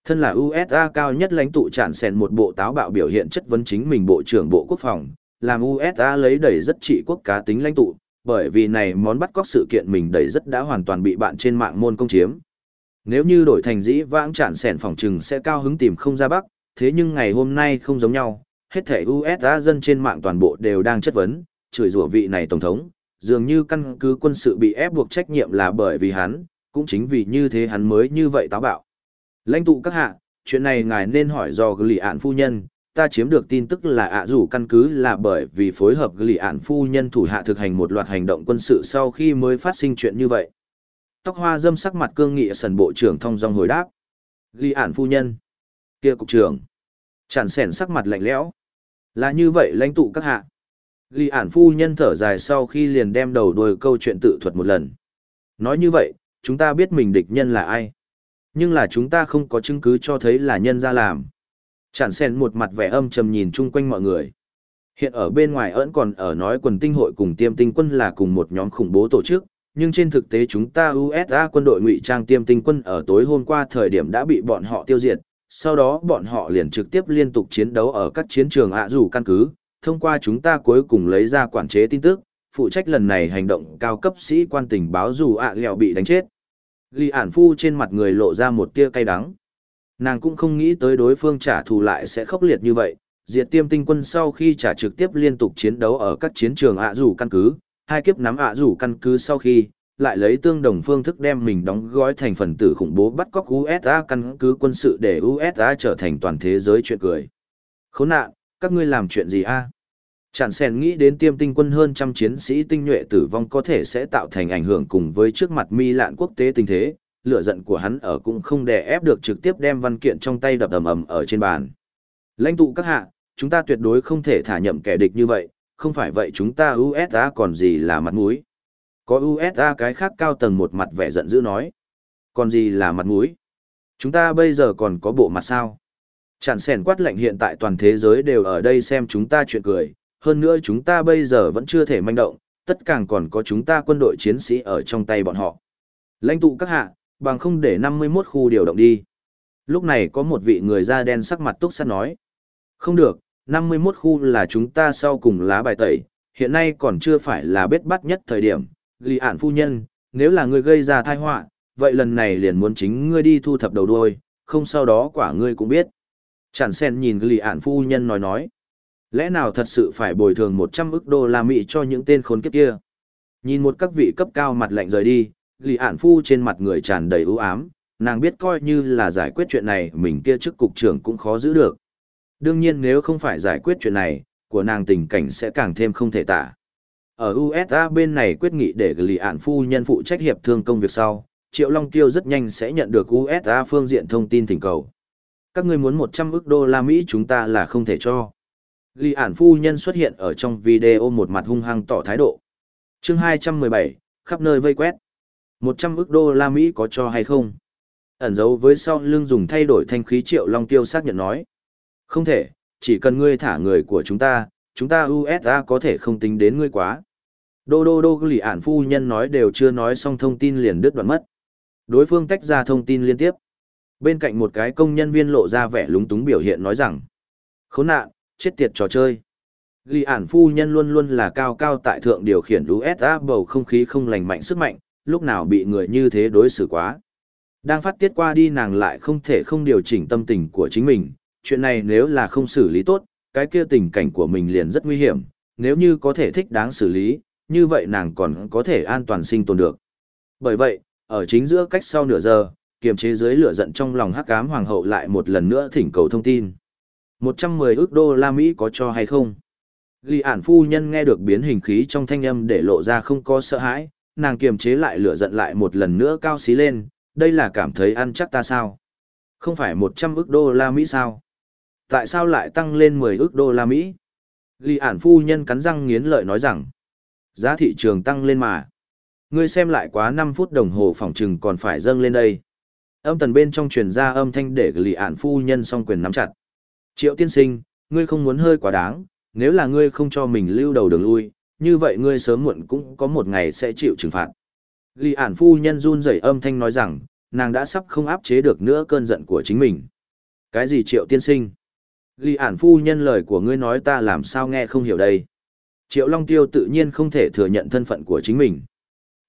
Thân là USA cao nhất lãnh tụ tràn sèn một bộ táo bạo biểu hiện chất vấn chính mình Bộ trưởng Bộ Quốc phòng, làm USA lấy đẩy rất trị quốc cá tính lãnh tụ, bởi vì này món bắt cóc sự kiện mình đẩy rất đã hoàn toàn bị bạn trên mạng môn công chiếm. Nếu như đổi thành dĩ vãng tràn sèn phòng trừng sẽ cao hứng tìm không ra bắc, thế nhưng ngày hôm nay không giống nhau, hết thể USA dân trên mạng toàn bộ đều đang chất vấn, chửi rủa vị này tổng thống, dường như căn cứ quân sự bị ép buộc trách nhiệm là bởi vì hắn, cũng chính vì như thế hắn mới như vậy táo bạo. Lãnh tụ các hạ, chuyện này ngài nên hỏi do gửi ạn phu nhân, ta chiếm được tin tức là ạ rủ căn cứ là bởi vì phối hợp gửi ạn phu nhân thủ hạ thực hành một loạt hành động quân sự sau khi mới phát sinh chuyện như vậy. Tóc hoa dâm sắc mặt cương nghị sần bộ trưởng thông dong hồi đáp. Gửi ạn phu nhân. kia cục trưởng. Chản sẻn sắc mặt lạnh lẽo. Là như vậy lãnh tụ các hạ. Ghi ản phu nhân thở dài sau khi liền đem đầu đuôi câu chuyện tự thuật một lần. Nói như vậy, chúng ta biết mình địch nhân là ai. Nhưng là chúng ta không có chứng cứ cho thấy là nhân ra làm. Chản sen một mặt vẻ âm trầm nhìn chung quanh mọi người. Hiện ở bên ngoài ẩn còn ở nói quần tinh hội cùng tiêm tinh quân là cùng một nhóm khủng bố tổ chức, nhưng trên thực tế chúng ta USA quân đội ngụy trang tiêm tinh quân ở tối hôm qua thời điểm đã bị bọn họ tiêu diệt, sau đó bọn họ liền trực tiếp liên tục chiến đấu ở các chiến trường ạ dù căn cứ, thông qua chúng ta cuối cùng lấy ra quản chế tin tức, phụ trách lần này hành động cao cấp sĩ quan tình báo dù ạ à bị đánh chết. Ghi ản phu trên mặt người lộ ra một tia cay đắng. Nàng cũng không nghĩ tới đối phương trả thù lại sẽ khốc liệt như vậy, diệt tiêm tinh quân sau khi trả trực tiếp liên tục chiến đấu ở các chiến trường ạ rủ căn cứ, hai kiếp nắm ạ rủ căn cứ sau khi, lại lấy tương đồng phương thức đem mình đóng gói thành phần tử khủng bố bắt cóc USA căn cứ quân sự để USA trở thành toàn thế giới chuyện cười. Khốn nạn, các ngươi làm chuyện gì a? Chẳng sèn nghĩ đến tiêm tinh quân hơn trăm chiến sĩ tinh nhuệ tử vong có thể sẽ tạo thành ảnh hưởng cùng với trước mặt mi lạn quốc tế tình thế, lửa giận của hắn ở cũng không đè ép được trực tiếp đem văn kiện trong tay đập ầm ầm ở trên bàn. Lãnh tụ các hạ, chúng ta tuyệt đối không thể thả nhậm kẻ địch như vậy, không phải vậy chúng ta USA còn gì là mặt mũi. Có USA cái khác cao tầng một mặt vẻ giận dữ nói. Còn gì là mặt mũi? Chúng ta bây giờ còn có bộ mặt sao? Chẳng sèn quát lệnh hiện tại toàn thế giới đều ở đây xem chúng ta chuyện cười, hơn nữa chúng ta bây giờ vẫn chưa thể manh động, tất càng còn có chúng ta quân đội chiến sĩ ở trong tay bọn họ. Lãnh tụ các hạ, bằng không để 51 khu điều động đi. Lúc này có một vị người da đen sắc mặt túc sát nói. Không được, 51 khu là chúng ta sau cùng lá bài tẩy, hiện nay còn chưa phải là bết bắt nhất thời điểm. Ghi ản phu nhân, nếu là người gây ra tai họa, vậy lần này liền muốn chính ngươi đi thu thập đầu đuôi, không sau đó quả ngươi cũng biết. Chẳng sen nhìn lì ản phu nhân nói nói. Lẽ nào thật sự phải bồi thường 100 ức đô la Mỹ cho những tên khốn kiếp kia? Nhìn một các vị cấp cao mặt lạnh rời đi, lì ản phu trên mặt người tràn đầy ưu ám, nàng biết coi như là giải quyết chuyện này mình kia chức cục trưởng cũng khó giữ được. Đương nhiên nếu không phải giải quyết chuyện này, của nàng tình cảnh sẽ càng thêm không thể tả. Ở USA bên này quyết nghị để lì ản phu nhân phụ trách hiệp thương công việc sau, Triệu Long Tiêu rất nhanh sẽ nhận được USA phương diện thông tin thỉnh cầu. Các ngươi muốn 100 ức đô la Mỹ chúng ta là không thể cho. Ghi ản phu nhân xuất hiện ở trong video một mặt hung hăng tỏ thái độ. chương 217, khắp nơi vây quét. 100 ức đô la Mỹ có cho hay không? Ẩn dấu với sau lưng dùng thay đổi thanh khí triệu long tiêu xác nhận nói. Không thể, chỉ cần ngươi thả người của chúng ta, chúng ta USA có thể không tính đến ngươi quá. Đô đô đô lì ản phu nhân nói đều chưa nói xong thông tin liền đứt đoạn mất. Đối phương tách ra thông tin liên tiếp. Bên cạnh một cái công nhân viên lộ ra vẻ lúng túng biểu hiện nói rằng. Khốn nạn, chết tiệt trò chơi. Ghi ản phu nhân luôn luôn là cao cao tại thượng điều khiển USA bầu không khí không lành mạnh sức mạnh, lúc nào bị người như thế đối xử quá. Đang phát tiết qua đi nàng lại không thể không điều chỉnh tâm tình của chính mình, chuyện này nếu là không xử lý tốt, cái kia tình cảnh của mình liền rất nguy hiểm, nếu như có thể thích đáng xử lý, như vậy nàng còn có thể an toàn sinh tồn được. Bởi vậy, ở chính giữa cách sau nửa giờ, kiềm chế dưới lửa giận trong lòng hắc ám hoàng hậu lại một lần nữa thỉnh cầu thông tin. 110 ước đô la Mỹ có cho hay không? Ghi ản phu nhân nghe được biến hình khí trong thanh âm để lộ ra không có sợ hãi, nàng kiềm chế lại lửa giận lại một lần nữa cao xí lên, đây là cảm thấy ăn chắc ta sao? Không phải 100 ước đô la Mỹ sao? Tại sao lại tăng lên 10 ước đô la Mỹ? Ghi ản phu nhân cắn răng nghiến lợi nói rằng, giá thị trường tăng lên mà. Ngươi xem lại quá 5 phút đồng hồ phòng trừng còn phải dâng lên đây. Âm tần bên trong truyền ra âm thanh để lì ản phu nhân song quyền nắm chặt. Triệu tiên sinh, ngươi không muốn hơi quá đáng, nếu là ngươi không cho mình lưu đầu đường lui, như vậy ngươi sớm muộn cũng có một ngày sẽ chịu trừng phạt. Ghi ản phu nhân run rẩy âm thanh nói rằng, nàng đã sắp không áp chế được nữa cơn giận của chính mình. Cái gì triệu tiên sinh? Ghi ản phu nhân lời của ngươi nói ta làm sao nghe không hiểu đây. Triệu Long Tiêu tự nhiên không thể thừa nhận thân phận của chính mình.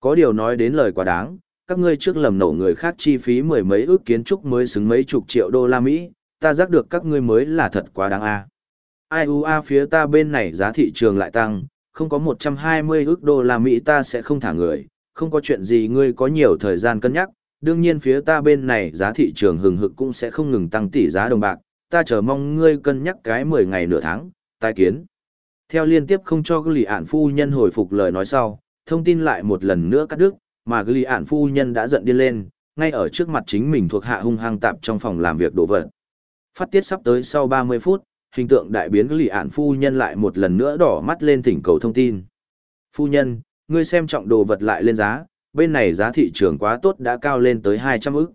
Có điều nói đến lời quá đáng, các ngươi trước lầm nổ người khác chi phí mười mấy ước kiến trúc mới xứng mấy chục triệu đô la Mỹ, ta giác được các ngươi mới là thật quá đáng a. Ai u a phía ta bên này giá thị trường lại tăng, không có 120 ức đô la Mỹ ta sẽ không thả người, không có chuyện gì ngươi có nhiều thời gian cân nhắc, đương nhiên phía ta bên này giá thị trường hừng hực cũng sẽ không ngừng tăng tỷ giá đồng bạc, ta chờ mong ngươi cân nhắc cái 10 ngày nửa tháng, tai kiến. Theo liên tiếp không cho lì ản phu nhân hồi phục lời nói sau, thông tin lại một lần nữa cắt đứt, mà lì ản phu nhân đã giận điên lên, ngay ở trước mặt chính mình thuộc hạ hung hăng tạp trong phòng làm việc đổ vật. Phát tiết sắp tới sau 30 phút, hình tượng đại biến lì ản phu nhân lại một lần nữa đỏ mắt lên thỉnh cầu thông tin. Phu nhân, ngươi xem trọng đồ vật lại lên giá, bên này giá thị trường quá tốt đã cao lên tới 200 ức.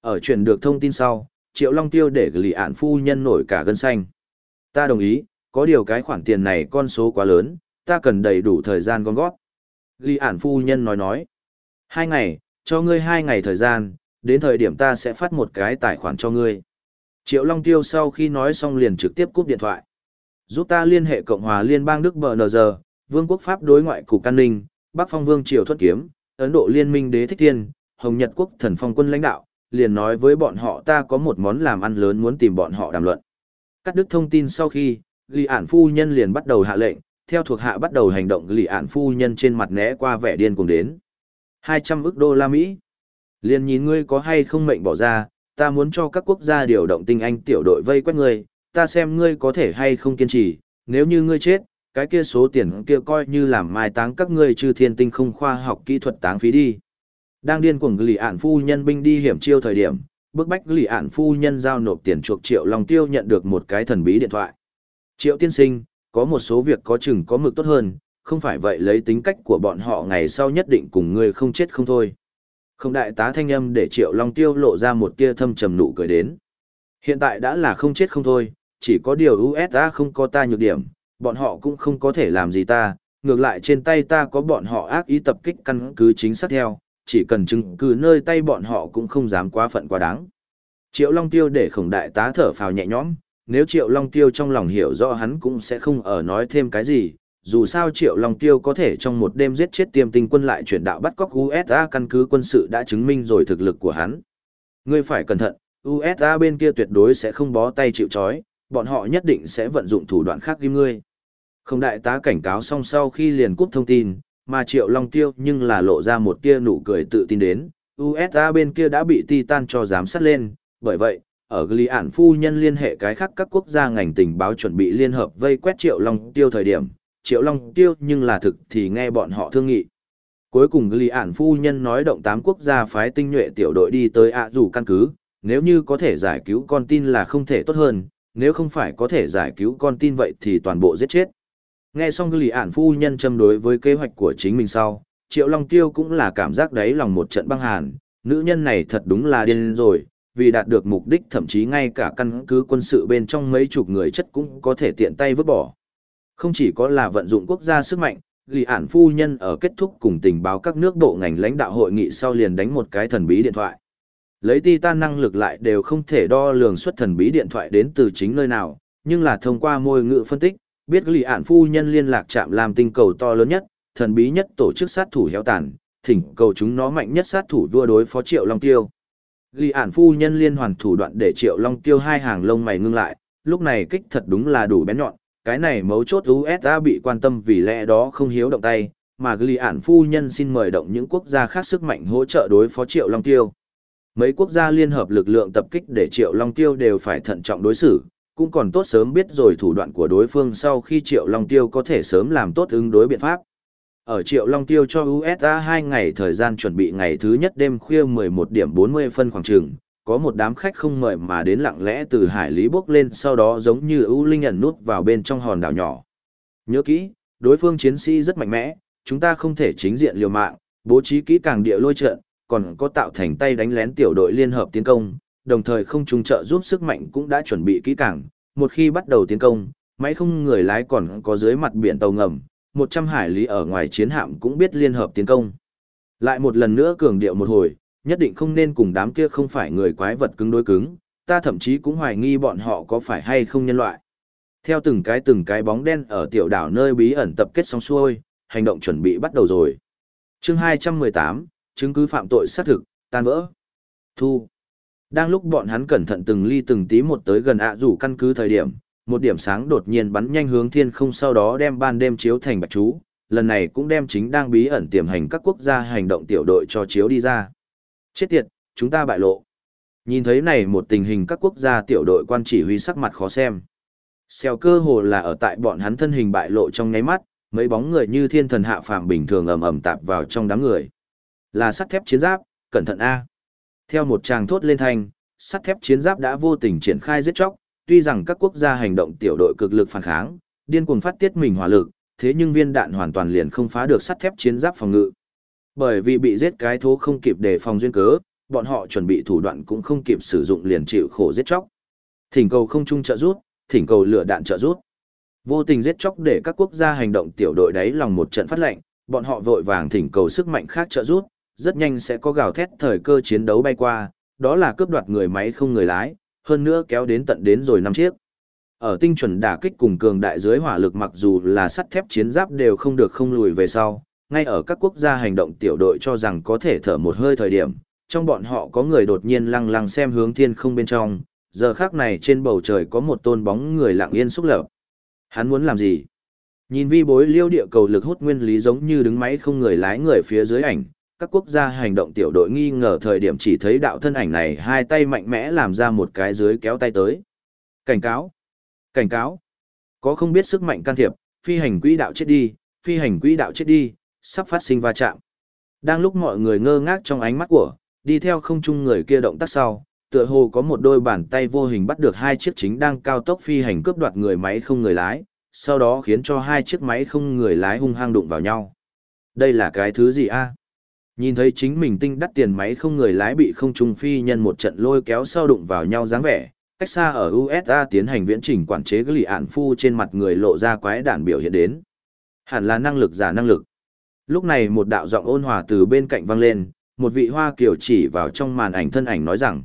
Ở chuyển được thông tin sau, Triệu Long Tiêu để lì ản phu nhân nổi cả gân xanh. Ta đồng ý, có điều cái khoản tiền này con số quá lớn, ta cần đầy đủ thời gian gom gót. Ghi ản phu nhân nói nói. Hai ngày, cho ngươi hai ngày thời gian, đến thời điểm ta sẽ phát một cái tài khoản cho ngươi. Triệu Long Tiêu sau khi nói xong liền trực tiếp cúp điện thoại. Giúp ta liên hệ Cộng hòa Liên bang Đức BNG, Vương quốc Pháp đối ngoại cục an ninh, Bắc Phong Vương Triều Thuất Kiếm, Ấn Độ Liên minh Đế Thích Thiên, Hồng Nhật Quốc Thần Phong quân lãnh đạo, liền nói với bọn họ ta có một món làm ăn lớn muốn tìm bọn họ đàm luận. Cắt đứt thông tin sau khi, Lý ản phu nhân liền bắt đầu hạ lệnh, theo thuộc hạ bắt đầu hành động Lý ản phu nhân trên mặt né qua vẻ điên cùng đến. 200 ức đô la Mỹ. Liền nhìn ngươi có hay không mệnh bỏ ra, ta muốn cho các quốc gia điều động tinh anh tiểu đội vây quét ngươi, ta xem ngươi có thể hay không kiên trì, nếu như ngươi chết, cái kia số tiền kia coi như làm mai táng các ngươi trừ thiên tinh không khoa học kỹ thuật táng phí đi. Đang điên cuồng lì ản phu nhân binh đi hiểm chiêu thời điểm, bức bách lì ản phu nhân giao nộp tiền chuộc triệu long tiêu nhận được một cái thần bí điện thoại. Triệu tiên sinh, có một số việc có chừng có mực tốt hơn, không phải vậy lấy tính cách của bọn họ ngày sau nhất định cùng ngươi không chết không thôi. Không đại tá thanh âm để Triệu Long Tiêu lộ ra một tia thâm trầm nụ cười đến. Hiện tại đã là không chết không thôi, chỉ có điều USA không có ta nhược điểm, bọn họ cũng không có thể làm gì ta, ngược lại trên tay ta có bọn họ ác ý tập kích căn cứ chính xác theo, chỉ cần chứng cứ nơi tay bọn họ cũng không dám quá phận quá đáng. Triệu Long Tiêu để khổng đại tá thở phào nhẹ nhõm, nếu Triệu Long Tiêu trong lòng hiểu rõ hắn cũng sẽ không ở nói thêm cái gì, dù sao Triệu Long Tiêu có thể trong một đêm giết chết tiêm tinh quân lại chuyển đạo bắt cóc USA căn cứ quân sự đã chứng minh rồi thực lực của hắn. Ngươi phải cẩn thận, USA bên kia tuyệt đối sẽ không bó tay chịu chói, bọn họ nhất định sẽ vận dụng thủ đoạn khác ghim ngươi. Không đại tá cảnh cáo xong sau khi liền cúp thông tin, mà Triệu Long Tiêu nhưng là lộ ra một tia nụ cười tự tin đến, USA bên kia đã bị Titan cho giám sát lên, bởi vậy, ở Gli ản phu nhân liên hệ cái khác các quốc gia ngành tình báo chuẩn bị liên hợp vây quét Triệu Long Tiêu thời điểm, Triệu Long Tiêu nhưng là thực thì nghe bọn họ thương nghị. Cuối cùng lì ản phu nhân nói động tám quốc gia phái tinh nhuệ tiểu đội đi tới ạ dù căn cứ, nếu như có thể giải cứu con tin là không thể tốt hơn, nếu không phải có thể giải cứu con tin vậy thì toàn bộ giết chết. Nghe xong lì ản phu nhân châm đối với kế hoạch của chính mình sau, Triệu Long Tiêu cũng là cảm giác đáy lòng một trận băng hàn, nữ nhân này thật đúng là điên rồi, vì đạt được mục đích thậm chí ngay cả căn cứ quân sự bên trong mấy chục người chất cũng có thể tiện tay vứt bỏ. Không chỉ có là vận dụng quốc gia sức mạnh, ghi ản phu nhân ở kết thúc cùng tình báo các nước bộ ngành lãnh đạo hội nghị sau liền đánh một cái thần bí điện thoại. Lấy titan năng lực lại đều không thể đo lường xuất thần bí điện thoại đến từ chính nơi nào, nhưng là thông qua môi ngữ phân tích, biết ghi ản phu nhân liên lạc chạm làm tinh cầu to lớn nhất, thần bí nhất tổ chức sát thủ heo tàn, thỉnh cầu chúng nó mạnh nhất sát thủ vua đối phó triệu long tiêu. Ghi ản phu nhân liên hoàn thủ đoạn để triệu long tiêu hai hàng lông mày ngưng lại, lúc này kích thật đúng là đủ bén nhọn, cái này mấu chốt USA bị quan tâm vì lẽ đó không hiếu động tay, mà Ghi ản phu nhân xin mời động những quốc gia khác sức mạnh hỗ trợ đối phó triệu long tiêu. Mấy quốc gia liên hợp lực lượng tập kích để triệu long tiêu đều phải thận trọng đối xử, cũng còn tốt sớm biết rồi thủ đoạn của đối phương sau khi triệu long tiêu có thể sớm làm tốt ứng đối biện pháp. Ở Triệu Long Tiêu cho USA 2 ngày thời gian chuẩn bị ngày thứ nhất đêm khuya 11 điểm 40 phân khoảng trường, có một đám khách không mời mà đến lặng lẽ từ hải lý bốc lên sau đó giống như ưu linh ẩn nút vào bên trong hòn đảo nhỏ. Nhớ kỹ, đối phương chiến sĩ rất mạnh mẽ, chúng ta không thể chính diện liều mạng, Bố trí kỹ càng địa lôi trận, còn có tạo thành tay đánh lén tiểu đội liên hợp tiến công, đồng thời không trung trợ giúp sức mạnh cũng đã chuẩn bị kỹ càng. Một khi bắt đầu tiến công, máy không người lái còn có dưới mặt biển tàu ngầm, 100 hải lý ở ngoài chiến hạm cũng biết liên hợp tiến công. Lại một lần nữa cường điệu một hồi, nhất định không nên cùng đám kia không phải người quái vật cứng đối cứng, ta thậm chí cũng hoài nghi bọn họ có phải hay không nhân loại. Theo từng cái từng cái bóng đen ở tiểu đảo nơi bí ẩn tập kết xong xuôi, hành động chuẩn bị bắt đầu rồi. chương 218, chứng cứ phạm tội xác thực, tan vỡ. Thu. Đang lúc bọn hắn cẩn thận từng ly từng tí một tới gần ạ rủ căn cứ thời điểm, một điểm sáng đột nhiên bắn nhanh hướng thiên không sau đó đem ban đêm chiếu thành bạch chú, lần này cũng đem chính đang bí ẩn tiềm hành các quốc gia hành động tiểu đội cho chiếu đi ra. Chết tiệt, chúng ta bại lộ. Nhìn thấy này một tình hình các quốc gia tiểu đội quan chỉ huy sắc mặt khó xem. Xèo cơ hồ là ở tại bọn hắn thân hình bại lộ trong nháy mắt, mấy bóng người như thiên thần hạ phàm bình thường ầm ầm tạp vào trong đám người. Là sắt thép chiến giáp, cẩn thận A. Theo một tràng thốt lên thanh, sắt thép chiến giáp đã vô tình triển khai giết chóc, tuy rằng các quốc gia hành động tiểu đội cực lực phản kháng, điên cuồng phát tiết mình hỏa lực, thế nhưng viên đạn hoàn toàn liền không phá được sắt thép chiến giáp phòng ngự. Bởi vì bị giết cái thố không kịp đề phòng duyên cớ, bọn họ chuẩn bị thủ đoạn cũng không kịp sử dụng liền chịu khổ giết chóc. Thỉnh cầu không trung trợ rút, thỉnh cầu lửa đạn trợ rút. Vô tình giết chóc để các quốc gia hành động tiểu đội đáy lòng một trận phát lệnh, bọn họ vội vàng thỉnh cầu sức mạnh khác trợ rút, rất nhanh sẽ có gào thét thời cơ chiến đấu bay qua, đó là cướp đoạt người máy không người lái, hơn nữa kéo đến tận đến rồi năm chiếc. Ở tinh chuẩn đả kích cùng cường đại dưới hỏa lực mặc dù là sắt thép chiến giáp đều không được không lùi về sau, ngay ở các quốc gia hành động tiểu đội cho rằng có thể thở một hơi thời điểm, trong bọn họ có người đột nhiên lăng lăng xem hướng thiên không bên trong, giờ khác này trên bầu trời có một tôn bóng người lặng yên xúc lập. Hắn muốn làm gì? Nhìn vi bối liêu địa cầu lực hút nguyên lý giống như đứng máy không người lái người phía dưới ảnh, các quốc gia hành động tiểu đội nghi ngờ thời điểm chỉ thấy đạo thân ảnh này hai tay mạnh mẽ làm ra một cái dưới kéo tay tới. Cảnh cáo! Cảnh cáo! Có không biết sức mạnh can thiệp, phi hành quỹ đạo chết đi, phi hành quỹ đạo chết đi, sắp phát sinh va chạm. Đang lúc mọi người ngơ ngác trong ánh mắt của, đi theo không chung người kia động tác sau, tựa hồ có một đôi bàn tay vô hình bắt được hai chiếc chính đang cao tốc phi hành cướp đoạt người máy không người lái, sau đó khiến cho hai chiếc máy không người lái hung hăng đụng vào nhau. Đây là cái thứ gì a? Nhìn thấy chính mình tinh đắt tiền máy không người lái bị không trung phi nhân một trận lôi kéo sau đụng vào nhau dáng vẻ, cách xa ở USA tiến hành viễn trình quản chế gửi ản phu trên mặt người lộ ra quái đản biểu hiện đến. Hẳn là năng lực giả năng lực. Lúc này một đạo giọng ôn hòa từ bên cạnh vang lên, một vị hoa kiều chỉ vào trong màn ảnh thân ảnh nói rằng,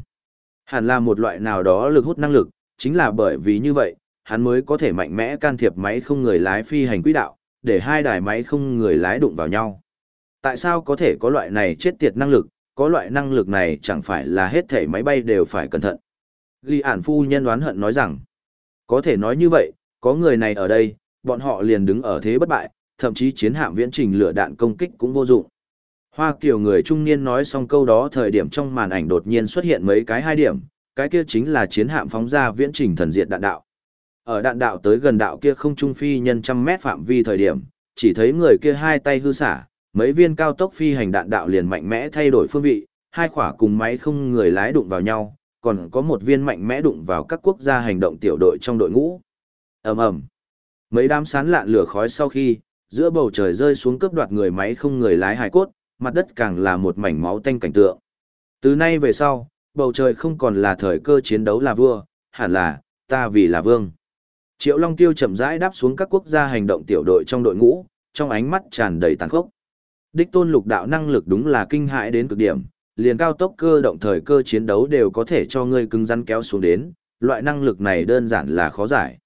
hẳn là một loại nào đó lực hút năng lực, chính là bởi vì như vậy, hắn mới có thể mạnh mẽ can thiệp máy không người lái phi hành quỹ đạo, để hai đài máy không người lái đụng vào nhau. Tại sao có thể có loại này chết tiệt năng lực, có loại năng lực này chẳng phải là hết thể máy bay đều phải cẩn thận. Ghi ản phu nhân đoán hận nói rằng, có thể nói như vậy, có người này ở đây, bọn họ liền đứng ở thế bất bại, thậm chí chiến hạm viễn trình lửa đạn công kích cũng vô dụng. Hoa Kiều người trung niên nói xong câu đó thời điểm trong màn ảnh đột nhiên xuất hiện mấy cái hai điểm, cái kia chính là chiến hạm phóng ra viễn trình thần diệt đạn đạo. Ở đạn đạo tới gần đạo kia không trung phi nhân trăm mét phạm vi thời điểm, chỉ thấy người kia hai tay hư xả, mấy viên cao tốc phi hành đạn đạo liền mạnh mẽ thay đổi phương vị, hai khỏa cùng máy không người lái đụng vào nhau, còn có một viên mạnh mẽ đụng vào các quốc gia hành động tiểu đội trong đội ngũ. Ầm ầm. Mấy đám sán lạn lửa khói sau khi, giữa bầu trời rơi xuống cướp đoạt người máy không người lái hải cốt, mặt đất càng là một mảnh máu tanh cảnh tượng. Từ nay về sau, bầu trời không còn là thời cơ chiến đấu là vua, hẳn là, ta vì là vương. Triệu Long Tiêu chậm rãi đáp xuống các quốc gia hành động tiểu đội trong đội ngũ, trong ánh mắt tràn đầy tàn khốc. Đích tôn lục đạo năng lực đúng là kinh hãi đến cực điểm, liền cao tốc cơ động thời cơ chiến đấu đều có thể cho ngươi cứng rắn kéo xuống đến, loại năng lực này đơn giản là khó giải.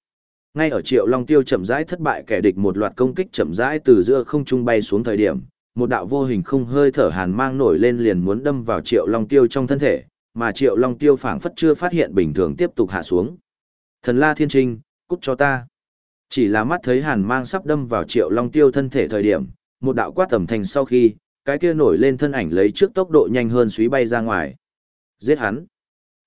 Ngay ở Triệu Long Tiêu chậm rãi thất bại kẻ địch một loạt công kích chậm rãi từ giữa không trung bay xuống thời điểm, một đạo vô hình không hơi thở hàn mang nổi lên liền muốn đâm vào Triệu Long Tiêu trong thân thể, mà Triệu Long Tiêu phảng phất chưa phát hiện bình thường tiếp tục hạ xuống. Thần La Thiên Trinh, cút cho ta. Chỉ là mắt thấy hàn mang sắp đâm vào Triệu Long Tiêu thân thể thời điểm, một đạo quát tầm thành sau khi, cái kia nổi lên thân ảnh lấy trước tốc độ nhanh hơn suý bay ra ngoài. Giết hắn.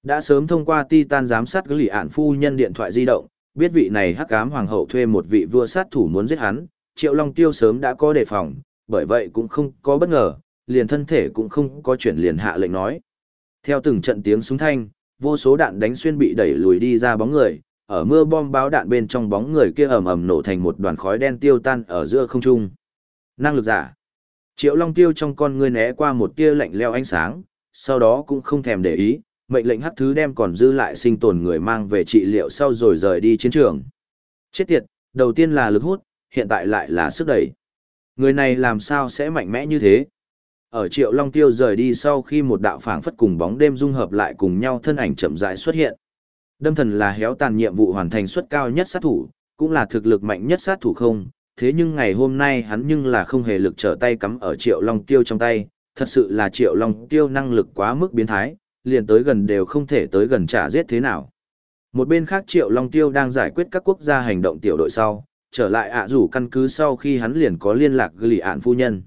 Đã sớm thông qua Titan giám sát gửi ản phu nhân điện thoại di động, biết vị này hắc ám hoàng hậu thuê một vị vua sát thủ muốn giết hắn, Triệu Long Tiêu sớm đã có đề phòng, bởi vậy cũng không có bất ngờ, liền thân thể cũng không có chuyển liền hạ lệnh nói. Theo từng trận tiếng súng thanh, vô số đạn đánh xuyên bị đẩy lùi đi ra bóng người, ở mưa bom báo đạn bên trong bóng người kia ầm ầm nổ thành một đoàn khói đen tiêu tan ở giữa không trung. Năng lực giả. Triệu Long Tiêu trong con ngươi né qua một tia lạnh leo ánh sáng, sau đó cũng không thèm để ý, mệnh lệnh hắc thứ đem còn dư lại sinh tồn người mang về trị liệu sau rồi rời đi chiến trường. Chết tiệt, đầu tiên là lực hút, hiện tại lại là sức đẩy. Người này làm sao sẽ mạnh mẽ như thế? Ở Triệu Long Tiêu rời đi sau khi một đạo phảng phất cùng bóng đêm dung hợp lại cùng nhau thân ảnh chậm rãi xuất hiện. Đâm thần là héo tàn nhiệm vụ hoàn thành suất cao nhất sát thủ, cũng là thực lực mạnh nhất sát thủ không, thế nhưng ngày hôm nay hắn nhưng là không hề lực trở tay cắm ở Triệu Long Tiêu trong tay, thật sự là Triệu Long Tiêu năng lực quá mức biến thái, liền tới gần đều không thể tới gần trả giết thế nào. Một bên khác Triệu Long Tiêu đang giải quyết các quốc gia hành động tiểu đội sau, trở lại ạ rủ căn cứ sau khi hắn liền có liên lạc gửi ạn phu nhân.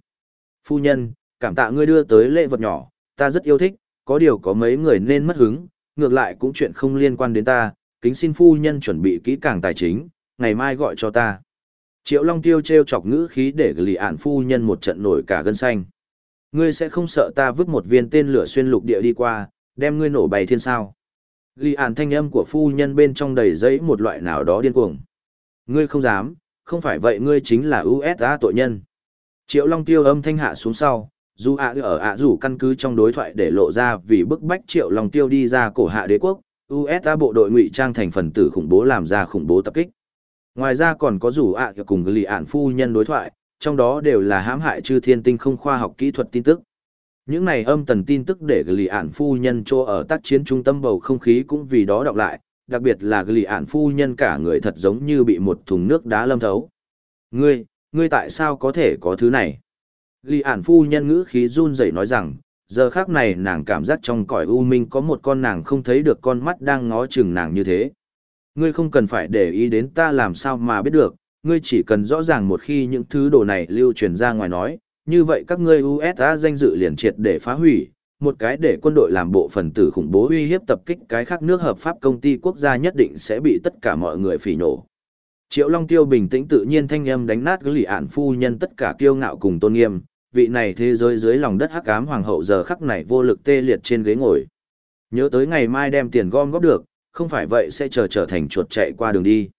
Phu nhân, cảm tạ ngươi đưa tới lễ vật nhỏ, ta rất yêu thích, có điều có mấy người nên mất hứng, ngược lại cũng chuyện không liên quan đến ta, kính xin phu nhân chuẩn bị kỹ càng tài chính, ngày mai gọi cho ta. Triệu Long Tiêu treo chọc ngữ khí để gửi ạn phu nhân một trận nổi cả gân xanh. Ngươi sẽ không sợ ta vứt một viên tên lửa xuyên lục địa đi qua, đem ngươi nổ bày thiên sao. Ghi ạn thanh âm của phu nhân bên trong đầy giấy một loại nào đó điên cuồng. Ngươi không dám, không phải vậy ngươi chính là USA tội nhân. Triệu Long Tiêu âm thanh hạ xuống sau, dù ạ ở ạ rủ căn cứ trong đối thoại để lộ ra vì bức bách Triệu Long Tiêu đi ra cổ hạ đế quốc, USA bộ đội ngụy trang thành phần tử khủng bố làm ra khủng bố tập kích. Ngoài ra còn có rủ ạ cùng lì ạn phu nhân đối thoại, trong đó đều là hãm hại chư thiên tinh không khoa học kỹ thuật tin tức. Những này âm tần tin tức để lì ản phu nhân cho ở tác chiến trung tâm bầu không khí cũng vì đó đọc lại, đặc biệt là lì ản phu nhân cả người thật giống như bị một thùng nước đá lâm thấu. Ngươi, ngươi tại sao có thể có thứ này? Lì ản phu nhân ngữ khí run rẩy nói rằng, giờ khác này nàng cảm giác trong cõi u minh có một con nàng không thấy được con mắt đang ngó chừng nàng như thế. Ngươi không cần phải để ý đến ta làm sao mà biết được, ngươi chỉ cần rõ ràng một khi những thứ đồ này lưu truyền ra ngoài nói, như vậy các ngươi USA danh dự liền triệt để phá hủy, một cái để quân đội làm bộ phần tử khủng bố uy hiếp tập kích cái khác nước hợp pháp công ty quốc gia nhất định sẽ bị tất cả mọi người phỉ nổ. Triệu Long Tiêu bình tĩnh tự nhiên thanh âm đánh nát cái lì ản phu nhân tất cả kiêu ngạo cùng tôn nghiêm, vị này thế giới dưới lòng đất hắc ám hoàng hậu giờ khắc này vô lực tê liệt trên ghế ngồi. Nhớ tới ngày mai đem tiền gom góp được, không phải vậy sẽ chờ trở thành chuột chạy qua đường đi.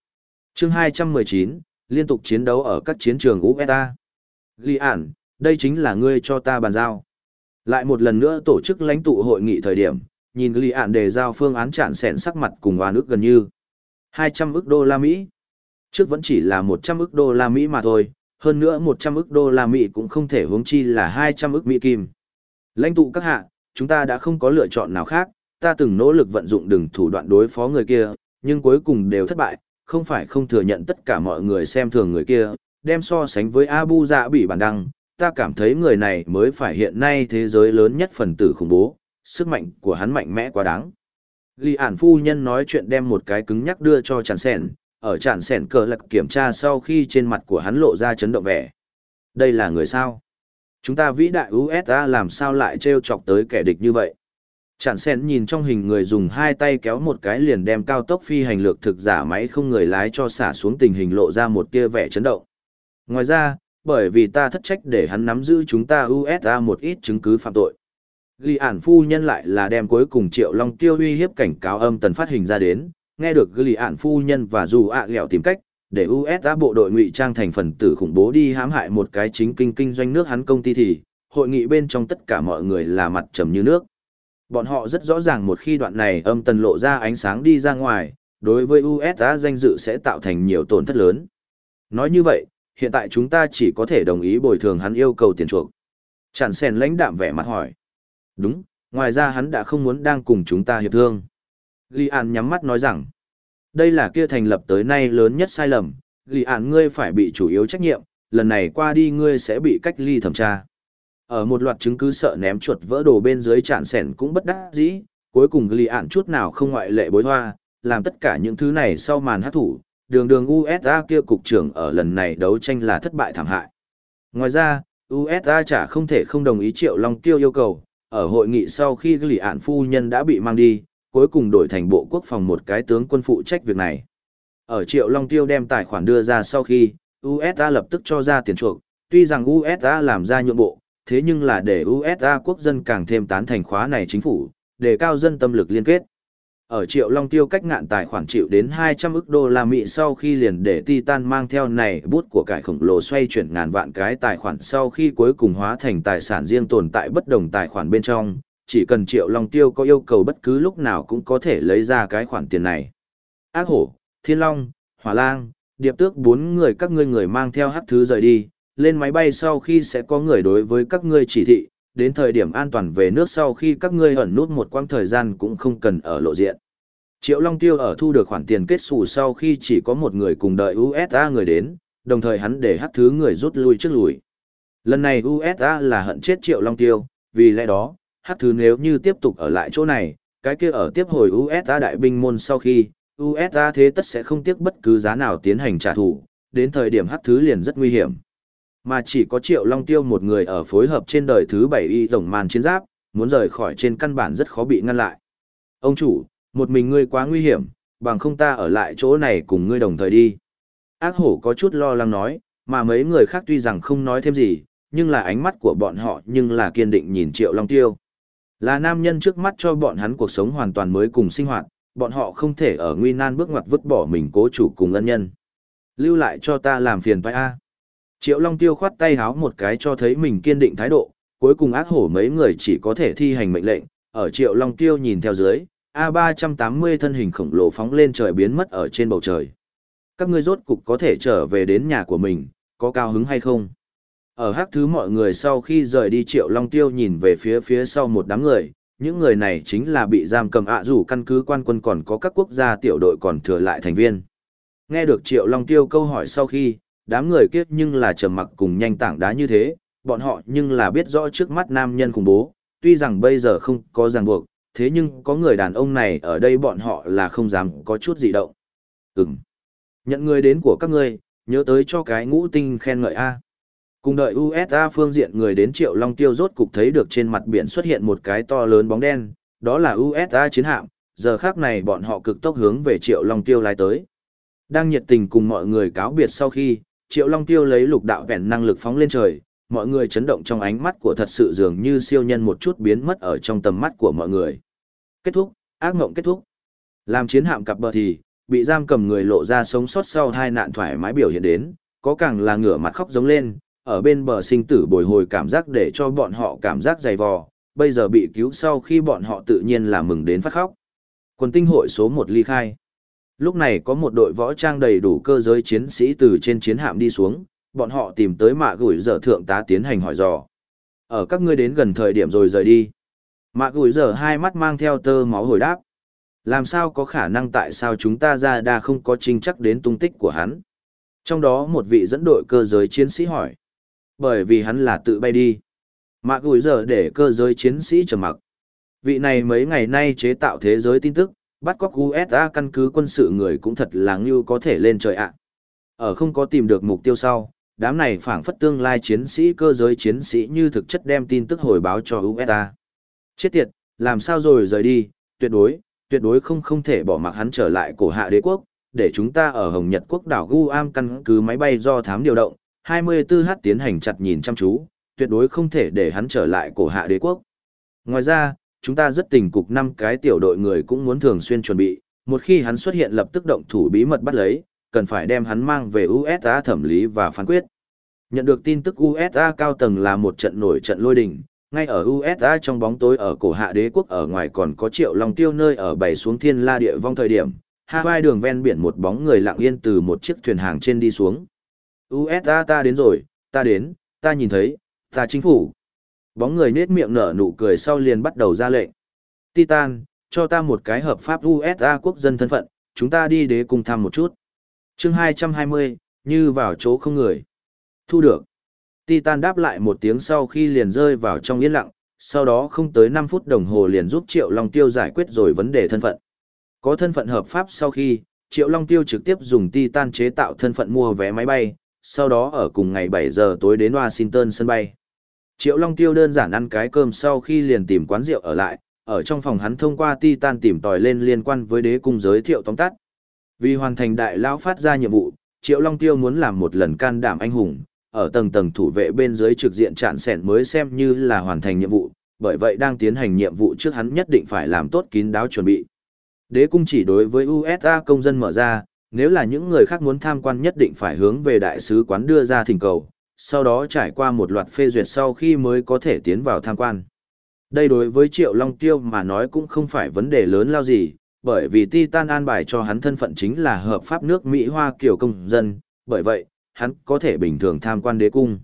Chương 219, liên tục chiến đấu ở các chiến trường USA. Ghi ản, đây chính là ngươi cho ta bàn giao. Lại một lần nữa tổ chức lãnh tụ hội nghị thời điểm, nhìn lì ản đề giao phương án chản sẻn sắc mặt cùng hoa nước gần như. 200 ức đô la Mỹ. Trước vẫn chỉ là 100 ức đô la Mỹ mà thôi, hơn nữa 100 ức đô la Mỹ cũng không thể hướng chi là 200 ức Mỹ kim. Lãnh tụ các hạ, chúng ta đã không có lựa chọn nào khác, ta từng nỗ lực vận dụng đừng thủ đoạn đối phó người kia, nhưng cuối cùng đều thất bại, không phải không thừa nhận tất cả mọi người xem thường người kia, đem so sánh với Abu Dạ bị bản đăng, ta cảm thấy người này mới phải hiện nay thế giới lớn nhất phần tử khủng bố, sức mạnh của hắn mạnh mẽ quá đáng. Lý ản phu nhân nói chuyện đem một cái cứng nhắc đưa cho chản sẻn, ở chản sẻn cờ lạc kiểm tra sau khi trên mặt của hắn lộ ra chấn động vẻ. Đây là người sao? Chúng ta vĩ đại USA làm sao lại trêu chọc tới kẻ địch như vậy? Chản sẻn nhìn trong hình người dùng hai tay kéo một cái liền đem cao tốc phi hành lược thực giả máy không người lái cho xả xuống tình hình lộ ra một tia vẻ chấn động. Ngoài ra, bởi vì ta thất trách để hắn nắm giữ chúng ta USA một ít chứng cứ phạm tội. Ghi ản phu nhân lại là đem cuối cùng triệu long tiêu uy hiếp cảnh cáo âm tần phát hình ra đến, nghe được ghi ản phu nhân và dù ạ à tìm cách, để USA bộ đội ngụy trang thành phần tử khủng bố đi hãm hại một cái chính kinh kinh doanh nước hắn công ty thì, hội nghị bên trong tất cả mọi người là mặt trầm như nước. Bọn họ rất rõ ràng một khi đoạn này âm tần lộ ra ánh sáng đi ra ngoài, đối với USA danh dự sẽ tạo thành nhiều tổn thất lớn. Nói như vậy, hiện tại chúng ta chỉ có thể đồng ý bồi thường hắn yêu cầu tiền chuộc. Chẳng sèn lãnh đạm vẻ mặt hỏi. Đúng, ngoài ra hắn đã không muốn đang cùng chúng ta hiệp thương. Ghi An nhắm mắt nói rằng, đây là kia thành lập tới nay lớn nhất sai lầm, Ghi An ngươi phải bị chủ yếu trách nhiệm, lần này qua đi ngươi sẽ bị cách ly thẩm tra. Ở một loạt chứng cứ sợ ném chuột vỡ đồ bên dưới tràn sẻn cũng bất đắc dĩ, cuối cùng Ghi An chút nào không ngoại lệ bối hoa, làm tất cả những thứ này sau màn hát thủ, đường đường USA kia cục trưởng ở lần này đấu tranh là thất bại thảm hại. Ngoài ra, USA chả không thể không đồng ý Triệu Long Tiêu yêu cầu, ở hội nghị sau khi lì ản phu nhân đã bị mang đi, cuối cùng đổi thành bộ quốc phòng một cái tướng quân phụ trách việc này. Ở Triệu Long Tiêu đem tài khoản đưa ra sau khi, USA lập tức cho ra tiền chuộc, tuy rằng USA làm ra nhượng bộ, thế nhưng là để USA quốc dân càng thêm tán thành khóa này chính phủ, để cao dân tâm lực liên kết. Ở triệu long tiêu cách ngạn tài khoản chịu đến 200 ức đô la Mỹ sau khi liền để Titan mang theo này bút của cải khổng lồ xoay chuyển ngàn vạn cái tài khoản sau khi cuối cùng hóa thành tài sản riêng tồn tại bất đồng tài khoản bên trong, chỉ cần triệu long tiêu có yêu cầu bất cứ lúc nào cũng có thể lấy ra cái khoản tiền này. Ác hổ, thiên long, hỏa lang, điệp tước bốn người các ngươi người mang theo hắc thứ rời đi, lên máy bay sau khi sẽ có người đối với các ngươi chỉ thị, đến thời điểm an toàn về nước sau khi các ngươi ẩn nút một quãng thời gian cũng không cần ở lộ diện. Triệu Long Tiêu ở thu được khoản tiền kết xù sau khi chỉ có một người cùng đợi USA người đến, đồng thời hắn để hắc thứ người rút lui trước lùi. Lần này USA là hận chết Triệu Long Tiêu, vì lẽ đó, hắc thứ nếu như tiếp tục ở lại chỗ này, cái kia ở tiếp hồi USA đại binh môn sau khi, USA thế tất sẽ không tiếc bất cứ giá nào tiến hành trả thù, đến thời điểm hắc thứ liền rất nguy hiểm. Mà chỉ có Triệu Long Tiêu một người ở phối hợp trên đời thứ bảy y tổng màn chiến giáp, muốn rời khỏi trên căn bản rất khó bị ngăn lại. Ông chủ, một mình ngươi quá nguy hiểm, bằng không ta ở lại chỗ này cùng ngươi đồng thời đi. Ác hổ có chút lo lắng nói, mà mấy người khác tuy rằng không nói thêm gì, nhưng là ánh mắt của bọn họ nhưng là kiên định nhìn Triệu Long Tiêu. Là nam nhân trước mắt cho bọn hắn cuộc sống hoàn toàn mới cùng sinh hoạt, bọn họ không thể ở nguy nan bước ngoặt vứt bỏ mình cố chủ cùng ân nhân. Lưu lại cho ta làm phiền phải a. Triệu Long Tiêu khoát tay háo một cái cho thấy mình kiên định thái độ, cuối cùng ác hổ mấy người chỉ có thể thi hành mệnh lệnh, ở Triệu Long Tiêu nhìn theo dưới, A380 thân hình khổng lồ phóng lên trời biến mất ở trên bầu trời. Các ngươi rốt cục có thể trở về đến nhà của mình, có cao hứng hay không? Ở hắc thứ mọi người sau khi rời đi Triệu Long Tiêu nhìn về phía phía sau một đám người, những người này chính là bị giam cầm ạ rủ căn cứ quan quân còn có các quốc gia tiểu đội còn thừa lại thành viên. Nghe được Triệu Long Tiêu câu hỏi sau khi, đám người kiếp nhưng là trầm mặc cùng nhanh tảng đá như thế, bọn họ nhưng là biết rõ trước mắt nam nhân khủng bố, tuy rằng bây giờ không có ràng buộc, thế nhưng có người đàn ông này ở đây bọn họ là không dám có chút gì động. Ừm. Nhận người đến của các ngươi, nhớ tới cho cái ngũ tinh khen ngợi A. Cùng đợi USA phương diện người đến Triệu Long Tiêu rốt cục thấy được trên mặt biển xuất hiện một cái to lớn bóng đen, đó là USA chiến hạm, giờ khác này bọn họ cực tốc hướng về Triệu Long Tiêu lái tới. Đang nhiệt tình cùng mọi người cáo biệt sau khi, Triệu Long Tiêu lấy lục đạo vẹn năng lực phóng lên trời, mọi người chấn động trong ánh mắt của thật sự dường như siêu nhân một chút biến mất ở trong tầm mắt của mọi người. Kết thúc, ác mộng kết thúc. Làm chiến hạm cặp bờ thì, bị giam cầm người lộ ra sống sót sau hai nạn thoải mái biểu hiện đến, có càng là ngửa mặt khóc giống lên, ở bên bờ sinh tử bồi hồi cảm giác để cho bọn họ cảm giác dày vò, bây giờ bị cứu sau khi bọn họ tự nhiên là mừng đến phát khóc. Quân tinh hội số 1 ly khai. Lúc này có một đội võ trang đầy đủ cơ giới chiến sĩ từ trên chiến hạm đi xuống, bọn họ tìm tới mạ gửi giờ thượng tá tiến hành hỏi dò. Ở các ngươi đến gần thời điểm rồi rời đi. Mạ gửi giờ hai mắt mang theo tơ máu hồi đáp. Làm sao có khả năng tại sao chúng ta ra đa không có trinh chắc đến tung tích của hắn? Trong đó một vị dẫn đội cơ giới chiến sĩ hỏi. Bởi vì hắn là tự bay đi. Mạ gửi giờ để cơ giới chiến sĩ trầm mặc. Vị này mấy ngày nay chế tạo thế giới tin tức, bắt cóc USA căn cứ quân sự người cũng thật là ngưu có thể lên trời ạ. Ở không có tìm được mục tiêu sau, đám này phảng phất tương lai chiến sĩ cơ giới chiến sĩ như thực chất đem tin tức hồi báo cho USA. Chết tiệt, làm sao rồi rời đi, tuyệt đối, tuyệt đối không không thể bỏ mặc hắn trở lại cổ hạ đế quốc, để chúng ta ở Hồng Nhật quốc đảo Guam căn cứ máy bay do thám điều động, 24h tiến hành chặt nhìn chăm chú, tuyệt đối không thể để hắn trở lại cổ hạ đế quốc. Ngoài ra, chúng ta rất tình cục năm cái tiểu đội người cũng muốn thường xuyên chuẩn bị, một khi hắn xuất hiện lập tức động thủ bí mật bắt lấy, cần phải đem hắn mang về USA thẩm lý và phán quyết. Nhận được tin tức USA cao tầng là một trận nổi trận lôi đình, ngay ở USA trong bóng tối ở cổ hạ đế quốc ở ngoài còn có triệu long tiêu nơi ở bảy xuống thiên la địa vong thời điểm, Hawaii đường ven biển một bóng người lặng yên từ một chiếc thuyền hàng trên đi xuống. USA ta đến rồi, ta đến, ta nhìn thấy, ta chính phủ. Bóng người nết miệng nở nụ cười sau liền bắt đầu ra lệnh. Titan, cho ta một cái hợp pháp USA quốc dân thân phận, chúng ta đi đế cùng thăm một chút chương 220, như vào chỗ không người. Thu được. Titan đáp lại một tiếng sau khi liền rơi vào trong yên lặng, sau đó không tới 5 phút đồng hồ liền giúp Triệu Long Tiêu giải quyết rồi vấn đề thân phận. Có thân phận hợp pháp sau khi, Triệu Long Tiêu trực tiếp dùng Titan chế tạo thân phận mua vé máy bay, sau đó ở cùng ngày 7 giờ tối đến Washington sân bay. Triệu Long Tiêu đơn giản ăn cái cơm sau khi liền tìm quán rượu ở lại, ở trong phòng hắn thông qua Titan tìm tòi lên liên quan với đế cung giới thiệu tóm tắt. Vì hoàn thành đại lão phát ra nhiệm vụ, Triệu Long Tiêu muốn làm một lần can đảm anh hùng, ở tầng tầng thủ vệ bên dưới trực diện chạn sẻn mới xem như là hoàn thành nhiệm vụ, bởi vậy đang tiến hành nhiệm vụ trước hắn nhất định phải làm tốt kín đáo chuẩn bị. Đế cung chỉ đối với USA công dân mở ra, nếu là những người khác muốn tham quan nhất định phải hướng về đại sứ quán đưa ra thỉnh cầu, sau đó trải qua một loạt phê duyệt sau khi mới có thể tiến vào tham quan. Đây đối với Triệu Long Tiêu mà nói cũng không phải vấn đề lớn lao gì, bởi vì Titan an bài cho hắn thân phận chính là hợp pháp nước Mỹ Hoa kiểu công dân, bởi vậy, hắn có thể bình thường tham quan đế cung.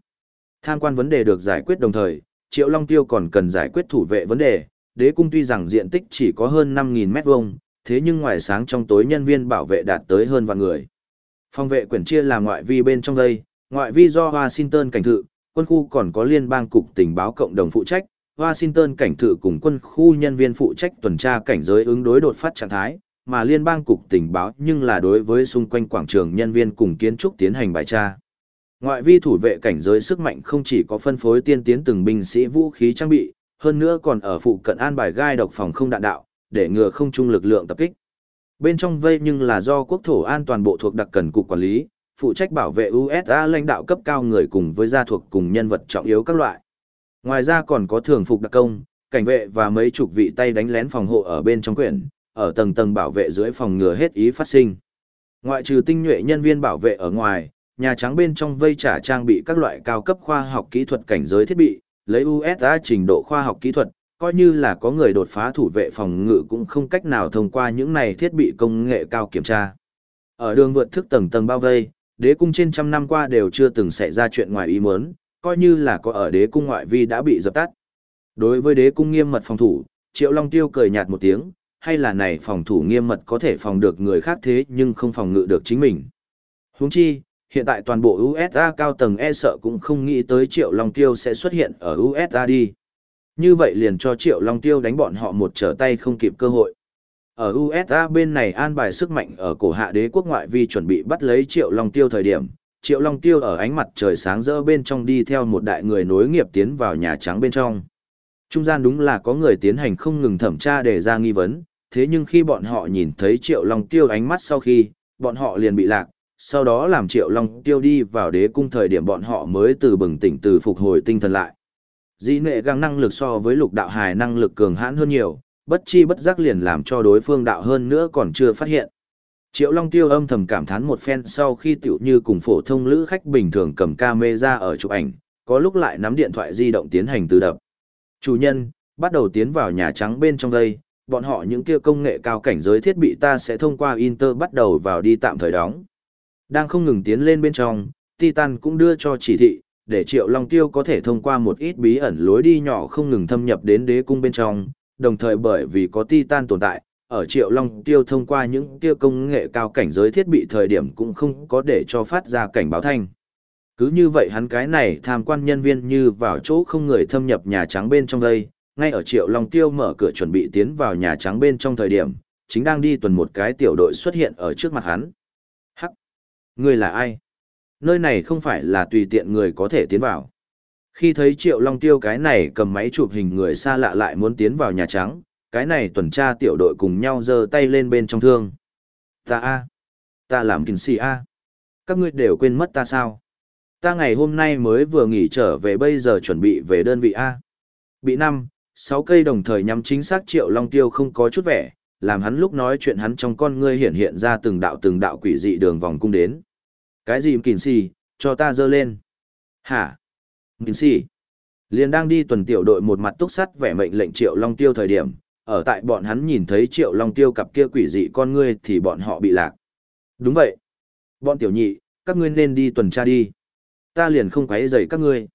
Tham quan vấn đề được giải quyết đồng thời, Triệu Long Tiêu còn cần giải quyết thủ vệ vấn đề, đế cung tuy rằng diện tích chỉ có hơn 5.000 mét vuông, thế nhưng ngoài sáng trong tối nhân viên bảo vệ đạt tới hơn vạn người. Phòng vệ quyển chia làm ngoại vi bên trong đây, ngoại vi do Washington cảnh thự, quân khu còn có liên bang cục tình báo cộng đồng phụ trách, Washington cảnh thự cùng quân khu nhân viên phụ trách tuần tra cảnh giới ứng đối đột phát trạng thái, mà liên bang cục tình báo nhưng là đối với xung quanh quảng trường nhân viên cùng kiến trúc tiến hành bài tra. Ngoại vi thủ vệ cảnh giới sức mạnh không chỉ có phân phối tiên tiến từng binh sĩ vũ khí trang bị, hơn nữa còn ở phụ cận an bài gai độc phòng không đạn đạo, để ngừa không trung lực lượng tập kích. Bên trong vây nhưng là do quốc thổ an toàn bộ thuộc đặc cần cục quản lý, phụ trách bảo vệ USA lãnh đạo cấp cao người cùng với gia thuộc cùng nhân vật trọng yếu các loại. Ngoài ra còn có thường phục đặc công, cảnh vệ và mấy chục vị tay đánh lén phòng hộ ở bên trong quyển, ở tầng tầng bảo vệ dưới phòng ngừa hết ý phát sinh. Ngoại trừ tinh nhuệ nhân viên bảo vệ ở ngoài, Nhà Trắng bên trong vây trả trang bị các loại cao cấp khoa học kỹ thuật cảnh giới thiết bị, lấy USA trình độ khoa học kỹ thuật, coi như là có người đột phá thủ vệ phòng ngự cũng không cách nào thông qua những này thiết bị công nghệ cao kiểm tra. Ở đường vượt thức tầng tầng bao vây, đế cung trên trăm năm qua đều chưa từng xảy ra chuyện ngoài ý muốn, coi như là có ở đế cung ngoại vi đã bị dập tắt. Đối với đế cung nghiêm mật phòng thủ, Triệu Long Tiêu cười nhạt một tiếng, hay là này phòng thủ nghiêm mật có thể phòng được người khác thế nhưng không phòng ngự được chính mình. Huống chi, hiện tại toàn bộ USA cao tầng e sợ cũng không nghĩ tới Triệu Long Tiêu sẽ xuất hiện ở USA đi. Như vậy liền cho Triệu Long Tiêu đánh bọn họ một trở tay không kịp cơ hội. Ở USA bên này an bài sức mạnh ở cổ hạ đế quốc ngoại vi chuẩn bị bắt lấy Triệu Long Tiêu thời điểm, Triệu Long Tiêu ở ánh mặt trời sáng rỡ bên trong đi theo một đại người nối nghiệp tiến vào Nhà Trắng bên trong. Trung gian đúng là có người tiến hành không ngừng thẩm tra để ra nghi vấn, thế nhưng khi bọn họ nhìn thấy Triệu Long Tiêu ánh mắt sau khi, bọn họ liền bị lạc, sau đó làm Triệu Long Tiêu đi vào đế cung thời điểm bọn họ mới từ bừng tỉnh từ phục hồi tinh thần lại. Dĩ nệ găng năng lực so với lục đạo hài năng lực cường hãn hơn nhiều, bất chi bất giác liền làm cho đối phương đạo hơn nữa còn chưa phát hiện. Triệu Long Tiêu âm thầm cảm thán một phen sau khi tiểu như cùng phổ thông lữ khách bình thường cầm camera ở chụp ảnh, có lúc lại nắm điện thoại di động tiến hành tự đập. Chủ nhân, bắt đầu tiến vào Nhà Trắng bên trong đây, bọn họ những kia công nghệ cao cảnh giới thiết bị ta sẽ thông qua Inter bắt đầu vào đi tạm thời đóng. Đang không ngừng tiến lên bên trong, Titan cũng đưa cho chỉ thị, để Triệu Long Tiêu có thể thông qua một ít bí ẩn lối đi nhỏ không ngừng thâm nhập đến đế cung bên trong, đồng thời bởi vì có Titan tồn tại, ở Triệu Long Tiêu thông qua những tiêu công nghệ cao cảnh giới thiết bị thời điểm cũng không có để cho phát ra cảnh báo thanh. Cứ như vậy hắn cái này tham quan nhân viên như vào chỗ không người thâm nhập Nhà Trắng bên trong đây, ngay ở Triệu Long Tiêu mở cửa chuẩn bị tiến vào Nhà Trắng bên trong thời điểm, chính đang đi tuần một cái tiểu đội xuất hiện ở trước mặt hắn. Hắc! Người là ai? Nơi này không phải là tùy tiện người có thể tiến vào. Khi thấy Triệu Long Tiêu cái này cầm máy chụp hình người xa lạ lại muốn tiến vào Nhà Trắng, cái này tuần tra tiểu đội cùng nhau giơ tay lên bên trong thương. Ta a, ta làm kinh sĩ a. Các ngươi đều quên mất ta sao? Ta ngày hôm nay mới vừa nghỉ trở về bây giờ chuẩn bị về đơn vị a. Bị năm, sáu cây đồng thời nhắm chính xác Triệu Long Tiêu không có chút vẻ, làm hắn lúc nói chuyện hắn trong con ngươi hiện hiện ra từng đạo từng đạo quỷ dị đường vòng cung đến. Cái gì kinh sĩ, cho ta dơ lên. Hả? Kinh sĩ? Liền đang đi tuần tiểu đội một mặt túc sắt vẻ mệnh lệnh Triệu Long Tiêu thời điểm, ở tại bọn hắn nhìn thấy triệu long tiêu cặp kia quỷ dị con ngươi thì bọn họ bị lạc. Đúng vậy. Bọn tiểu nhị, các ngươi nên đi tuần tra đi. Ta liền không quấy rầy các ngươi.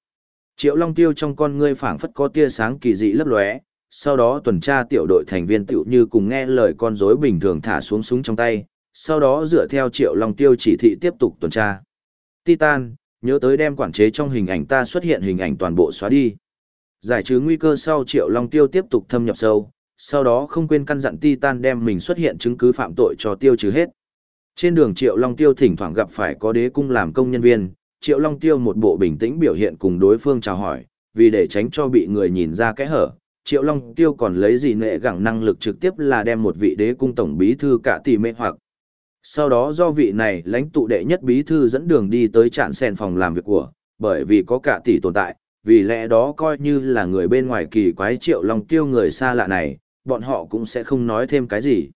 Triệu long tiêu trong con ngươi phảng phất có tia sáng kỳ dị lấp lóe, sau đó tuần tra tiểu đội thành viên tiểu như cùng nghe lời con rối bình thường thả xuống súng trong tay, sau đó dựa theo triệu long tiêu chỉ thị tiếp tục tuần tra. Titan, nhớ tới đem quản chế trong hình ảnh ta xuất hiện hình ảnh toàn bộ xóa đi. Giải trừ nguy cơ sau triệu long tiêu tiếp tục thâm nhập sâu, sau đó không quên căn dặn Titan đem mình xuất hiện chứng cứ phạm tội cho tiêu trừ hết. Trên đường Triệu Long Tiêu thỉnh thoảng gặp phải có đế cung làm công nhân viên, Triệu Long Tiêu một bộ bình tĩnh biểu hiện cùng đối phương chào hỏi, vì để tránh cho bị người nhìn ra kẽ hở, Triệu Long Tiêu còn lấy gì nệ gẳng năng lực trực tiếp là đem một vị đế cung tổng bí thư cả tỷ mê hoặc. Sau đó do vị này lãnh tụ đệ nhất bí thư dẫn đường đi tới trạm sen phòng làm việc của, bởi vì có cả tỷ tồn tại, vì lẽ đó coi như là người bên ngoài kỳ quái Triệu Long Tiêu người xa lạ này, bọn họ cũng sẽ không nói thêm cái gì.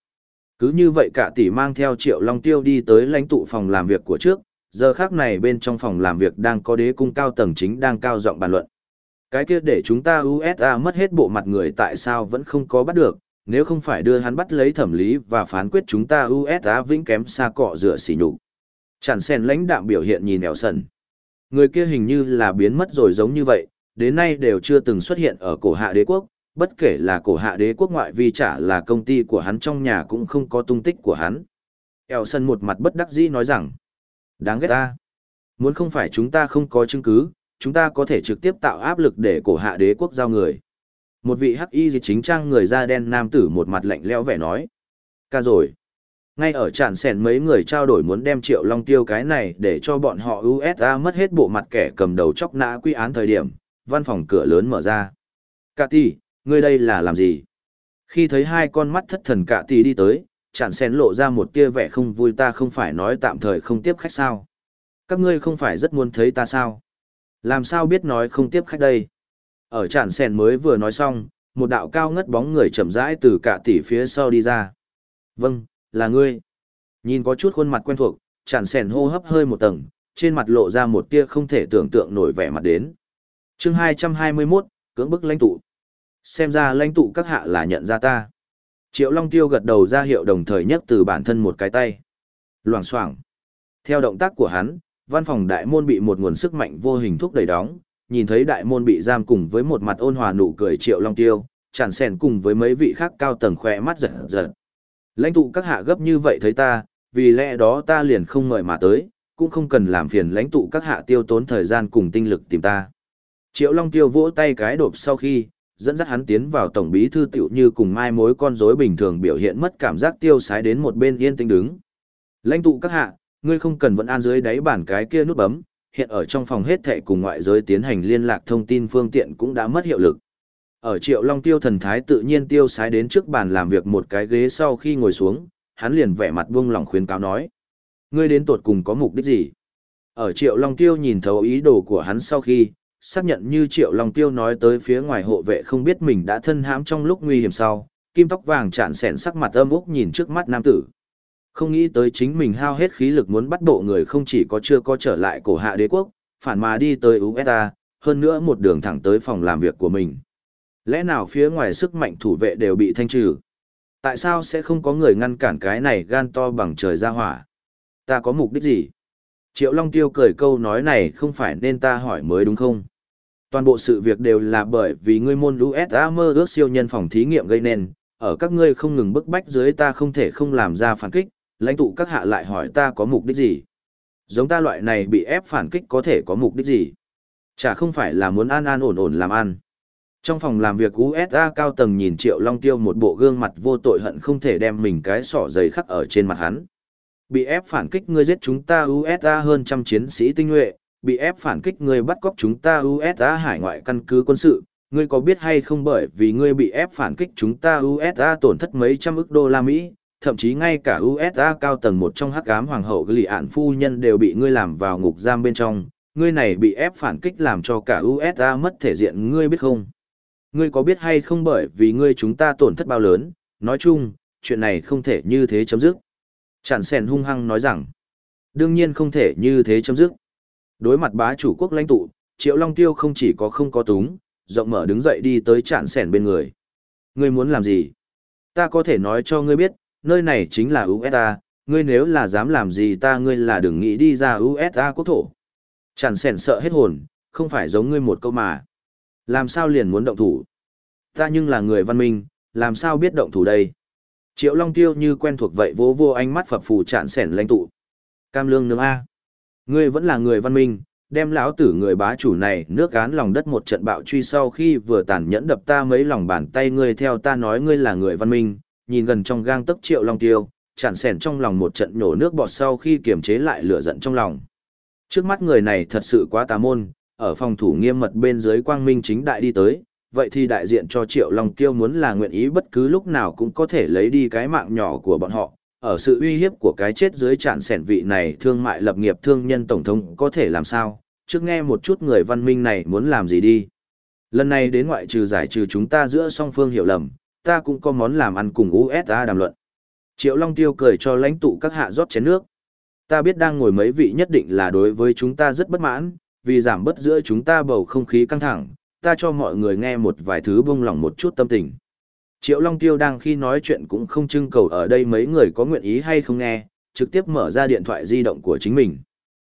Cứ như vậy cả tỷ mang theo Triệu Long Tiêu đi tới lãnh tụ phòng làm việc của trước, giờ khác này bên trong phòng làm việc đang có đế cung cao tầng chính đang cao giọng bàn luận. Cái kia để chúng ta USA mất hết bộ mặt người tại sao vẫn không có bắt được, nếu không phải đưa hắn bắt lấy thẩm lý và phán quyết chúng ta USA vĩnh kém xa cọ rửa xỉ nhục. Chẳng sen lãnh đạm biểu hiện nhìn ẻo sần. Người kia hình như là biến mất rồi giống như vậy, đến nay đều chưa từng xuất hiện ở cổ hạ đế quốc, bất kể là cổ hạ đế quốc ngoại vi trả là công ty của hắn trong nhà cũng không có tung tích của hắn. Eo sân một mặt bất đắc dĩ nói rằng, đáng ghét ta. Muốn không phải chúng ta không có chứng cứ, chúng ta có thể trực tiếp tạo áp lực để cổ hạ đế quốc giao người. Một vị hắc y chính trang người da đen nam tử một mặt lạnh lẽo vẻ nói. Ca rồi. Ngay ở tràn sèn mấy người trao đổi muốn đem triệu long tiêu cái này để cho bọn họ USA mất hết bộ mặt kẻ cầm đầu chóc nã quy án thời điểm, văn phòng cửa lớn mở ra. cathy ngươi đây là làm gì? Khi thấy hai con mắt thất thần cạ tỷ đi tới, tràn sen lộ ra một tia vẻ không vui ta không phải nói tạm thời không tiếp khách sao. Các ngươi không phải rất muốn thấy ta sao? Làm sao biết nói không tiếp khách đây? Ở tràn sen mới vừa nói xong, một đạo cao ngất bóng người chậm rãi từ cạ tỷ phía sau đi ra. Vâng, là ngươi. Nhìn có chút khuôn mặt quen thuộc, tràn sen hô hấp hơi một tầng, trên mặt lộ ra một tia không thể tưởng tượng nổi vẻ mặt đến. chương 221, cưỡng bức lãnh tụ. Xem ra lãnh tụ các hạ là nhận ra ta. Triệu Long Tiêu gật đầu ra hiệu đồng thời nhấc từ bản thân một cái tay. Loảng xoảng. Theo động tác của hắn, văn phòng đại môn bị một nguồn sức mạnh vô hình thúc đẩy đóng, nhìn thấy đại môn bị giam cùng với một mặt ôn hòa nụ cười Triệu Long Tiêu, chản sèn cùng với mấy vị khác cao tầng khỏe mắt giật giật. Lãnh tụ các hạ gấp như vậy thấy ta, vì lẽ đó ta liền không mời mà tới, cũng không cần làm phiền lãnh tụ các hạ tiêu tốn thời gian cùng tinh lực tìm ta. Triệu Long Tiêu vỗ tay cái đột sau khi, dẫn dắt hắn tiến vào tổng bí thư tiểu như cùng mai mối con rối bình thường biểu hiện mất cảm giác tiêu sái đến một bên yên tĩnh đứng. Lãnh tụ các hạ, ngươi không cần vẫn an dưới đáy bản cái kia nút bấm, hiện ở trong phòng hết thệ cùng ngoại giới tiến hành liên lạc thông tin phương tiện cũng đã mất hiệu lực. Ở Triệu Long Tiêu thần thái tự nhiên tiêu sái đến trước bàn làm việc một cái ghế sau khi ngồi xuống, hắn liền vẻ mặt buông lòng khuyến cáo nói: "Ngươi đến tuột cùng có mục đích gì?" Ở Triệu Long Tiêu nhìn thấu ý đồ của hắn sau khi, xác nhận như Triệu Long Tiêu nói tới phía ngoài hộ vệ không biết mình đã thân hãm trong lúc nguy hiểm sau, kim tóc vàng chạn sẹn sắc mặt âm úc nhìn trước mắt nam tử. Không nghĩ tới chính mình hao hết khí lực muốn bắt bộ người không chỉ có chưa có trở lại cổ hạ đế quốc, phản mà đi tới USA, hơn nữa một đường thẳng tới phòng làm việc của mình. Lẽ nào phía ngoài sức mạnh thủ vệ đều bị thanh trừ? Tại sao sẽ không có người ngăn cản cái này gan to bằng trời ra hỏa? Ta có mục đích gì? Triệu Long Tiêu cười câu nói này không phải nên ta hỏi mới đúng không? Toàn bộ sự việc đều là bởi vì ngươi môn lũ S.A. mơ ước siêu nhân phòng thí nghiệm gây nên, ở các ngươi không ngừng bức bách dưới ta không thể không làm ra phản kích, lãnh tụ các hạ lại hỏi ta có mục đích gì? Giống ta loại này bị ép phản kích có thể có mục đích gì? Chả không phải là muốn an an ổn ổn làm ăn. Trong phòng làm việc USA cao tầng nhìn Triệu Long Tiêu một bộ gương mặt vô tội hận không thể đem mình cái sỏ dày khắc ở trên mặt hắn. Bị ép phản kích ngươi giết chúng ta USA hơn trăm chiến sĩ tinh nhuệ, bị ép phản kích ngươi bắt cóc chúng ta USA hải ngoại căn cứ quân sự, ngươi có biết hay không bởi vì ngươi bị ép phản kích chúng ta USA tổn thất mấy trăm ức đô la Mỹ, thậm chí ngay cả USA cao tầng một trong hắc ám hoàng hậu lì ạn phu nhân đều bị ngươi làm vào ngục giam bên trong, ngươi này bị ép phản kích làm cho cả USA mất thể diện ngươi biết không? Ngươi có biết hay không bởi vì ngươi chúng ta tổn thất bao lớn, nói chung, chuyện này không thể như thế chấm dứt. Chản sèn hung hăng nói rằng, đương nhiên không thể như thế chấm dứt. Đối mặt bá chủ quốc lãnh tụ, Triệu Long Tiêu không chỉ có không có túng, rộng mở đứng dậy đi tới chản sèn bên người. Ngươi muốn làm gì? Ta có thể nói cho ngươi biết, nơi này chính là USA, ngươi nếu là dám làm gì ta ngươi là đừng nghĩ đi ra USA quốc thổ. Chản sèn sợ hết hồn, không phải giống ngươi một câu mà. Làm sao liền muốn động thủ? Ta nhưng là người văn minh, làm sao biết động thủ đây? Triệu Long Tiêu như quen thuộc vậy vỗ vô ánh mắt phập phù chạn sẻn lãnh tụ. Cam lương nương A. Ngươi vẫn là người văn minh, đem lão tử người bá chủ này nước án lòng đất một trận bạo truy sau khi vừa tàn nhẫn đập ta mấy lòng bàn tay ngươi theo ta nói ngươi là người văn minh, nhìn gần trong gang tấc Triệu Long Tiêu, chạn sẻn trong lòng một trận nhổ nước bọt sau khi kiềm chế lại lửa giận trong lòng. Trước mắt người này thật sự quá tà môn, ở phòng thủ nghiêm mật bên dưới quang minh chính đại đi tới, vậy thì đại diện cho Triệu Long Kiêu muốn là nguyện ý bất cứ lúc nào cũng có thể lấy đi cái mạng nhỏ của bọn họ. Ở sự uy hiếp của cái chết dưới tràn sẻn vị này thương mại lập nghiệp thương nhân tổng thống có thể làm sao, trước nghe một chút người văn minh này muốn làm gì đi. Lần này đến ngoại trừ giải trừ chúng ta giữa song phương hiểu lầm, ta cũng có món làm ăn cùng USA đàm luận. Triệu Long Tiêu cười cho lãnh tụ các hạ rót chén nước. Ta biết đang ngồi mấy vị nhất định là đối với chúng ta rất bất mãn, vì giảm bớt giữa chúng ta bầu không khí căng thẳng, ta cho mọi người nghe một vài thứ bông lòng một chút tâm tình. Triệu Long Tiêu đang khi nói chuyện cũng không trưng cầu ở đây mấy người có nguyện ý hay không nghe, trực tiếp mở ra điện thoại di động của chính mình.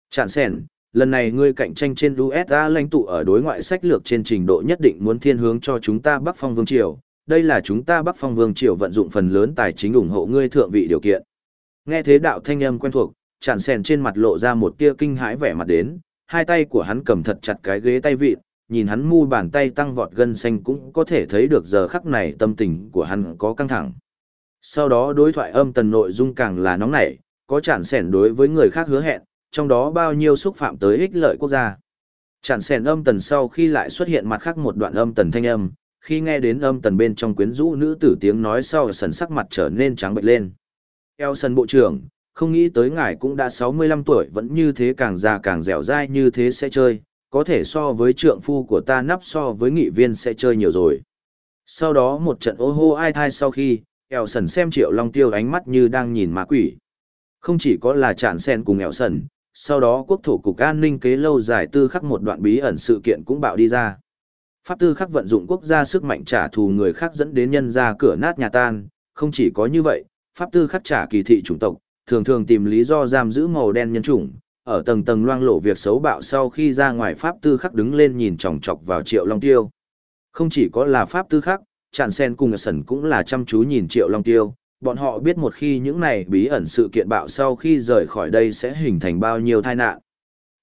Chạn sèn, lần này ngươi cạnh tranh trên USA lãnh tụ ở đối ngoại sách lược trên trình độ nhất định muốn thiên hướng cho chúng ta Bắc Phong Vương Triều. Đây là chúng ta Bắc Phong Vương Triều vận dụng phần lớn tài chính ủng hộ ngươi thượng vị điều kiện. Nghe thế đạo thanh âm quen thuộc, chạn sèn trên mặt lộ ra một tia kinh hãi vẻ mặt đến, hai tay của hắn cầm thật chặt cái ghế tay vịt, nhìn hắn mu bàn tay tăng vọt gân xanh cũng có thể thấy được giờ khắc này tâm tình của hắn có căng thẳng. Sau đó đối thoại âm tần nội dung càng là nóng nảy, có chản sẻn đối với người khác hứa hẹn, trong đó bao nhiêu xúc phạm tới ích lợi quốc gia. Chản sẻn âm tần sau khi lại xuất hiện mặt khác một đoạn âm tần thanh âm, khi nghe đến âm tần bên trong quyến rũ nữ tử tiếng nói sau sần sắc mặt trở nên trắng bệch lên. Eo sần bộ trưởng, không nghĩ tới ngài cũng đã 65 tuổi vẫn như thế càng già càng dẻo dai như thế sẽ chơi, có thể so với trượng phu của ta nắp so với nghị viên sẽ chơi nhiều rồi. Sau đó một trận ô hô ai thai sau khi, eo sần xem triệu long tiêu ánh mắt như đang nhìn ma quỷ. Không chỉ có là chản sen cùng eo sần, sau đó quốc thủ cục an ninh kế lâu dài tư khắc một đoạn bí ẩn sự kiện cũng bạo đi ra. Pháp tư khắc vận dụng quốc gia sức mạnh trả thù người khác dẫn đến nhân ra cửa nát nhà tan, không chỉ có như vậy, pháp tư khắc trả kỳ thị chủng tộc, thường thường tìm lý do giam giữ màu đen nhân chủng, ở tầng tầng loang lộ việc xấu bạo sau khi ra ngoài pháp tư khắc đứng lên nhìn chòng chọc vào triệu long tiêu. Không chỉ có là pháp tư khắc, chạn sen cùng sẩn cũng là chăm chú nhìn triệu long tiêu, bọn họ biết một khi những này bí ẩn sự kiện bạo sau khi rời khỏi đây sẽ hình thành bao nhiêu tai nạn.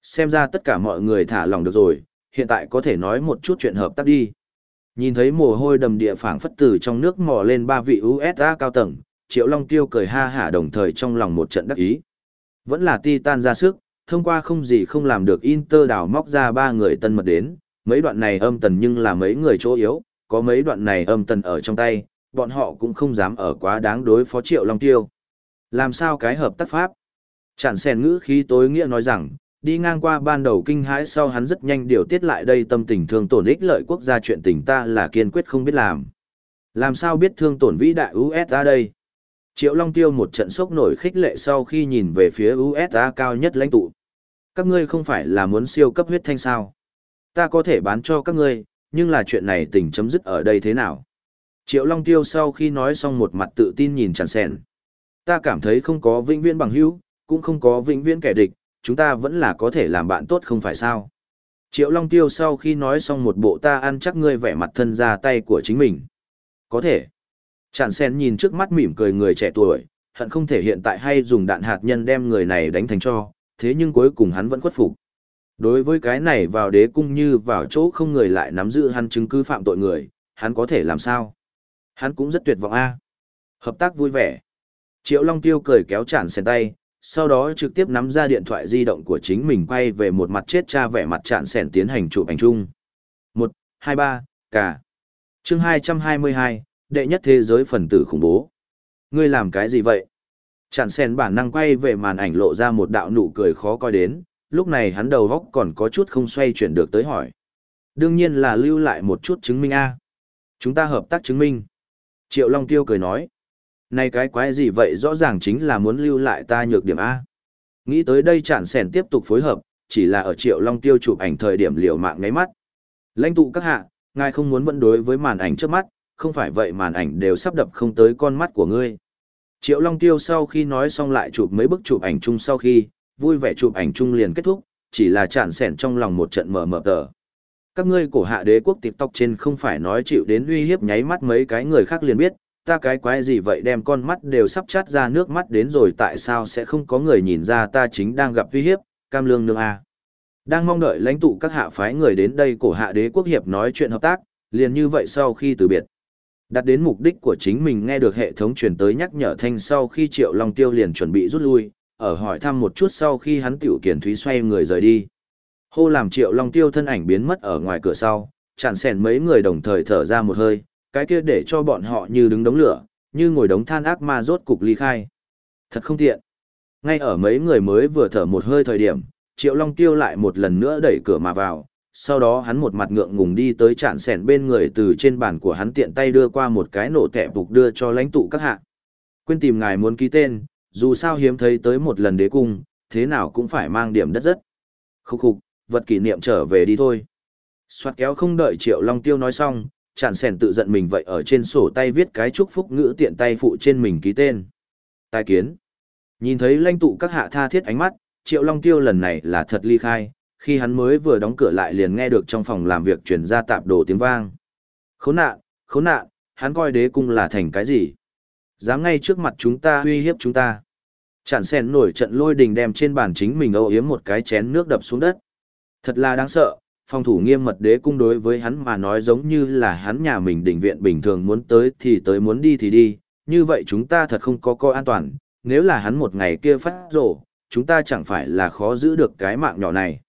Xem ra tất cả mọi người thả lòng được rồi, hiện tại có thể nói một chút chuyện hợp tác đi. Nhìn thấy mồ hôi đầm địa phảng phất tử trong nước mò lên ba vị USA cao tầng, Triệu Long Tiêu cười ha hả đồng thời trong lòng một trận đắc ý. Vẫn là ti tan ra sức, thông qua không gì không làm được Inter đào móc ra ba người tân mật đến, mấy đoạn này âm tần nhưng là mấy người chỗ yếu, có mấy đoạn này âm tần ở trong tay, bọn họ cũng không dám ở quá đáng đối phó Triệu Long Tiêu. Làm sao cái hợp tác pháp? Chản sen ngữ khí tối nghĩa nói rằng, đi ngang qua ban đầu kinh hãi sau hắn rất nhanh điều tiết lại đây tâm tình thương tổn ích lợi quốc gia chuyện tình ta là kiên quyết không biết làm. Làm sao biết thương tổn vĩ đại USA đây? Triệu Long Tiêu một trận sốc nổi khích lệ sau khi nhìn về phía USA cao nhất lãnh tụ. Các ngươi không phải là muốn siêu cấp huyết thanh sao? Ta có thể bán cho các ngươi, nhưng là chuyện này tình chấm dứt ở đây thế nào? Triệu Long Tiêu sau khi nói xong một mặt tự tin nhìn chẳng sẹn. Ta cảm thấy không có vĩnh viễn bằng hữu, cũng không có vĩnh viễn kẻ địch, chúng ta vẫn là có thể làm bạn tốt không phải sao? Triệu Long Tiêu sau khi nói xong một bộ ta ăn chắc ngươi vẻ mặt thân ra tay của chính mình. Có thể. Chản sen nhìn trước mắt mỉm cười người trẻ tuổi, hận không thể hiện tại hay dùng đạn hạt nhân đem người này đánh thành cho, thế nhưng cuối cùng hắn vẫn khuất phục. Đối với cái này vào đế cung như vào chỗ không người lại nắm giữ hắn chứng cứ phạm tội người, hắn có thể làm sao? Hắn cũng rất tuyệt vọng a. Hợp tác vui vẻ. Triệu Long Tiêu cười kéo chản sen tay, sau đó trực tiếp nắm ra điện thoại di động của chính mình quay về một mặt chết cha vẻ mặt chản sen tiến hành chụp ảnh chung. 1, 2, 3, cả. Chương 222, đệ nhất thế giới phần tử khủng bố. Ngươi làm cái gì vậy? Chản sen bản năng quay về màn ảnh lộ ra một đạo nụ cười khó coi đến, lúc này hắn đầu góc còn có chút không xoay chuyển được tới hỏi. Đương nhiên là lưu lại một chút chứng minh A. Chúng ta hợp tác chứng minh. Triệu Long Tiêu cười nói. Này cái quái gì vậy rõ ràng chính là muốn lưu lại ta nhược điểm A. Nghĩ tới đây chản sẻn tiếp tục phối hợp, chỉ là ở Triệu Long Tiêu chụp ảnh thời điểm liều mạng ngáy mắt. Lãnh tụ các hạ, ngài không muốn vẫn đối với màn ảnh trước mắt, không phải vậy màn ảnh đều sắp đập không tới con mắt của ngươi. Triệu Long Tiêu sau khi nói xong lại chụp mấy bức chụp ảnh chung sau khi, vui vẻ chụp ảnh chung liền kết thúc, chỉ là chản sẻn trong lòng một trận mở mở tờ. Các ngươi cổ hạ đế quốc TikTok trên không phải nói chịu đến uy hiếp nháy mắt mấy cái người khác liền biết, ta cái quái gì vậy đem con mắt đều sắp chát ra nước mắt đến rồi tại sao sẽ không có người nhìn ra ta chính đang gặp uy hiếp, cam lương nương A. Đang mong đợi lãnh tụ các hạ phái người đến đây cổ hạ đế quốc hiệp nói chuyện hợp tác, liền như vậy sau khi từ biệt. Đặt đến mục đích của chính mình nghe được hệ thống truyền tới nhắc nhở thanh sau khi Triệu Long Tiêu liền chuẩn bị rút lui, ở hỏi thăm một chút sau khi hắn tiểu kiển thúy xoay người rời đi. Hô làm Triệu Long Tiêu thân ảnh biến mất ở ngoài cửa sau, chặn sèn mấy người đồng thời thở ra một hơi, cái kia để cho bọn họ như đứng đống lửa, như ngồi đống than ác ma rốt cục ly khai. Thật không tiện. Ngay ở mấy người mới vừa thở một hơi thời điểm, Triệu Long Tiêu lại một lần nữa đẩy cửa mà vào, sau đó hắn một mặt ngượng ngùng đi tới chạn sẻn bên người từ trên bàn của hắn tiện tay đưa qua một cái nổ tẻ phục đưa cho lãnh tụ các hạ. Quên tìm ngài muốn ký tên, dù sao hiếm thấy tới một lần đế cung, thế nào cũng phải mang điểm đất rất. Khúc khục, vật kỷ niệm trở về đi thôi. Xoát kéo không đợi Triệu Long Tiêu nói xong, chạn sẻn tự giận mình vậy ở trên sổ tay viết cái chúc phúc ngữ tiện tay phụ trên mình ký tên. Tài kiến. Nhìn thấy lãnh tụ các hạ tha thiết ánh mắt, Triệu Long Tiêu lần này là thật ly khai, khi hắn mới vừa đóng cửa lại liền nghe được trong phòng làm việc truyền ra tạp đồ tiếng vang. Khốn nạn, khốn nạn, hắn coi đế cung là thành cái gì? Dám ngay trước mặt chúng ta uy hiếp chúng ta. Chản sen nổi trận lôi đình đem trên bàn chính mình âu yếm một cái chén nước đập xuống đất. Thật là đáng sợ, phòng thủ nghiêm mật đế cung đối với hắn mà nói giống như là hắn nhà mình đỉnh viện bình thường muốn tới thì tới muốn đi thì đi, như vậy chúng ta thật không có coi an toàn, nếu là hắn một ngày kia phát rổ, chúng ta chẳng phải là khó giữ được cái mạng nhỏ này.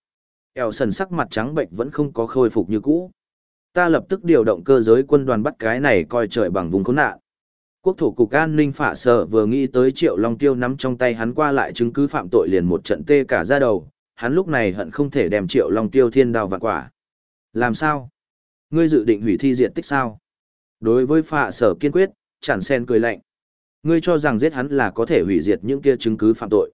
Eo sần sắc mặt trắng bệnh vẫn không có khôi phục như cũ. Ta lập tức điều động cơ giới quân đoàn bắt cái này coi trời bằng vùng khốn nạn. Quốc thủ cục an ninh phạ sợ vừa nghĩ tới triệu long tiêu nắm trong tay hắn qua lại chứng cứ phạm tội liền một trận tê cả ra đầu, hắn lúc này hận không thể đem triệu long tiêu thiên đào vạn quả. Làm sao? Ngươi dự định hủy thi diện tích sao? Đối với phạ sở kiên quyết, chản sen cười lạnh. Ngươi cho rằng giết hắn là có thể hủy diệt những kia chứng cứ phạm tội.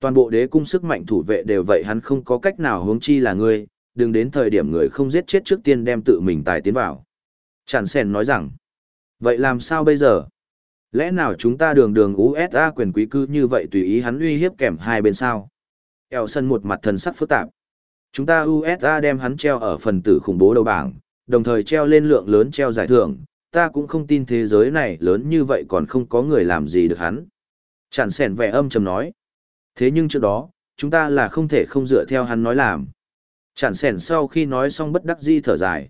Toàn bộ đế cung sức mạnh thủ vệ đều vậy hắn không có cách nào hướng chi là ngươi, đừng đến thời điểm người không giết chết trước tiên đem tự mình tài tiến vào. Chản sen nói rằng, vậy làm sao bây giờ? Lẽ nào chúng ta đường đường USA quyền quý cư như vậy tùy ý hắn uy hiếp kèm hai bên sao? Eo sân một mặt thần sắc phức tạp. Chúng ta USA đem hắn treo ở phần tử khủng bố đầu bảng, đồng thời treo lên lượng lớn treo giải thưởng, ta cũng không tin thế giới này lớn như vậy còn không có người làm gì được hắn. Chẳng sẻn vẻ âm trầm nói. Thế nhưng trước đó, chúng ta là không thể không dựa theo hắn nói làm. Chẳng sẻn sau khi nói xong bất đắc di thở dài.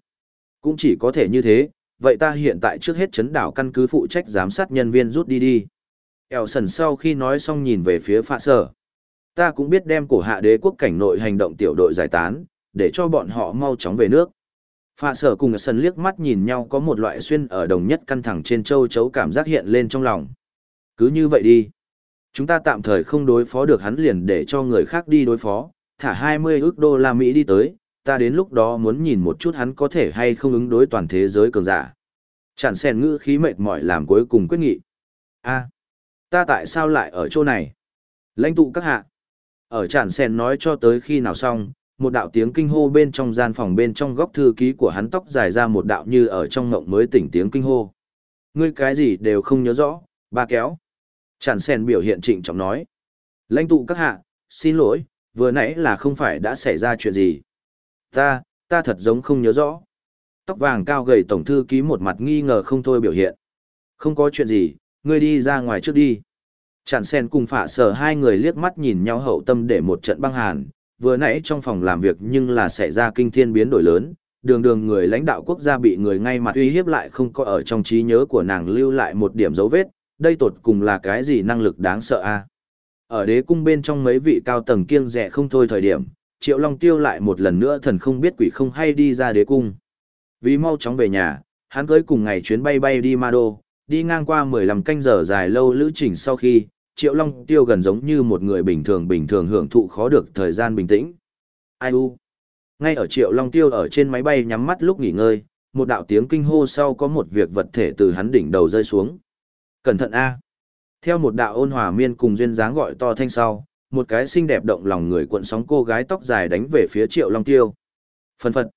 Cũng chỉ có thể như thế, vậy ta hiện tại trước hết chấn đảo căn cứ phụ trách giám sát nhân viên rút đi đi. Eo sần sau khi nói xong nhìn về phía phạ sở. Ta cũng biết đem cổ hạ đế quốc cảnh nội hành động tiểu đội giải tán, để cho bọn họ mau chóng về nước. Phạ sở cùng sần liếc mắt nhìn nhau có một loại xuyên ở đồng nhất căng thẳng trên châu chấu cảm giác hiện lên trong lòng. Cứ như vậy đi. Chúng ta tạm thời không đối phó được hắn liền để cho người khác đi đối phó, thả 20 ước đô la Mỹ đi tới, ta đến lúc đó muốn nhìn một chút hắn có thể hay không ứng đối toàn thế giới cường giả. Chẳng sen ngữ khí mệt mỏi làm cuối cùng quyết nghị. a ta tại sao lại ở chỗ này? Lãnh tụ các hạ. Ở chản sen nói cho tới khi nào xong, một đạo tiếng kinh hô bên trong gian phòng bên trong góc thư ký của hắn tóc dài ra một đạo như ở trong ngộng mới tỉnh tiếng kinh hô. Ngươi cái gì đều không nhớ rõ, ba kéo. Chản sen biểu hiện trịnh trọng nói. Lãnh tụ các hạ, xin lỗi, vừa nãy là không phải đã xảy ra chuyện gì. Ta, ta thật giống không nhớ rõ. Tóc vàng cao gầy tổng thư ký một mặt nghi ngờ không thôi biểu hiện. Không có chuyện gì, ngươi đi ra ngoài trước đi. Chản sen cùng phả sở hai người liếc mắt nhìn nhau hậu tâm để một trận băng hàn, vừa nãy trong phòng làm việc nhưng là xảy ra kinh thiên biến đổi lớn, đường đường người lãnh đạo quốc gia bị người ngay mặt uy hiếp lại không có ở trong trí nhớ của nàng lưu lại một điểm dấu vết, đây tột cùng là cái gì năng lực đáng sợ a Ở đế cung bên trong mấy vị cao tầng kiêng rẻ không thôi thời điểm, Triệu Long Tiêu lại một lần nữa thần không biết quỷ không hay đi ra đế cung. Vì mau chóng về nhà, hắn cưới cùng ngày chuyến bay bay đi Ma Đô, đi ngang qua 15 canh giờ dài lâu lữ trình sau khi, Triệu Long Tiêu gần giống như một người bình thường bình thường hưởng thụ khó được thời gian bình tĩnh. Ai u? Ngay ở Triệu Long Tiêu ở trên máy bay nhắm mắt lúc nghỉ ngơi, một đạo tiếng kinh hô sau có một việc vật thể từ hắn đỉnh đầu rơi xuống. Cẩn thận A! Theo một đạo ôn hòa miên cùng duyên dáng gọi to thanh sau, một cái xinh đẹp động lòng người cuộn sóng cô gái tóc dài đánh về phía Triệu Long Tiêu. Phân phật.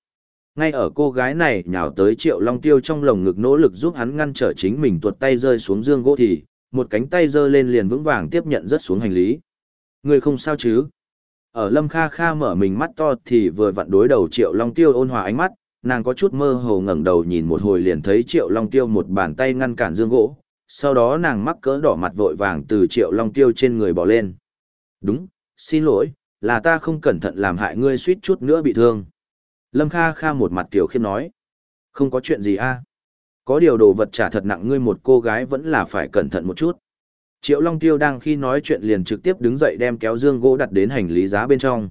Ngay ở cô gái này nhào tới Triệu Long Tiêu trong lồng ngực nỗ lực giúp hắn ngăn trở chính mình tuột tay rơi xuống dương gỗ thì, một cánh tay giơ lên liền vững vàng tiếp nhận rất xuống hành lý. Người không sao chứ? Ở Lâm Kha Kha mở mình mắt to thì vừa vặn đối đầu Triệu Long Tiêu ôn hòa ánh mắt, nàng có chút mơ hồ ngẩng đầu nhìn một hồi liền thấy Triệu Long Tiêu một bàn tay ngăn cản dương gỗ, sau đó nàng mắc cỡ đỏ mặt vội vàng từ Triệu Long Tiêu trên người bỏ lên. Đúng, xin lỗi, là ta không cẩn thận làm hại ngươi suýt chút nữa bị thương. Lâm Kha Kha một mặt tiểu khiêm nói. Không có chuyện gì a Có điều đồ vật trả thật nặng ngươi một cô gái vẫn là phải cẩn thận một chút. Triệu Long Tiêu đang khi nói chuyện liền trực tiếp đứng dậy đem kéo dương gỗ đặt đến hành lý giá bên trong.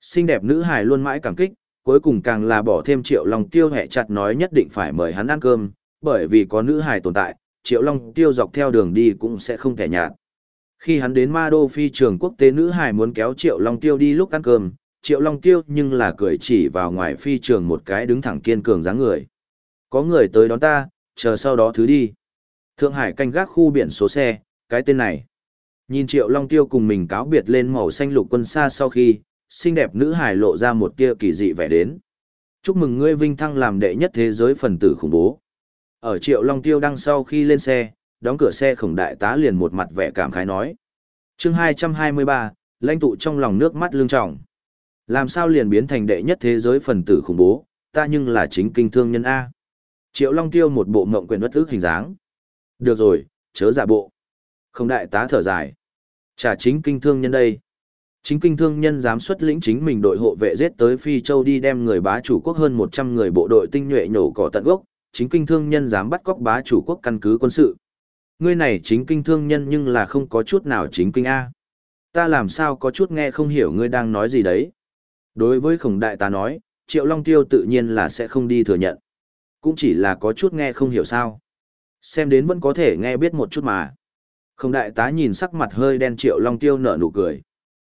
Xinh đẹp nữ hài luôn mãi cảm kích, cuối cùng càng là bỏ thêm Triệu Long Tiêu hẹ chặt nói nhất định phải mời hắn ăn cơm, bởi vì có nữ hài tồn tại, Triệu Long Tiêu dọc theo đường đi cũng sẽ không thể nhạt. Khi hắn đến Ma Đô phi trường quốc tế nữ hải muốn kéo Triệu Long Tiêu đi lúc ăn cơm, Triệu Long Tiêu nhưng là cười chỉ vào ngoài phi trường một cái đứng thẳng kiên cường dáng người. Có người tới đón ta, chờ sau đó thứ đi. Thượng Hải canh gác khu biển số xe, Cái tên này. Nhìn Triệu Long Tiêu cùng mình cáo biệt lên màu xanh lục quân xa sau khi, xinh đẹp nữ hải lộ ra một tia kỳ dị vẻ đến. Chúc mừng ngươi vinh thăng làm đệ nhất thế giới phần tử khủng bố. Ở Triệu Long Tiêu đăng sau khi lên xe, đóng cửa xe khổng đại tá liền một mặt vẻ cảm khái nói. chương 223, lãnh tụ trong lòng nước mắt lương trọng. Làm sao liền biến thành đệ nhất thế giới phần tử khủng bố, ta nhưng là chính kinh thương nhân A. Triệu Long Tiêu một bộ ngộng quyền bất ức hình dáng. Được rồi, chớ giả bộ. Không đại tá thở dài. Trả chính kinh thương nhân đây. Chính kinh thương nhân dám xuất lĩnh chính mình đội hộ vệ giết tới Phi Châu đi đem người bá chủ quốc hơn 100 người bộ đội tinh nhuệ nhổ cỏ tận gốc, chính kinh thương nhân dám bắt cóc bá chủ quốc căn cứ quân sự. Ngươi này chính kinh thương nhân nhưng là không có chút nào chính kinh A. Ta làm sao có chút nghe không hiểu ngươi đang nói gì đấy. Đối với khổng đại ta nói, Triệu Long Tiêu tự nhiên là sẽ không đi thừa nhận. Cũng chỉ là có chút nghe không hiểu sao. Xem đến vẫn có thể nghe biết một chút mà. Khổng đại tá nhìn sắc mặt hơi đen Triệu Long Tiêu nở nụ cười.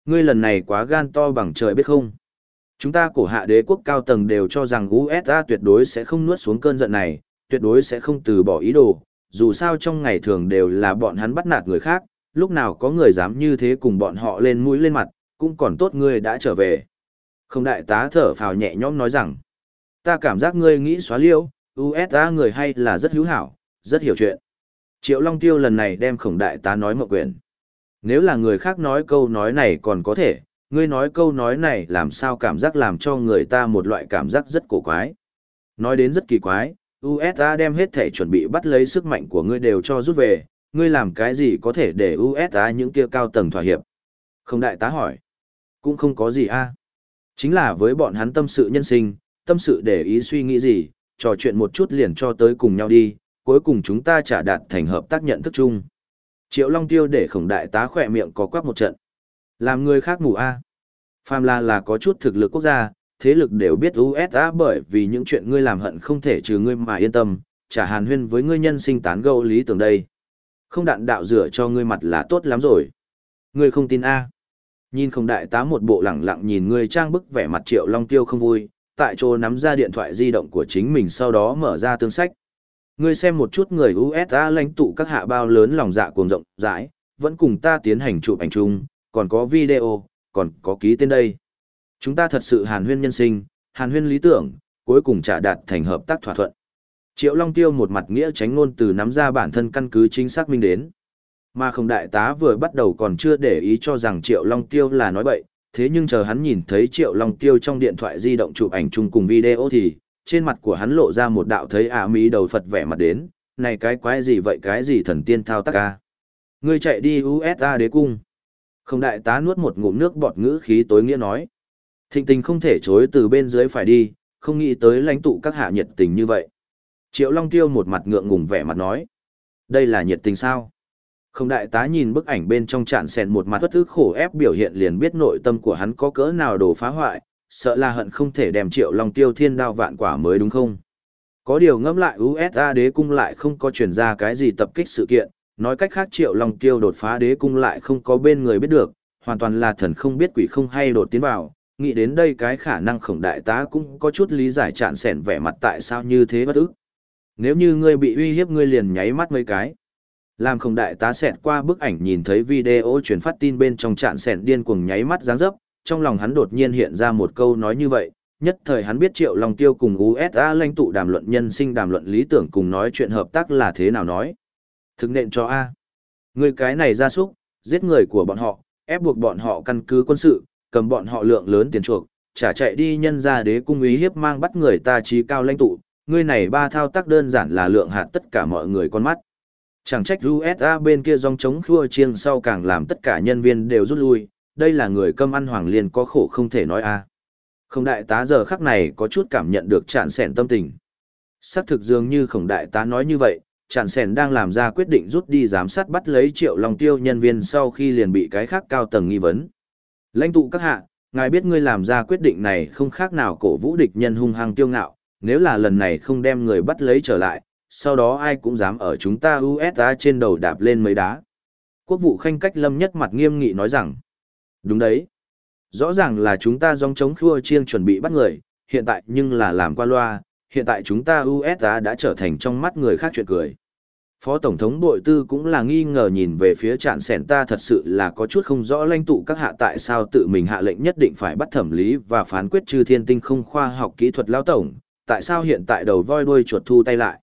Ngươi lần này quá gan to bằng trời biết không? Chúng ta cổ hạ đế quốc cao tầng đều cho rằng USA tuyệt đối sẽ không nuốt xuống cơn giận này, tuyệt đối sẽ không từ bỏ ý đồ, dù sao trong ngày thường đều là bọn hắn bắt nạt người khác, lúc nào có người dám như thế cùng bọn họ lên mũi lên mặt, cũng còn tốt ngươi đã trở về. Không đại tá thở phào nhẹ nhõm nói rằng, ta cảm giác ngươi nghĩ xóa liêu, USA người hay là rất hữu hảo, rất hiểu chuyện. Triệu Long Tiêu lần này đem khổng đại tá nói mộng quyền. Nếu là người khác nói câu nói này còn có thể, ngươi nói câu nói này làm sao cảm giác làm cho người ta một loại cảm giác rất cổ quái. Nói đến rất kỳ quái, USA đem hết thể chuẩn bị bắt lấy sức mạnh của ngươi đều cho rút về, ngươi làm cái gì có thể để USA những kia cao tầng thỏa hiệp? Không đại tá hỏi. Cũng không có gì a. Chính là với bọn hắn tâm sự nhân sinh, tâm sự để ý suy nghĩ gì, trò chuyện một chút liền cho tới cùng nhau đi, cuối cùng chúng ta trả đạt thành hợp tác nhận thức chung. Triệu Long Tiêu để khổng đại tá khỏe miệng có quắc một trận. Làm người khác ngủ a. Phàm là là có chút thực lực quốc gia, thế lực đều biết USA bởi vì những chuyện ngươi làm hận không thể trừ ngươi mà yên tâm, trả hàn huyên với ngươi nhân sinh tán gẫu lý tưởng đây. Không đạn đạo rửa cho ngươi mặt là tốt lắm rồi. Ngươi không tin a? Nhìn không đại tá một bộ lẳng lặng nhìn ngươi trang bức vẻ mặt Triệu Long Tiêu không vui, tại chỗ nắm ra điện thoại di động của chính mình sau đó mở ra tương sách. Ngươi xem một chút người USA lãnh tụ các hạ bao lớn lòng dạ cuồng rộng rãi, vẫn cùng ta tiến hành chụp ảnh chung, còn có video, còn có ký tên đây. Chúng ta thật sự hàn huyên nhân sinh, hàn huyên lý tưởng, cuối cùng trả đạt thành hợp tác thỏa thuận. Triệu Long Tiêu một mặt nghĩa tránh ngôn từ nắm ra bản thân căn cứ chính xác minh đến. Mà không đại tá vừa bắt đầu còn chưa để ý cho rằng Triệu Long Tiêu là nói bậy, thế nhưng chờ hắn nhìn thấy Triệu Long Tiêu trong điện thoại di động chụp ảnh chung cùng video thì, trên mặt của hắn lộ ra một đạo thấy ả mỹ đầu Phật vẻ mặt đến, này cái quái gì vậy cái gì thần tiên thao tác ca. Ngươi chạy đi USA đế cung. Không đại tá nuốt một ngụm nước bọt ngữ khí tối nghĩa nói. Thịnh tình không thể chối từ bên dưới phải đi, không nghĩ tới lãnh tụ các hạ nhiệt tình như vậy. Triệu Long Tiêu một mặt ngượng ngùng vẻ mặt nói. Đây là nhiệt tình sao? Không đại tá nhìn bức ảnh bên trong chạn sèn một mặt bất thức khổ ép biểu hiện liền biết nội tâm của hắn có cỡ nào đồ phá hoại, sợ là hận không thể đem Triệu Long Tiêu thiên đao vạn quả mới đúng không? Có điều ngẫm lại USA đế cung lại không có chuyển ra cái gì tập kích sự kiện, nói cách khác Triệu Long Tiêu đột phá đế cung lại không có bên người biết được, hoàn toàn là thần không biết quỷ không hay đột tiến vào, nghĩ đến đây cái khả năng khổng đại tá cũng có chút lý giải chạn sẻn vẻ mặt tại sao như thế bất ức. Nếu như ngươi bị uy hiếp ngươi liền nháy mắt mấy cái. Làm khổng đại tá sẹt qua bức ảnh nhìn thấy video truyền phát tin bên trong chạn sẻn điên cuồng nháy mắt dáng dấp, trong lòng hắn đột nhiên hiện ra một câu nói như vậy, nhất thời hắn biết Triệu Long Tiêu cùng USA lãnh tụ đàm luận nhân sinh đàm luận lý tưởng cùng nói chuyện hợp tác là thế nào nói. Thực nện cho A. Người cái này ra súc, giết người của bọn họ, ép buộc bọn họ căn cứ quân sự, cầm bọn họ lượng lớn tiền chuộc, trả chạy đi nhân ra đế cung ý hiếp mang bắt người ta trí cao lãnh tụ, ngươi này ba thao tác đơn giản là lượng hạt tất cả mọi người con mắt. Chẳng trách USA bên kia dòng chống khua chiêng sau càng làm tất cả nhân viên đều rút lui, đây là người cơm ăn hoàng liên có khổ không thể nói a. Không đại tá giờ khắc này có chút cảm nhận được tràn sẻn tâm tình. Sắc thực dường như khổng đại tá nói như vậy, tràn sẻn đang làm ra quyết định rút đi giám sát bắt lấy triệu long tiêu nhân viên sau khi liền bị cái khác cao tầng nghi vấn. Lãnh tụ các hạ, ngài biết ngươi làm ra quyết định này không khác nào cổ vũ địch nhân hung hăng tiêu ngạo, nếu là lần này không đem người bắt lấy trở lại, sau đó ai cũng dám ở chúng ta USA trên đầu đạp lên mấy đá. Quốc vụ khanh cách lâm nhất mặt nghiêm nghị nói rằng, đúng đấy, rõ ràng là chúng ta dòng chống khua chiêng chuẩn bị bắt người, hiện tại nhưng là làm qua loa, hiện tại chúng ta USA đã trở thành trong mắt người khác chuyện cười. Phó Tổng thống bội tư cũng là nghi ngờ nhìn về phía trạn sẻn ta thật sự là có chút không rõ lãnh tụ các hạ tại sao tự mình hạ lệnh nhất định phải bắt thẩm lý và phán quyết trừ thiên tinh không khoa học kỹ thuật lao tổng, tại sao hiện tại đầu voi đuôi chuột thu tay lại.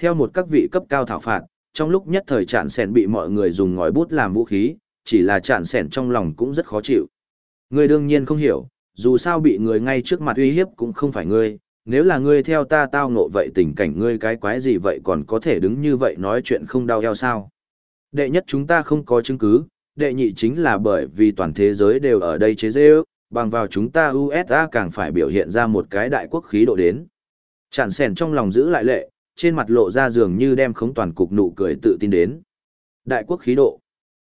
Theo một các vị cấp cao thảo phạt, trong lúc nhất thời trạn sẻn bị mọi người dùng ngòi bút làm vũ khí, chỉ là trạn sẻn trong lòng cũng rất khó chịu. Người đương nhiên không hiểu, dù sao bị người ngay trước mặt uy hiếp cũng không phải ngươi, nếu là ngươi theo ta tao ngộ vậy tình cảnh ngươi cái quái gì vậy còn có thể đứng như vậy nói chuyện không đau eo sao. Đệ nhất chúng ta không có chứng cứ, đệ nhị chính là bởi vì toàn thế giới đều ở đây chế dê ước, bằng vào chúng ta USA càng phải biểu hiện ra một cái đại quốc khí độ đến. Chản sèn trong lòng giữ lại lệ, trên mặt lộ ra dường như đem khống toàn cục nụ cười tự tin đến. Đại quốc khí độ.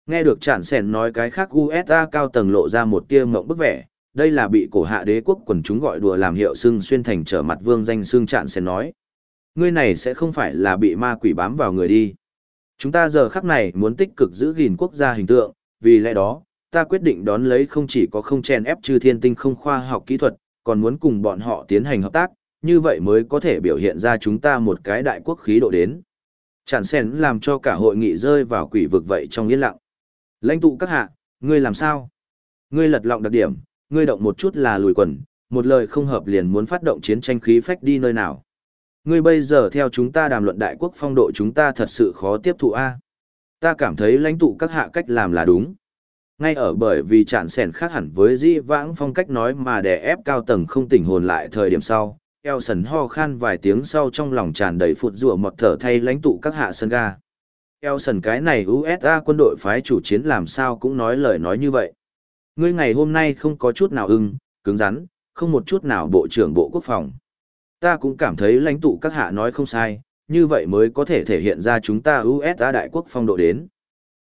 Nghe được chản sèn nói cái khác USA cao tầng lộ ra một tia mộng bức vẻ, đây là bị cổ hạ đế quốc quần chúng gọi đùa làm hiệu xưng xuyên thành trở mặt vương danh xưng chạn sẽ nói. Ngươi này sẽ không phải là bị ma quỷ bám vào người đi. Chúng ta giờ khắc này muốn tích cực giữ gìn quốc gia hình tượng, vì lẽ đó, ta quyết định đón lấy không chỉ có không chen ép trừ thiên tinh không khoa học kỹ thuật, còn muốn cùng bọn họ tiến hành hợp tác, như vậy mới có thể biểu hiện ra chúng ta một cái đại quốc khí độ đến. Chản sen làm cho cả hội nghị rơi vào quỷ vực vậy trong yên lặng. Lãnh tụ các hạ, ngươi làm sao? Ngươi lật lọng đặc điểm, ngươi động một chút là lùi quần, một lời không hợp liền muốn phát động chiến tranh khí phách đi nơi nào. Ngươi bây giờ theo chúng ta đàm luận đại quốc phong độ chúng ta thật sự khó tiếp thụ a. Ta cảm thấy lãnh tụ các hạ cách làm là đúng. Ngay ở bởi vì chản sẻn khác hẳn với di vãng phong cách nói mà đè ép cao tầng không tỉnh hồn lại thời điểm sau, Elson ho khan vài tiếng sau trong lòng tràn đầy phụt rủa một thở thay lãnh tụ các hạ sân ga. Elson cái này USA quân đội phái chủ chiến làm sao cũng nói lời nói như vậy. Ngươi ngày hôm nay không có chút nào ưng, cứng rắn, không một chút nào bộ trưởng bộ quốc phòng. Ta cũng cảm thấy lãnh tụ các hạ nói không sai, như vậy mới có thể thể hiện ra chúng ta USA đại quốc phong độ đến.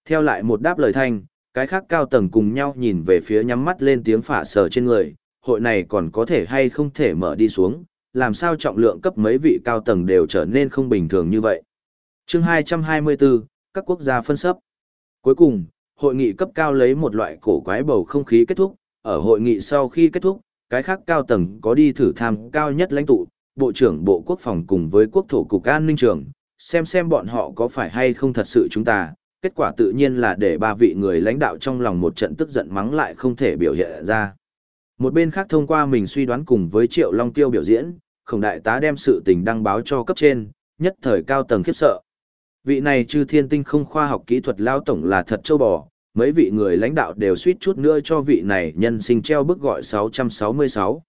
Theo lại một đáp lời thanh, cái khác cao tầng cùng nhau nhìn về phía nhắm mắt lên tiếng phả sờ trên người, hội này còn có thể hay không thể mở đi xuống, làm sao trọng lượng cấp mấy vị cao tầng đều trở nên không bình thường như vậy. chương 224, các quốc gia phân sấp. Cuối cùng, hội nghị cấp cao lấy một loại cổ quái bầu không khí kết thúc, ở hội nghị sau khi kết thúc, cái khác cao tầng có đi thử tham cao nhất lãnh tụ, Bộ trưởng Bộ Quốc phòng cùng với Quốc thổ cục an ninh trưởng, xem xem bọn họ có phải hay không thật sự chúng ta, kết quả tự nhiên là để ba vị người lãnh đạo trong lòng một trận tức giận mắng lại không thể biểu hiện ra. Một bên khác thông qua mình suy đoán cùng với Triệu Long Tiêu biểu diễn, khổng đại tá đem sự tình đăng báo cho cấp trên, nhất thời cao tầng khiếp sợ. Vị này chư thiên tinh không khoa học kỹ thuật lao tổng là thật châu bò, mấy vị người lãnh đạo đều suýt chút nữa cho vị này nhân sinh treo bức gọi 666.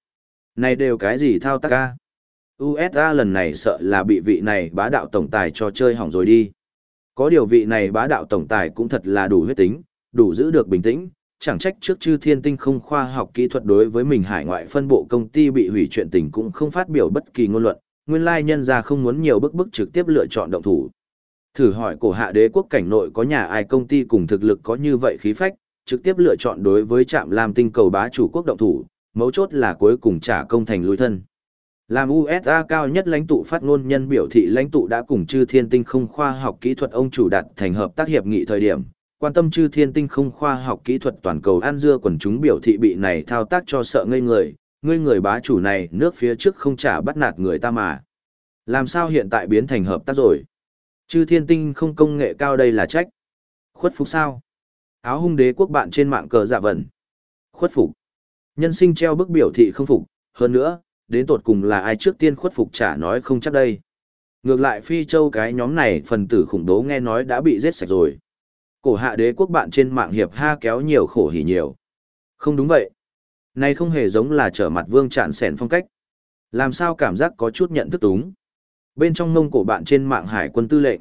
Này đều cái gì thao tác ca? USA lần này sợ là bị vị này bá đạo tổng tài cho chơi hỏng rồi đi. Có điều vị này bá đạo tổng tài cũng thật là đủ huyết tính, đủ giữ được bình tĩnh, chẳng trách trước chư thiên tinh không khoa học kỹ thuật đối với mình hải ngoại phân bộ công ty bị hủy chuyện tình cũng không phát biểu bất kỳ ngôn luận, nguyên lai nhân ra không muốn nhiều bức bức trực tiếp lựa chọn động thủ. Thử hỏi cổ hạ đế quốc cảnh nội có nhà ai công ty cùng thực lực có như vậy khí phách, trực tiếp lựa chọn đối với trạm làm tinh cầu bá chủ quốc động thủ, mấu chốt là cuối cùng trả công thành lùi thân. Làm USA cao nhất lãnh tụ phát ngôn nhân biểu thị lãnh tụ đã cùng chư thiên tinh không khoa học kỹ thuật ông chủ đặt thành hợp tác hiệp nghị thời điểm, quan tâm chư thiên tinh không khoa học kỹ thuật toàn cầu an dưa quần chúng biểu thị bị này thao tác cho sợ ngây người, ngươi người bá chủ này nước phía trước không trả bắt nạt người ta mà. Làm sao hiện tại biến thành hợp tác rồi? Chư thiên tinh không công nghệ cao đây là trách. Khuất phục sao? Áo hung đế quốc bạn trên mạng cờ dạ vẩn Khuất phục. Nhân sinh treo bức biểu thị không phục, hơn nữa, đến tột cùng là ai trước tiên khuất phục trả nói không chắc đây. Ngược lại Phi Châu cái nhóm này phần tử khủng bố nghe nói đã bị giết sạch rồi. Cổ hạ đế quốc bạn trên mạng hiệp ha kéo nhiều khổ hỉ nhiều. Không đúng vậy. Này không hề giống là trở mặt vương chạn sẻn phong cách. Làm sao cảm giác có chút nhận thức túng. Bên trong mông cổ bạn trên mạng hải quân tư lệnh.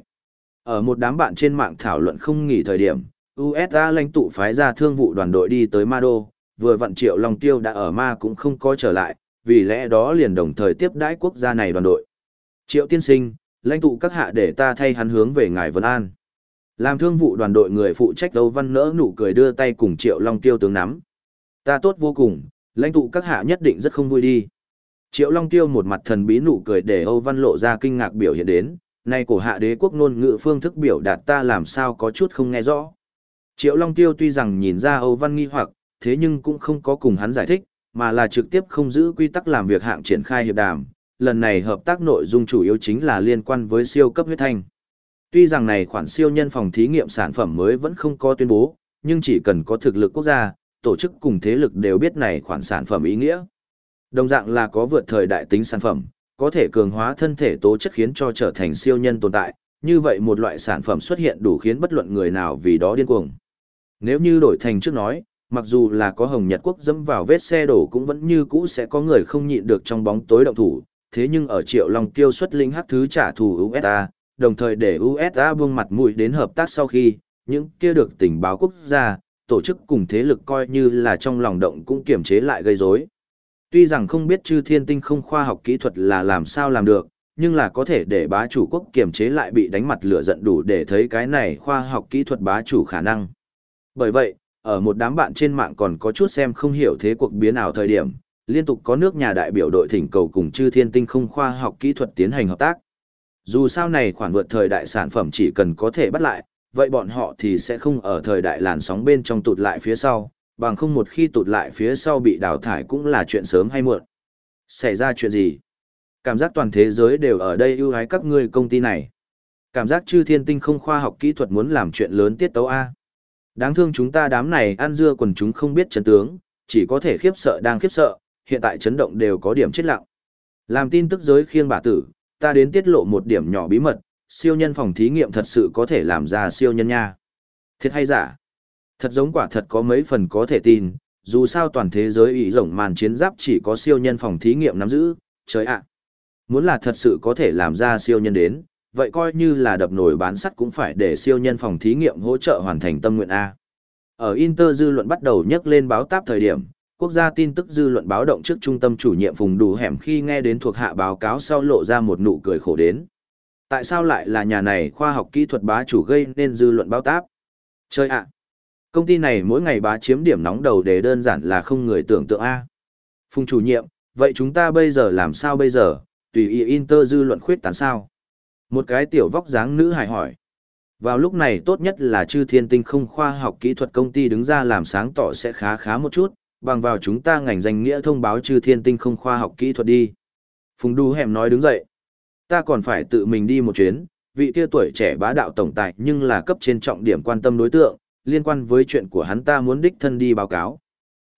Ở một đám bạn trên mạng thảo luận không nghỉ thời điểm, USA lãnh tụ phái ra thương vụ đoàn đội đi tới Ma Đô, vừa vận triệu Long Tiêu đã ở Ma cũng không có trở lại, vì lẽ đó liền đồng thời tiếp đãi quốc gia này đoàn đội. Triệu tiên sinh, lãnh tụ các hạ để ta thay hắn hướng về ngài Vân An. Làm thương vụ đoàn đội người phụ trách đấu văn nỡ nụ cười đưa tay cùng Triệu Long Tiêu tướng nắm. Ta tốt vô cùng, lãnh tụ các hạ nhất định rất không vui đi. Triệu Long Tiêu một mặt thần bí nụ cười để Âu Văn lộ ra kinh ngạc biểu hiện đến, nay cổ hạ đế quốc ngôn ngữ phương thức biểu đạt ta làm sao có chút không nghe rõ. Triệu Long Tiêu tuy rằng nhìn ra Âu Văn nghi hoặc, thế nhưng cũng không có cùng hắn giải thích, mà là trực tiếp không giữ quy tắc làm việc hạng triển khai hiệp đàm. Lần này hợp tác nội dung chủ yếu chính là liên quan với siêu cấp huyết thanh. Tuy rằng này khoản siêu nhân phòng thí nghiệm sản phẩm mới vẫn không có tuyên bố, nhưng chỉ cần có thực lực quốc gia, tổ chức cùng thế lực đều biết này khoản sản phẩm ý nghĩa. Đồng dạng là có vượt thời đại tính sản phẩm, có thể cường hóa thân thể tố chất khiến cho trở thành siêu nhân tồn tại, như vậy một loại sản phẩm xuất hiện đủ khiến bất luận người nào vì đó điên cuồng. Nếu như đổi thành trước nói, mặc dù là có Hồng Nhật Quốc dẫm vào vết xe đổ cũng vẫn như cũ sẽ có người không nhịn được trong bóng tối động thủ, thế nhưng ở Triệu Long Tiêu xuất linh hắc thứ trả thù USA, đồng thời để USA buông mặt mũi đến hợp tác sau khi, những kia được tình báo quốc gia, tổ chức cùng thế lực coi như là trong lòng động cũng kiềm chế lại gây rối. Tuy rằng không biết chư thiên tinh không khoa học kỹ thuật là làm sao làm được, nhưng là có thể để bá chủ quốc kiềm chế lại bị đánh mặt lửa giận đủ để thấy cái này khoa học kỹ thuật bá chủ khả năng. Bởi vậy, ở một đám bạn trên mạng còn có chút xem không hiểu thế cuộc biến ảo thời điểm, liên tục có nước nhà đại biểu đội thỉnh cầu cùng chư thiên tinh không khoa học kỹ thuật tiến hành hợp tác. Dù sao này khoản vượt thời đại sản phẩm chỉ cần có thể bắt lại, vậy bọn họ thì sẽ không ở thời đại làn sóng bên trong tụt lại phía sau, bằng không một khi tụt lại phía sau bị đào thải cũng là chuyện sớm hay muộn. Xảy ra chuyện gì? Cảm giác toàn thế giới đều ở đây ưu ái các ngươi công ty này. Cảm giác chư thiên tinh không khoa học kỹ thuật muốn làm chuyện lớn tiết tấu A. Đáng thương chúng ta đám này ăn dưa quần chúng không biết chấn tướng, chỉ có thể khiếp sợ đang khiếp sợ, hiện tại chấn động đều có điểm chết lặng. Làm tin tức giới khiêng bà tử, ta đến tiết lộ một điểm nhỏ bí mật, siêu nhân phòng thí nghiệm thật sự có thể làm ra siêu nhân nha. Thiệt hay giả? Thật giống quả thật có mấy phần có thể tin, dù sao toàn thế giới ý rộng màn chiến giáp chỉ có siêu nhân phòng thí nghiệm nắm giữ, trời ạ. Muốn là thật sự có thể làm ra siêu nhân đến, vậy coi như là đập nổi bán sắt cũng phải để siêu nhân phòng thí nghiệm hỗ trợ hoàn thành tâm nguyện A. Ở Inter dư luận bắt đầu nhắc lên báo táp thời điểm, quốc gia tin tức dư luận báo động trước trung tâm chủ nhiệm vùng đủ hẻm khi nghe đến thuộc hạ báo cáo sau lộ ra một nụ cười khổ đến. Tại sao lại là nhà này khoa học kỹ thuật bá chủ gây nên dư luận báo táp? Chơi ạ! Công ty này mỗi ngày bá chiếm điểm nóng đầu để đơn giản là không người tưởng tượng A. Phùng chủ nhiệm, vậy chúng ta bây giờ làm sao bây giờ, tùy ý Inter dư luận khuyết tán sao? Một cái tiểu vóc dáng nữ hài hỏi. Vào lúc này tốt nhất là chư thiên tinh không khoa học kỹ thuật công ty đứng ra làm sáng tỏ sẽ khá khá một chút, bằng vào chúng ta ngành danh nghĩa thông báo chư thiên tinh không khoa học kỹ thuật đi. Phùng Đu Hẻm nói đứng dậy. Ta còn phải tự mình đi một chuyến, vị kia tuổi trẻ bá đạo tổng tài nhưng là cấp trên trọng điểm quan tâm đối tượng, liên quan với chuyện của hắn ta muốn đích thân đi báo cáo.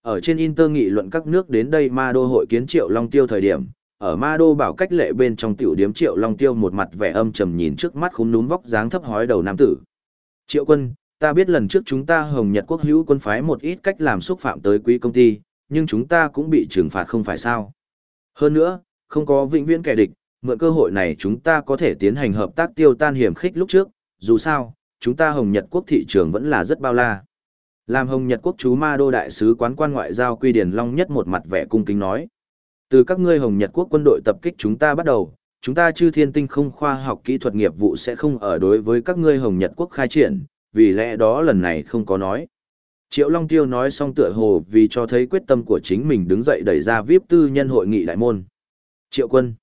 Ở trên Inter nghị luận các nước đến đây ma đô hội kiến triệu Long Tiêu thời điểm, ở ma đô bảo cách lệ bên trong tiểu điếm triệu Long Tiêu một mặt vẻ âm trầm nhìn trước mắt khúm núm vóc dáng thấp hói đầu nam tử. Triệu quân, ta biết lần trước chúng ta Hồng Nhật Quốc hữu quân phái một ít cách làm xúc phạm tới quý công ty, nhưng chúng ta cũng bị trừng phạt không phải sao. Hơn nữa, không có vĩnh viễn kẻ địch, mượn cơ hội này chúng ta có thể tiến hành hợp tác tiêu tan hiểm khích lúc trước, dù sao, chúng ta Hồng Nhật Quốc thị trường vẫn là rất bao la. Làm Hồng Nhật Quốc chú ma đô đại sứ quán quan ngoại giao Quy Điển Long nhất một mặt vẻ cung kính nói. Từ các ngươi Hồng Nhật Quốc quân đội tập kích chúng ta bắt đầu, chúng ta chư thiên tinh không khoa học kỹ thuật nghiệp vụ sẽ không ở đối với các ngươi Hồng Nhật Quốc khai triển, vì lẽ đó lần này không có nói. Triệu Long Tiêu nói xong tựa hồ vì cho thấy quyết tâm của chính mình đứng dậy đẩy ra VIP tư nhân hội nghị đại môn. Triệu quân.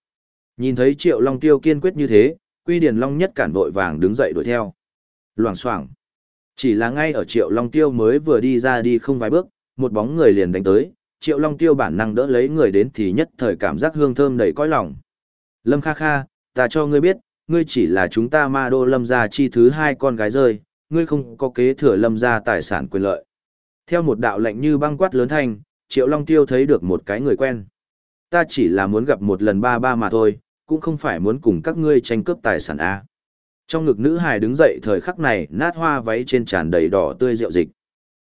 Nhìn thấy Triệu Long Tiêu kiên quyết như thế, Quy Điển Long nhất cản vội vàng đứng dậy đuổi theo. Loảng xoảng. Chỉ là ngay ở Triệu Long Tiêu mới vừa đi ra đi không vài bước, một bóng người liền đánh tới, Triệu Long Tiêu bản năng đỡ lấy người đến thì nhất thời cảm giác hương thơm đầy cõi lòng. Lâm Kha Kha, ta cho ngươi biết, ngươi chỉ là chúng ta ma đô lâm gia chi thứ hai con gái rơi, ngươi không có kế thừa lâm gia tài sản quyền lợi. Theo một đạo lệnh như băng quát lớn thanh, Triệu Long Tiêu thấy được một cái người quen. Ta chỉ là muốn gặp một lần ba ba mà thôi, cũng không phải muốn cùng các ngươi tranh cướp tài sản A. Trong ngực nữ hài đứng dậy thời khắc này nát hoa váy trên tràn đầy đỏ tươi rượu dịch.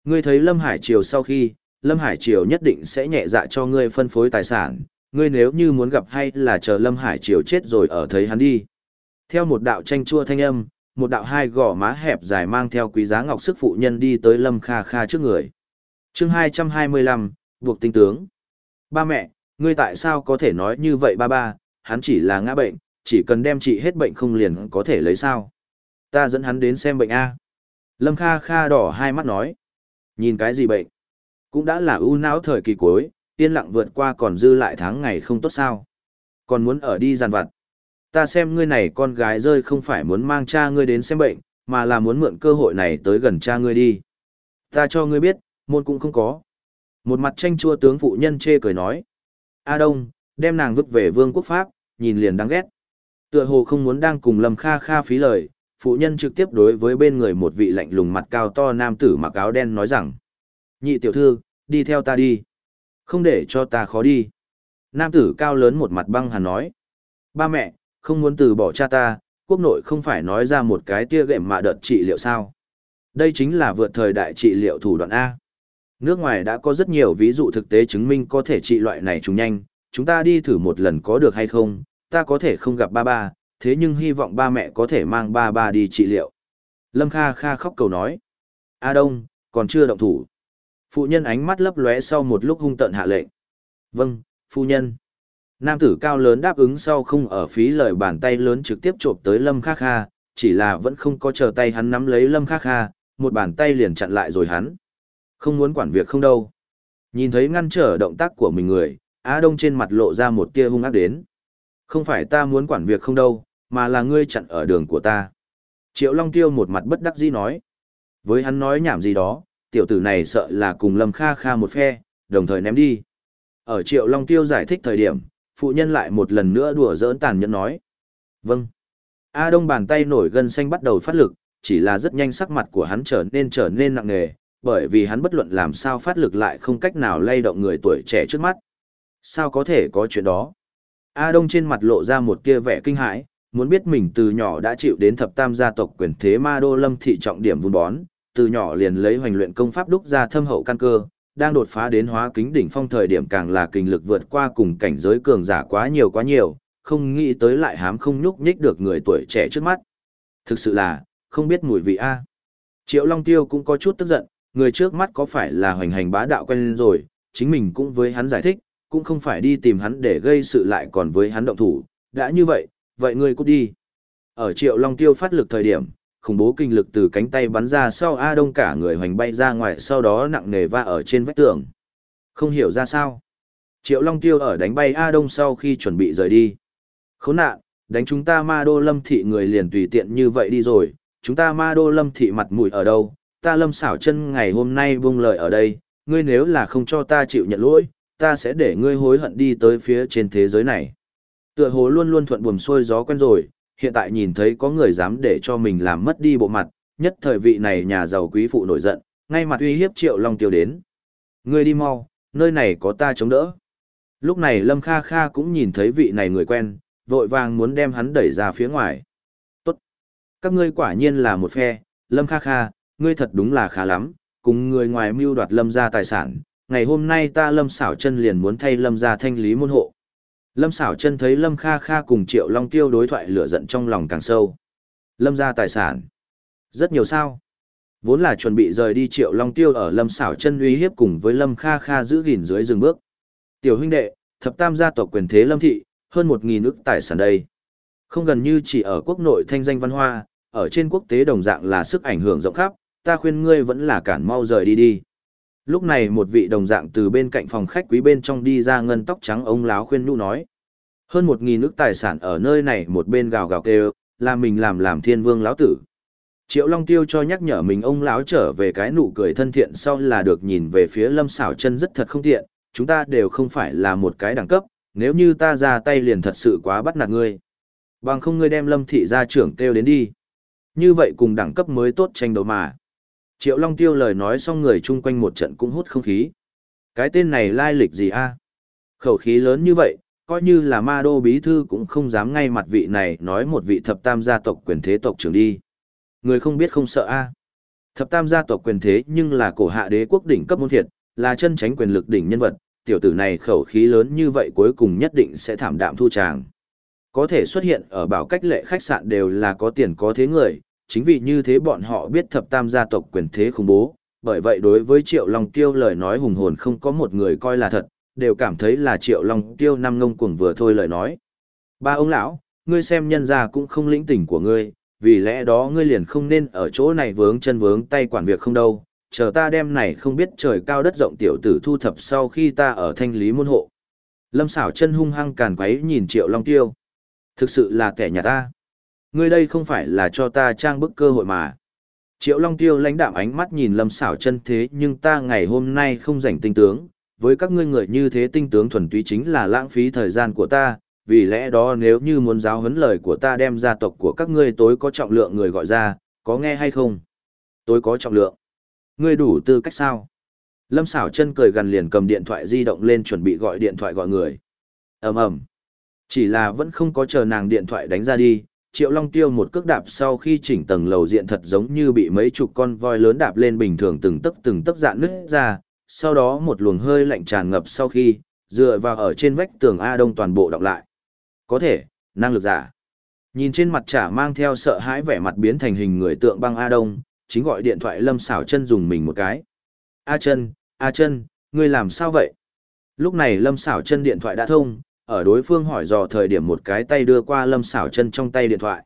Ngươi thấy Lâm Hải Triều sau khi, Lâm Hải Triều nhất định sẽ nhẹ dạ cho ngươi phân phối tài sản, ngươi nếu như muốn gặp hay là chờ Lâm Hải Triều chết rồi ở thấy hắn đi. Theo một đạo tranh chua thanh âm, một đạo hai gò má hẹp dài mang theo quý giá ngọc sức phụ nhân đi tới Lâm Kha Kha trước người. chương 225, buộc tinh tướng. Ba mẹ, ngươi tại sao có thể nói như vậy ba ba, hắn chỉ là ngã bệnh, chỉ cần đem trị hết bệnh không liền có thể lấy sao. Ta dẫn hắn đến xem bệnh A. Lâm Kha Kha đỏ hai mắt nói. Nhìn cái gì bệnh? Cũng đã là ưu não thời kỳ cuối, yên lặng vượt qua còn dư lại tháng ngày không tốt sao. Còn muốn ở đi giàn vặt. Ta xem ngươi này con gái rơi không phải muốn mang cha ngươi đến xem bệnh, mà là muốn mượn cơ hội này tới gần cha ngươi đi. Ta cho ngươi biết, môn cũng không có. Một mặt tranh chua tướng phụ nhân chê cười nói. A Đông, đem nàng vứt về vương quốc Pháp, nhìn liền đáng ghét. Tựa hồ không muốn đang cùng Lâm Kha Kha phí lời, phụ nhân trực tiếp đối với bên người một vị lạnh lùng mặt cao to nam tử mặc áo đen nói rằng. Nhị tiểu thư, đi theo ta đi. Không để cho ta khó đi. Nam tử cao lớn một mặt băng hàn nói. Ba mẹ, không muốn từ bỏ cha ta, quốc nội không phải nói ra một cái tia gệm mà đợt trị liệu sao. Đây chính là vượt thời đại trị liệu thủ đoạn A. Nước ngoài đã có rất nhiều ví dụ thực tế chứng minh có thể trị loại này trùng nhanh, chúng ta đi thử một lần có được hay không, ta có thể không gặp ba ba, thế nhưng hy vọng ba mẹ có thể mang ba ba đi trị liệu. Lâm Kha Kha khóc cầu nói. A Đông, còn chưa động thủ. Phụ nhân ánh mắt lấp lóe sau một lúc hung tận hạ lệnh. Vâng, phu nhân. Nam tử cao lớn đáp ứng sau không ở phí lời bàn tay lớn trực tiếp trộm tới Lâm Kha Kha, chỉ là vẫn không có chờ tay hắn nắm lấy Lâm Kha Kha, một bàn tay liền chặn lại rồi hắn. Không muốn quản việc không đâu. Nhìn thấy ngăn trở động tác của mình người, Á Đông trên mặt lộ ra một tia hung ác đến. Không phải ta muốn quản việc không đâu, mà là ngươi chặn ở đường của ta. Triệu Long Tiêu một mặt bất đắc dĩ nói. Với hắn nói nhảm gì đó, tiểu tử này sợ là cùng Lâm Kha Kha một phe, đồng thời ném đi. Ở Triệu Long Tiêu giải thích thời điểm, phụ nhân lại một lần nữa đùa giỡn tàn nhẫn nói. Vâng. A Đông bàn tay nổi gân xanh bắt đầu phát lực, chỉ là rất nhanh sắc mặt của hắn trở nên trở nên nặng nề, bởi vì hắn bất luận làm sao phát lực lại không cách nào lay động người tuổi trẻ trước mắt. Sao có thể có chuyện đó? A Đông trên mặt lộ ra một tia vẻ kinh hãi, muốn biết mình từ nhỏ đã chịu đến thập tam gia tộc quyền thế ma đô lâm thị trọng điểm vun bón, từ nhỏ liền lấy hoành luyện công pháp đúc ra thâm hậu căn cơ, đang đột phá đến hóa kính đỉnh phong thời điểm càng là kinh lực vượt qua cùng cảnh giới cường giả quá nhiều quá nhiều, không nghĩ tới lại hám không nhúc nhích được người tuổi trẻ trước mắt. Thực sự là, không biết mùi vị A. Triệu Long Tiêu cũng có chút tức giận, người trước mắt có phải là hoành hành bá đạo quen rồi, chính mình cũng với hắn giải thích, cũng không phải đi tìm hắn để gây sự lại còn với hắn động thủ, đã như vậy, vậy ngươi cút đi. Ở Triệu Long Tiêu phát lực thời điểm, khủng bố kinh lực từ cánh tay bắn ra sau A Đông cả người hoành bay ra ngoài sau đó nặng nề va ở trên vách tường. Không hiểu ra sao. Triệu Long Tiêu ở đánh bay A Đông sau khi chuẩn bị rời đi. Khốn nạn, đánh chúng ta ma đô lâm thị người liền tùy tiện như vậy đi rồi, chúng ta ma đô lâm thị mặt mũi ở đâu, ta lâm xảo chân ngày hôm nay buông lời ở đây, ngươi nếu là không cho ta chịu nhận lỗi, ta sẽ để ngươi hối hận đi tới phía trên thế giới này. Tựa hồ luôn luôn thuận buồm xuôi gió quen rồi, hiện tại nhìn thấy có người dám để cho mình làm mất đi bộ mặt, nhất thời vị này nhà giàu quý phụ nổi giận, ngay mặt uy hiếp Triệu Long Tiêu đến. Ngươi đi mau, nơi này có ta chống đỡ. Lúc này Lâm Kha Kha cũng nhìn thấy vị này người quen, vội vàng muốn đem hắn đẩy ra phía ngoài. Tốt! Các ngươi quả nhiên là một phe, Lâm Kha Kha, ngươi thật đúng là khá lắm, cùng người ngoài mưu đoạt Lâm ra tài sản. Ngày hôm nay ta Lâm xảo chân liền muốn thay Lâm ra thanh lý môn hộ. Lâm xảo chân thấy Lâm Kha Kha cùng Triệu Long Tiêu đối thoại lửa giận trong lòng càng sâu. Lâm ra tài sản. Rất nhiều sao. Vốn là chuẩn bị rời đi Triệu Long Tiêu ở Lâm xảo chân uy hiếp cùng với Lâm Kha Kha giữ gìn dưới rừng bước. Tiểu huynh đệ, thập tam gia tộc quyền thế Lâm Thị, hơn một nghìn ức tài sản đây. Không gần như chỉ ở quốc nội thanh danh văn hoa, ở trên quốc tế đồng dạng là sức ảnh hưởng rộng khắp, ta khuyên ngươi vẫn là cản mau rời đi đi. Lúc này một vị đồng dạng từ bên cạnh phòng khách quý bên trong đi ra ngân tóc trắng ông láo khuyên nhũ nói. Hơn một nghìn nước tài sản ở nơi này một bên gào gào kêu, là mình làm làm thiên vương lão tử. Triệu Long Tiêu cho nhắc nhở mình ông lão trở về cái nụ cười thân thiện sau là được nhìn về phía lâm xảo chân rất thật không tiện, chúng ta đều không phải là một cái đẳng cấp, nếu như ta ra tay liền thật sự quá bắt nạt ngươi. Bằng không ngươi đem lâm thị gia trưởng kêu đến đi. Như vậy cùng đẳng cấp mới tốt tranh đấu mà. Triệu Long Tiêu lời nói xong người chung quanh một trận cũng hút không khí. Cái tên này lai lịch gì a? Khẩu khí lớn như vậy, coi như là ma đô bí thư cũng không dám ngay mặt vị này nói một vị thập tam gia tộc quyền thế tộc trưởng đi. Người không biết không sợ a. Thập tam gia tộc quyền thế nhưng là cổ hạ đế quốc đỉnh cấp môn thiệt, là chân tránh quyền lực đỉnh nhân vật, tiểu tử này khẩu khí lớn như vậy cuối cùng nhất định sẽ thảm đạm thu tràng. Có thể xuất hiện ở bảo cách lệ khách sạn đều là có tiền có thế người, chính vì như thế bọn họ biết thập tam gia tộc quyền thế khủng bố, bởi vậy đối với Triệu Long Tiêu lời nói hùng hồn không có một người coi là thật, đều cảm thấy là Triệu Long Tiêu năm ngông cuồng vừa thôi lời nói. Ba ông lão, ngươi xem nhân gia cũng không lĩnh tình của ngươi, vì lẽ đó ngươi liền không nên ở chỗ này vướng chân vướng tay quản việc không đâu, chờ ta đem này không biết trời cao đất rộng tiểu tử thu thập sau khi ta ở thanh lý môn hộ. Lâm xảo chân hung hăng càn quấy nhìn Triệu Long Tiêu. Thực sự là kẻ nhà ta. Ngươi đây không phải là cho ta trang bức cơ hội mà. Triệu Long Tiêu lãnh đạm ánh mắt nhìn Lâm xảo chân thế nhưng ta ngày hôm nay không rảnh tinh tướng, với các ngươi người như thế tinh tướng thuần túy chính là lãng phí thời gian của ta, vì lẽ đó nếu như muốn giáo huấn lời của ta đem gia tộc của các ngươi tối có trọng lượng người gọi ra, có nghe hay không? Tối có trọng lượng. Ngươi đủ tư cách sao? Lâm xảo chân cười gần liền cầm điện thoại di động lên chuẩn bị gọi điện thoại gọi người. ầm ầm Chỉ là vẫn không có chờ nàng điện thoại đánh ra đi, Triệu Long Tiêu một cước đạp sau khi chỉnh tầng lầu diện thật giống như bị mấy chục con voi lớn đạp lên bình thường từng tấc từng tấc dạn nứt ra, sau đó một luồng hơi lạnh tràn ngập sau khi, dựa vào ở trên vách tường A Đông toàn bộ đọc lại. Có thể, năng lực giả. Nhìn trên mặt trả mang theo sợ hãi vẻ mặt biến thành hình người tượng băng A Đông, chính gọi điện thoại Lâm xảo chân dùng mình một cái. A chân, A chân, ngươi làm sao vậy? Lúc này Lâm xảo chân điện thoại đã thông, ở đối phương hỏi dò thời điểm một cái tay đưa qua Lâm xảo chân trong tay điện thoại.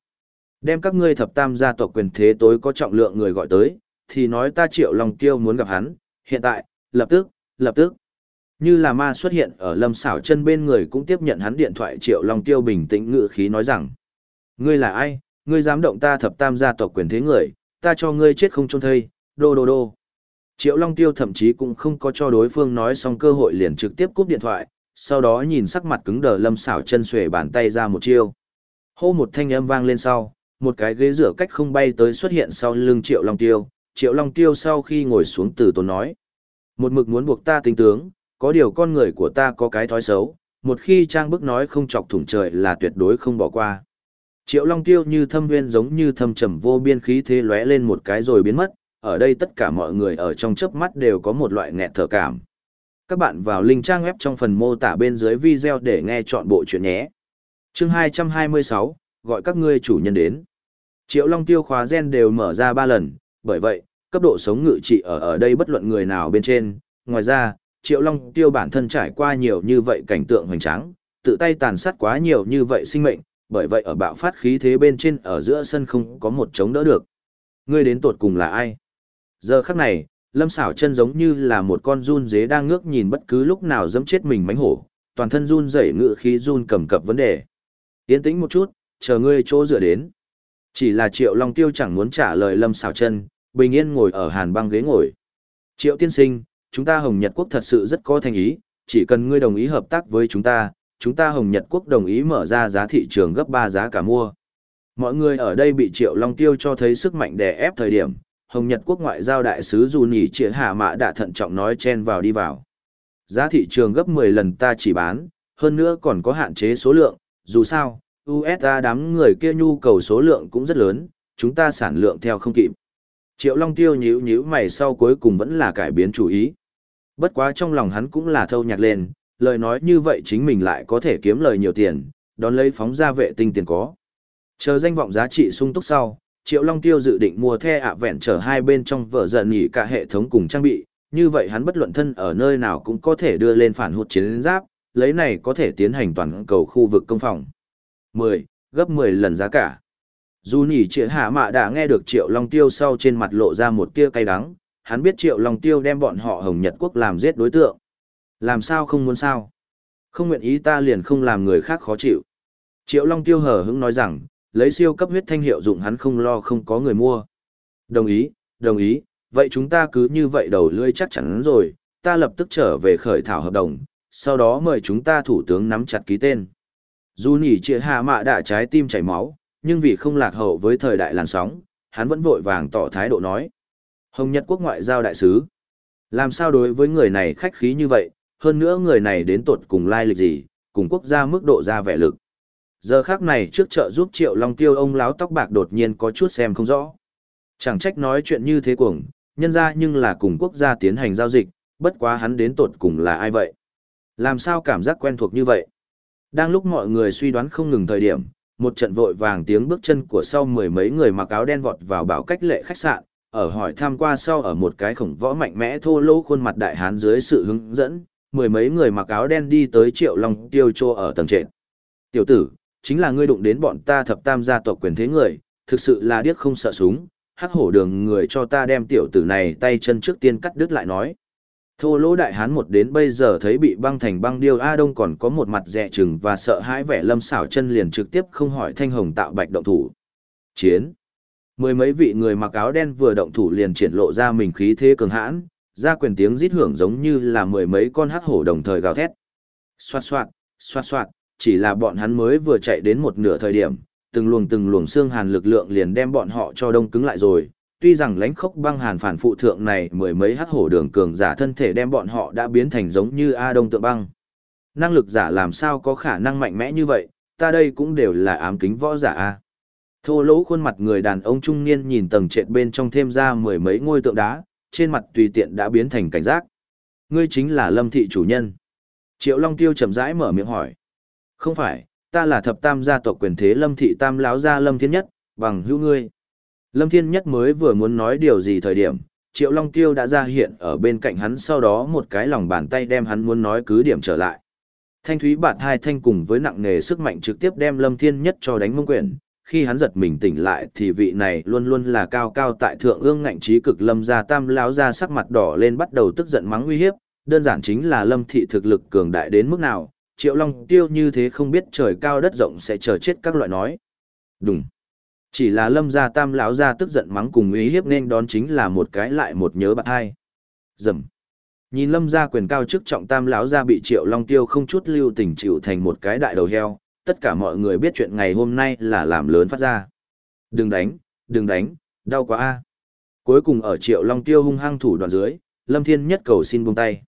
Đem các ngươi thập tam gia tộc quyền thế tối có trọng lượng người gọi tới, thì nói ta triệu lòng kiêu muốn gặp hắn, hiện tại, lập tức, lập tức. Như là ma xuất hiện ở lâm xảo chân bên người cũng tiếp nhận hắn điện thoại triệu long tiêu bình tĩnh ngự khí nói rằng. Ngươi là ai, ngươi dám động ta thập tam gia tộc quyền thế người, ta cho ngươi chết không trôn thây, đô đô đô. Triệu Long Tiêu thậm chí cũng không có cho đối phương nói xong cơ hội liền trực tiếp cúp điện thoại, sau đó nhìn sắc mặt cứng đờ lâm xảo chân xuề bàn tay ra một chiêu. Hô một thanh âm vang lên sau, một cái ghế rửa cách không bay tới xuất hiện sau lưng Triệu Long Tiêu. Triệu Long Tiêu sau khi ngồi xuống từ tốn nói. Một mực muốn buộc ta tính tướng, có điều con người của ta có cái thói xấu, một khi trang bức nói không chọc thủng trời là tuyệt đối không bỏ qua. Triệu Long Tiêu như thâm nguyên giống như thâm trầm vô biên khí thế lóe lên một cái rồi biến mất, ở đây tất cả mọi người ở trong chớp mắt đều có một loại nghẹt thở cảm. Các bạn vào link trang web trong phần mô tả bên dưới video để nghe chọn bộ chuyện nhé. Chương 226, gọi các ngươi chủ nhân đến. Triệu Long Tiêu khóa gen đều mở ra 3 lần, bởi vậy, cấp độ sống ngự trị ở ở đây bất luận người nào bên trên. Ngoài ra, Triệu Long Tiêu bản thân trải qua nhiều như vậy cảnh tượng hoành tráng, tự tay tàn sát quá nhiều như vậy sinh mệnh, bởi vậy ở bạo phát khí thế bên trên ở giữa sân không có một chống đỡ được. Ngươi đến tột cùng là ai? Giờ khắc này, Lâm Sảo chân giống như là một con run dế đang ngước nhìn bất cứ lúc nào dẫm chết mình mánh hổ, toàn thân run rẩy ngự khí run cầm cập vấn đề. Yên tĩnh một chút, chờ ngươi chỗ dựa đến. Chỉ là Triệu Long Tiêu chẳng muốn trả lời Lâm Sảo chân, bình yên ngồi ở hàn băng ghế ngồi. Triệu tiên sinh, chúng ta Hồng Nhật Quốc thật sự rất có thành ý, chỉ cần ngươi đồng ý hợp tác với chúng ta, chúng ta Hồng Nhật Quốc đồng ý mở ra giá thị trường gấp ba giá cả mua. Mọi người ở đây bị Triệu Long Tiêu cho thấy sức mạnh đè ép thời điểm, Hồng Nhật Quốc ngoại giao đại sứ dù nhỉ trịa hạ mã đã thận trọng nói chen vào đi vào. Giá thị trường gấp 10 lần ta chỉ bán, hơn nữa còn có hạn chế số lượng, dù sao, USA đám người kia nhu cầu số lượng cũng rất lớn, chúng ta sản lượng theo không kịp. Triệu Long Tiêu nhíu nhíu mày sau cuối cùng vẫn là cải biến chủ ý. Bất quá trong lòng hắn cũng là thâu nhạc lên, lời nói như vậy chính mình lại có thể kiếm lời nhiều tiền, đón lấy phóng ra vệ tinh tiền có. Chờ danh vọng giá trị sung túc sau, Triệu Long Tiêu dự định mua the ạ vẹn trở hai bên trong vợ giận nghỉ cả hệ thống cùng trang bị, như vậy hắn bất luận thân ở nơi nào cũng có thể đưa lên phản hụt chiến giáp, lấy này có thể tiến hành toàn cầu khu vực công phòng. 10, gấp 10 lần giá cả. Dù nhỉ trịa hạ mạ đã nghe được Triệu Long Tiêu sau trên mặt lộ ra một tia cay đắng, hắn biết Triệu Long Tiêu đem bọn họ Hồng Nhật Quốc làm giết đối tượng. Làm sao không muốn sao? Không nguyện ý ta liền không làm người khác khó chịu. Triệu Long Tiêu hờ hững nói rằng, lấy siêu cấp huyết thanh hiệu dụng hắn không lo không có người mua. Đồng ý, đồng ý, vậy chúng ta cứ như vậy đầu lưỡi chắc chắn rồi, ta lập tức trở về khởi thảo hợp đồng, sau đó mời chúng ta thủ tướng nắm chặt ký tên. Dù nhỉ trịa hạ mạ đã trái tim chảy máu, nhưng vì không lạc hậu với thời đại làn sóng, hắn vẫn vội vàng tỏ thái độ nói. Hồng Nhật Quốc ngoại giao đại sứ. Làm sao đối với người này khách khí như vậy, hơn nữa người này đến tột cùng lai lịch gì, cùng quốc gia mức độ ra vẻ lực. Giờ khác này trước chợ giúp Triệu Long Tiêu ông láo tóc bạc đột nhiên có chút xem không rõ. Chẳng trách nói chuyện như thế cuồng, nhân ra nhưng là cùng quốc gia tiến hành giao dịch, bất quá hắn đến tột cùng là ai vậy? Làm sao cảm giác quen thuộc như vậy? Đang lúc mọi người suy đoán không ngừng thời điểm, một trận vội vàng tiếng bước chân của sau mười mấy người mặc áo đen vọt vào bảo cách lệ khách sạn, ở hỏi tham qua sau ở một cái khổng võ mạnh mẽ thô lỗ khuôn mặt đại hán dưới sự hướng dẫn, mười mấy người mặc áo đen đi tới triệu long tiêu chô ở tầng trệt. Tiểu tử, chính là ngươi đụng đến bọn ta thập tam gia tộc quyền thế người, thực sự là điếc không sợ súng, hắc hổ đường người cho ta đem tiểu tử này tay chân trước tiên cắt đứt lại nói. Thô lỗ đại hán một đến bây giờ thấy bị băng thành băng điêu A Đông còn có một mặt dẹ chừng và sợ hãi vẻ lâm xảo chân liền trực tiếp không hỏi thanh hồng tạo bạch động thủ. Chiến. Mười mấy vị người mặc áo đen vừa động thủ liền triển lộ ra mình khí thế cường hãn, ra quyền tiếng rít hưởng giống như là mười mấy con hắc hổ đồng thời gào thét. Xoạt xoạt, xoạt xoạt, chỉ là bọn hắn mới vừa chạy đến một nửa thời điểm, từng luồng từng luồng xương hàn lực lượng liền đem bọn họ cho đông cứng lại rồi. Tuy rằng lãnh khốc băng hàn phản phụ thượng này mười mấy hắc hổ đường cường giả thân thể đem bọn họ đã biến thành giống như A Đông tượng băng. Năng lực giả làm sao có khả năng mạnh mẽ như vậy, ta đây cũng đều là ám kính võ giả A. Thô lỗ khuôn mặt người đàn ông trung niên nhìn tầng trệt bên trong thêm ra mười mấy ngôi tượng đá, trên mặt tùy tiện đã biến thành cảnh giác. Ngươi chính là lâm thị chủ nhân. Triệu Long Tiêu chậm rãi mở miệng hỏi. Không phải, ta là thập tam gia tộc quyền thế lâm thị tam láo gia lâm thiên nhất, bằng hữu ngươi. Lâm thiên nhất mới vừa muốn nói điều gì thời điểm, Triệu Long Tiêu đã ra hiện ở bên cạnh hắn sau đó một cái lòng bàn tay đem hắn muốn nói cứ điểm trở lại. Thanh thúy bạt hai thanh cùng với nặng nề sức mạnh trực tiếp đem lâm thiên nhất cho đánh mông quyển. Khi hắn giật mình tỉnh lại thì vị này luôn luôn là cao cao tại thượng ương ngạnh trí cực lâm gia tam láo gia sắc mặt đỏ lên bắt đầu tức giận mắng uy hiếp, đơn giản chính là lâm thị thực lực cường đại đến mức nào, triệu long tiêu như thế không biết trời cao đất rộng sẽ chờ chết các loại nói. Đúng. Chỉ là lâm gia tam lão gia tức giận mắng cùng ý hiếp nên đón chính là một cái lại một nhớ bạn hai. Dầm. Nhìn lâm gia quyền cao chức trọng tam lão gia bị triệu long tiêu không chút lưu tình chịu thành một cái đại đầu heo, tất cả mọi người biết chuyện ngày hôm nay là làm lớn phát ra. Đừng đánh, đừng đánh, đau quá a. Cuối cùng ở triệu long tiêu hung hăng thủ đoạn dưới, lâm thiên nhất cầu xin buông tay.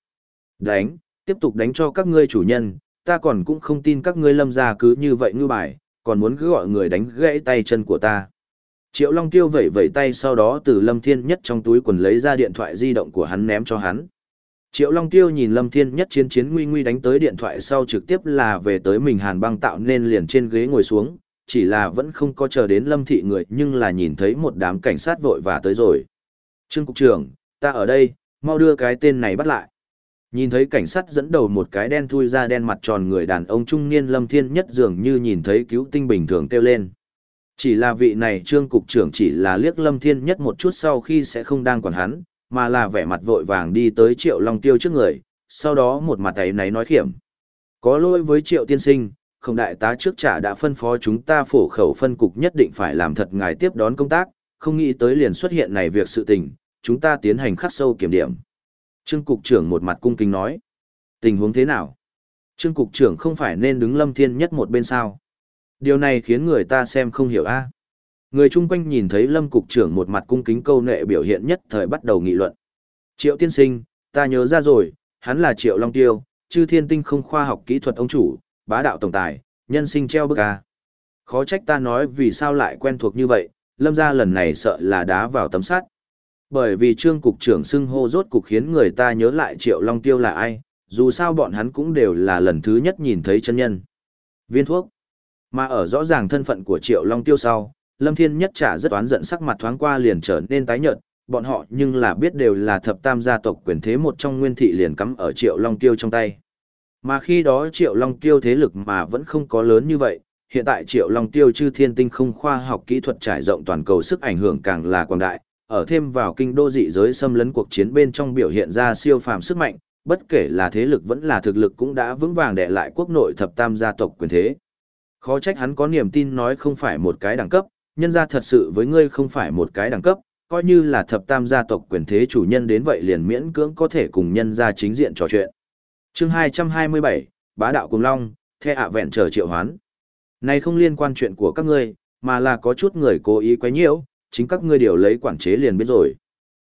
Đánh, tiếp tục đánh cho các ngươi chủ nhân, ta còn cũng không tin các ngươi lâm gia cứ như vậy ngư bài, còn muốn cứ gọi người đánh gãy tay chân của ta. Triệu Long Tiêu vẩy vẩy tay sau đó từ Lâm Thiên Nhất trong túi quần lấy ra điện thoại di động của hắn ném cho hắn. Triệu Long Tiêu nhìn Lâm Thiên Nhất chiến chiến nguy nguy đánh tới điện thoại sau trực tiếp là về tới mình hàn băng tạo nên liền trên ghế ngồi xuống, chỉ là vẫn không có chờ đến Lâm Thị người nhưng là nhìn thấy một đám cảnh sát vội và tới rồi. Trương Cục trưởng, ta ở đây, mau đưa cái tên này bắt lại. Nhìn thấy cảnh sát dẫn đầu một cái đen thui ra đen mặt tròn người đàn ông trung niên Lâm Thiên Nhất dường như nhìn thấy cứu tinh bình thường kêu lên. Chỉ là vị này trương cục trưởng chỉ là liếc Lâm Thiên Nhất một chút sau khi sẽ không đang quản hắn, mà là vẻ mặt vội vàng đi tới Triệu Long Tiêu trước người, sau đó một mặt ấy náy nói khiểm. Có lỗi với Triệu Tiên Sinh, không đại tá trước trả đã phân phó chúng ta phổ khẩu phân cục nhất định phải làm thật ngài tiếp đón công tác, không nghĩ tới liền xuất hiện này việc sự tình, chúng ta tiến hành khắc sâu kiểm điểm. Trương Cục trưởng một mặt cung kính nói. Tình huống thế nào? Trương Cục trưởng không phải nên đứng lâm thiên nhất một bên sao? Điều này khiến người ta xem không hiểu a. Người chung quanh nhìn thấy lâm Cục trưởng một mặt cung kính câu nệ biểu hiện nhất thời bắt đầu nghị luận. Triệu tiên sinh, ta nhớ ra rồi, hắn là Triệu Long Tiêu, chư thiên tinh không khoa học kỹ thuật ông chủ, bá đạo tổng tài, nhân sinh treo bức a. Khó trách ta nói vì sao lại quen thuộc như vậy, lâm gia lần này sợ là đá vào tấm sắt. Bởi vì trương cục trưởng xưng hô rốt cục khiến người ta nhớ lại Triệu Long Tiêu là ai, dù sao bọn hắn cũng đều là lần thứ nhất nhìn thấy chân nhân. Viên thuốc. Mà ở rõ ràng thân phận của Triệu Long Tiêu sau, Lâm Thiên Nhất trả rất oán giận sắc mặt thoáng qua liền trở nên tái nhợt, bọn họ nhưng là biết đều là thập tam gia tộc quyền thế một trong nguyên thị liền cắm ở Triệu Long Tiêu trong tay. Mà khi đó Triệu Long Tiêu thế lực mà vẫn không có lớn như vậy, hiện tại Triệu Long Tiêu chư thiên tinh không khoa học kỹ thuật trải rộng toàn cầu sức ảnh hưởng càng là quảng đại, ở thêm vào kinh đô dị giới xâm lấn cuộc chiến bên trong biểu hiện ra siêu phàm sức mạnh, bất kể là thế lực vẫn là thực lực cũng đã vững vàng đè lại quốc nội thập tam gia tộc quyền thế. Khó trách hắn có niềm tin nói không phải một cái đẳng cấp, nhân ra thật sự với ngươi không phải một cái đẳng cấp, coi như là thập tam gia tộc quyền thế chủ nhân đến vậy liền miễn cưỡng có thể cùng nhân ra chính diện trò chuyện. chương 227, Bá Đạo Cùng Long, The ạ vẹn chờ triệu hoán. Này không liên quan chuyện của các ngươi, mà là có chút người cố ý quấy nhiễu, chính các ngươi điều lấy quản chế liền biết rồi.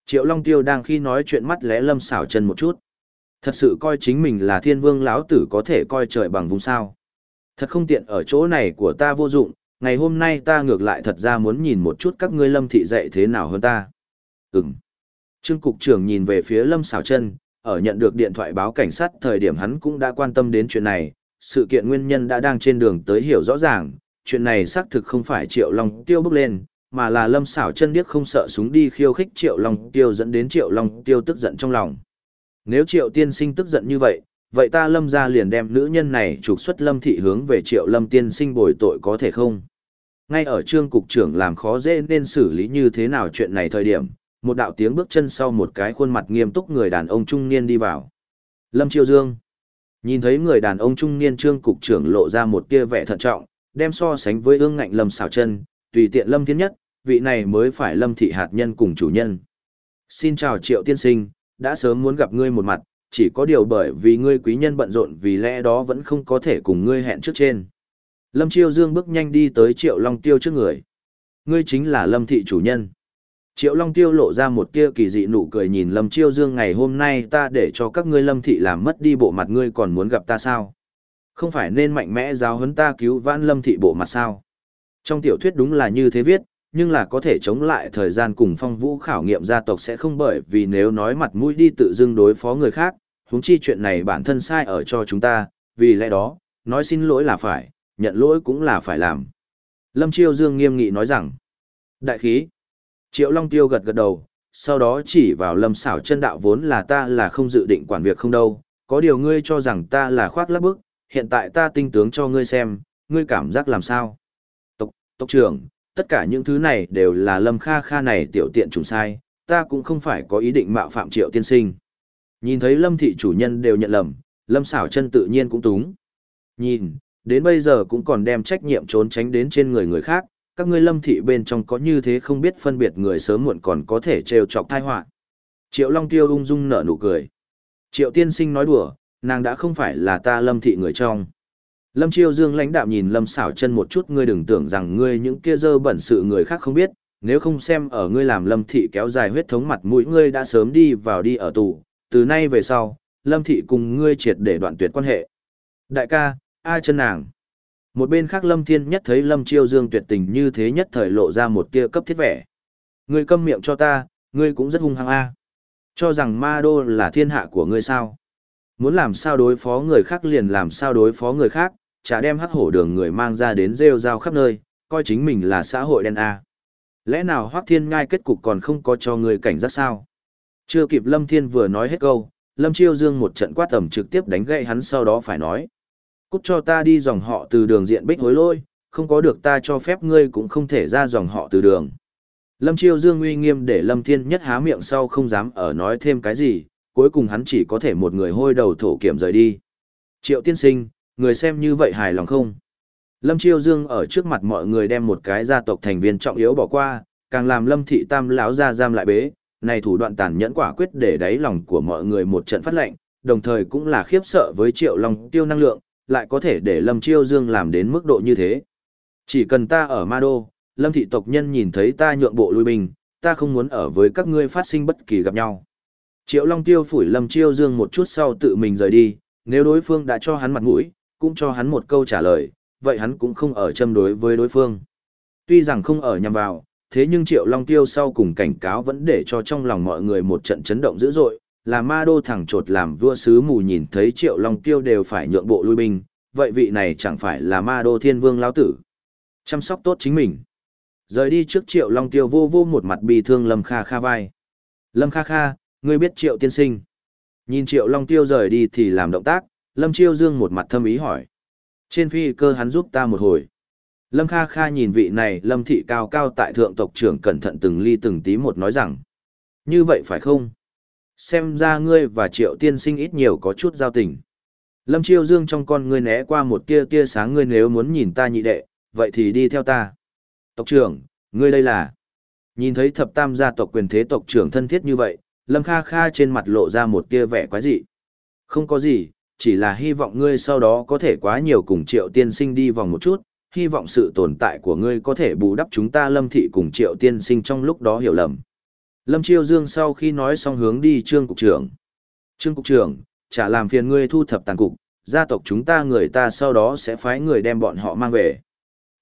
Triệu Long Tiêu đang khi nói chuyện mắt lẽ lâm xảo chân một chút. Thật sự coi chính mình là thiên vương lão tử có thể coi trời bằng vùng sao. Thật không tiện ở chỗ này của ta vô dụng, ngày hôm nay ta ngược lại thật ra muốn nhìn một chút các ngươi lâm thị dạy thế nào hơn ta. Ừm. Trương Cục trưởng nhìn về phía lâm xảo chân, ở nhận được điện thoại báo cảnh sát thời điểm hắn cũng đã quan tâm đến chuyện này, sự kiện nguyên nhân đã đang trên đường tới hiểu rõ ràng, chuyện này xác thực không phải Triệu Long Tiêu bước lên, mà là lâm xảo chân điếc không sợ súng đi khiêu khích triệu long tiêu dẫn đến triệu long tiêu tức giận trong lòng. Nếu triệu tiên sinh tức giận như vậy vậy ta lâm ra liền đem nữ nhân này trục xuất lâm thị hướng về triệu lâm tiên sinh bồi tội có thể không? Ngay ở trương cục trưởng làm khó dễ nên xử lý như thế nào chuyện này thời điểm, một đạo tiếng bước chân sau một cái khuôn mặt nghiêm túc người đàn ông trung niên đi vào. Lâm triệu dương. Nhìn thấy người đàn ông trung niên trương cục trưởng lộ ra một tia vẻ thận trọng, đem so sánh với ương ngạnh lâm xảo chân tùy tiện lâm thiên nhất, vị này mới phải lâm thị hạt nhân cùng chủ nhân. Xin chào triệu tiên sinh, đã sớm muốn gặp ngươi một mặt, chỉ có điều bởi vì ngươi quý nhân bận rộn vì lẽ đó vẫn không có thể cùng ngươi hẹn trước trên. Lâm Chiêu Dương bước nhanh đi tới Triệu Long Tiêu trước người. Ngươi chính là Lâm Thị chủ nhân. Triệu Long Tiêu lộ ra một tia kỳ dị nụ cười nhìn Lâm Chiêu Dương ngày hôm nay ta để cho các ngươi Lâm Thị làm mất đi bộ mặt ngươi còn muốn gặp ta sao? Không phải nên mạnh mẽ giáo huấn ta cứu vãn Lâm Thị bộ mặt sao? Trong tiểu thuyết đúng là như thế viết, nhưng là có thể chống lại thời gian cùng phong vũ khảo nghiệm gia tộc sẽ không bởi vì nếu nói mặt mũi đi tự dưng đối phó người khác, huống chi chuyện này bản thân sai ở cho chúng ta, vì lẽ đó, nói xin lỗi là phải, nhận lỗi cũng là phải làm. Lâm Chiêu Dương nghiêm nghị nói rằng, đại khí, Triệu Long Tiêu gật gật đầu, sau đó chỉ vào lâm xảo chân đạo vốn là ta là không dự định quản việc không đâu, có điều ngươi cho rằng ta là khoác lắp bức, hiện tại ta tinh tướng cho ngươi xem, ngươi cảm giác làm sao. Tộc, trưởng, tất cả những thứ này đều là lâm kha kha này tiểu tiện trùng sai, ta cũng không phải có ý định mạo phạm triệu tiên sinh. Nhìn thấy lâm thị chủ nhân đều nhận lầm, lâm xảo chân tự nhiên cũng túng. Nhìn, đến bây giờ cũng còn đem trách nhiệm trốn tránh đến trên người người khác, các ngươi lâm thị bên trong có như thế không biết phân biệt người sớm muộn còn có thể trêu chọc thai họa triệu long tiêu ung dung nở nụ cười triệu tiên sinh nói đùa nàng đã không phải là ta lâm thị người trong lâm chiêu dương lãnh đạo nhìn lâm Sảo chân một chút ngươi đừng tưởng rằng ngươi những kia dơ bẩn sự người khác không biết nếu không xem ở ngươi làm lâm thị kéo dài huyết thống mặt mũi ngươi đã sớm đi vào đi ở tù từ nay về sau lâm thị cùng ngươi triệt để đoạn tuyệt quan hệ đại ca ai chân nàng một bên khác Lâm Thiên nhất thấy Lâm Chiêu Dương tuyệt tình như thế nhất thời lộ ra một tia cấp thiết vẻ. Ngươi câm miệng cho ta, ngươi cũng rất hung hăng a. Cho rằng ma đô là thiên hạ của ngươi sao? Muốn làm sao đối phó người khác liền làm sao đối phó người khác, chả đem hắc hổ đường người mang ra đến rêu rao khắp nơi, coi chính mình là xã hội đen a. Lẽ nào Hoắc Thiên Ngai kết cục còn không có cho ngươi cảnh giác sao? Chưa kịp Lâm Thiên vừa nói hết câu, Lâm Chiêu Dương một trận quát tầm trực tiếp đánh gậy hắn sau đó phải nói. Cút cho ta đi dòng họ từ đường diện bích hối lôi, không có được ta cho phép ngươi cũng không thể ra dòng họ từ đường. Lâm Chiêu Dương uy nghiêm để Lâm Thiên nhất há miệng sau không dám ở nói thêm cái gì, cuối cùng hắn chỉ có thể một người hôi đầu thổ kiểm rời đi. Triệu tiên sinh, người xem như vậy hài lòng không? Lâm Chiêu Dương ở trước mặt mọi người đem một cái gia tộc thành viên trọng yếu bỏ qua, càng làm Lâm Thị Tam lão ra giam lại bế, này thủ đoạn tàn nhẫn quả quyết để đáy lòng của mọi người một trận phát lệnh, đồng thời cũng là khiếp sợ với Triệu Long tiêu năng lượng, lại có thể để Lâm Chiêu Dương làm đến mức độ như thế. Chỉ cần ta ở Ma Đô, Lâm thị tộc nhân nhìn thấy ta nhượng bộ lui bình, ta không muốn ở với các ngươi phát sinh bất kỳ gặp nhau. Triệu Long Tiêu phủi Lâm Chiêu Dương một chút sau tự mình rời đi, nếu đối phương đã cho hắn mặt mũi, cũng cho hắn một câu trả lời, vậy hắn cũng không ở châm đối với đối phương. Tuy rằng không ở nhằm vào, thế nhưng Triệu Long Tiêu sau cùng cảnh cáo vẫn để cho trong lòng mọi người một trận chấn động dữ dội, là ma đô thẳng trột làm vua sứ mù nhìn thấy triệu long tiêu đều phải nhượng bộ lui binh, vậy vị này chẳng phải là ma đô thiên vương lão tử. Chăm sóc tốt chính mình. Rời đi trước triệu long tiêu vô vô một mặt bị thương lâm kha kha vai. Lâm kha kha, ngươi biết triệu tiên sinh. Nhìn triệu long tiêu rời đi thì làm động tác, lâm chiêu dương một mặt thâm ý hỏi. Trên phi cơ hắn giúp ta một hồi. Lâm Kha Kha nhìn vị này Lâm Thị cao cao tại thượng tộc trưởng cẩn thận từng ly từng tí một nói rằng. Như vậy phải không? xem ra ngươi và triệu tiên sinh ít nhiều có chút giao tình. Lâm Chiêu Dương trong con ngươi né qua một tia tia sáng ngươi nếu muốn nhìn ta nhị đệ, vậy thì đi theo ta. Tộc trưởng, ngươi đây là... Nhìn thấy thập tam gia tộc quyền thế tộc trưởng thân thiết như vậy, Lâm Kha Kha trên mặt lộ ra một tia vẻ quái dị. Không có gì, chỉ là hy vọng ngươi sau đó có thể quá nhiều cùng triệu tiên sinh đi vòng một chút, hy vọng sự tồn tại của ngươi có thể bù đắp chúng ta lâm thị cùng triệu tiên sinh trong lúc đó hiểu lầm. Lâm Chiêu Dương sau khi nói xong hướng đi Trương Cục trưởng. Trương Cục trưởng, chả làm phiền ngươi thu thập tàn cục, gia tộc chúng ta người ta sau đó sẽ phái người đem bọn họ mang về.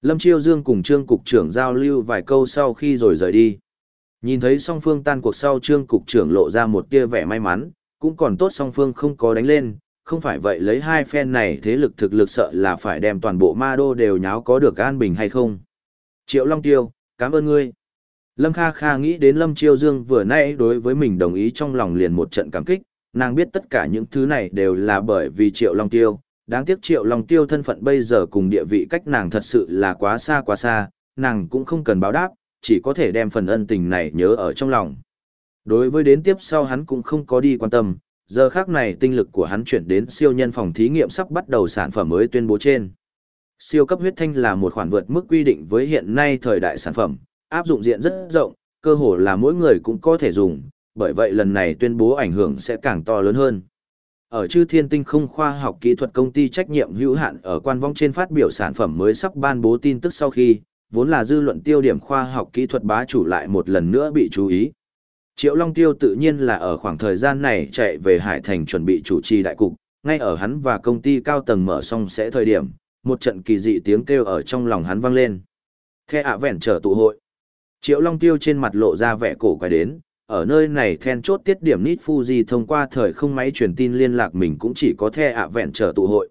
Lâm Chiêu Dương cùng Trương Cục trưởng giao lưu vài câu sau khi rồi rời đi. Nhìn thấy song phương tan cuộc sau Trương Cục trưởng lộ ra một tia vẻ may mắn, cũng còn tốt song phương không có đánh lên, không phải vậy lấy hai phen này thế lực thực lực sợ là phải đem toàn bộ ma đô đều nháo có được an bình hay không. Triệu Long Tiêu, cảm ơn ngươi. Lâm Kha Kha nghĩ đến Lâm Chiêu Dương vừa nãy đối với mình đồng ý trong lòng liền một trận cảm kích, nàng biết tất cả những thứ này đều là bởi vì Triệu Long Tiêu, đáng tiếc Triệu Long Tiêu thân phận bây giờ cùng địa vị cách nàng thật sự là quá xa quá xa, nàng cũng không cần báo đáp, chỉ có thể đem phần ân tình này nhớ ở trong lòng. Đối với đến tiếp sau hắn cũng không có đi quan tâm, giờ khác này tinh lực của hắn chuyển đến siêu nhân phòng thí nghiệm sắp bắt đầu sản phẩm mới tuyên bố trên. Siêu cấp huyết thanh là một khoản vượt mức quy định với hiện nay thời đại sản phẩm, áp dụng diện rất rộng, cơ hồ là mỗi người cũng có thể dùng, bởi vậy lần này tuyên bố ảnh hưởng sẽ càng to lớn hơn. Ở chư thiên tinh không khoa học kỹ thuật công ty trách nhiệm hữu hạn ở quan vong trên phát biểu sản phẩm mới sắp ban bố tin tức sau khi, vốn là dư luận tiêu điểm khoa học kỹ thuật bá chủ lại một lần nữa bị chú ý. Triệu Long Tiêu tự nhiên là ở khoảng thời gian này chạy về Hải Thành chuẩn bị chủ trì đại cục, ngay ở hắn và công ty cao tầng mở xong sẽ thời điểm, một trận kỳ dị tiếng kêu ở trong lòng hắn vang lên. The ạ vẹn trở tụ hội. Triệu Long Tiêu trên mặt lộ ra vẻ cổ quái đến, ở nơi này then chốt tiết điểm Nít Fuji thông qua thời không máy truyền tin liên lạc mình cũng chỉ có The ạ vẹn trở tụ hội.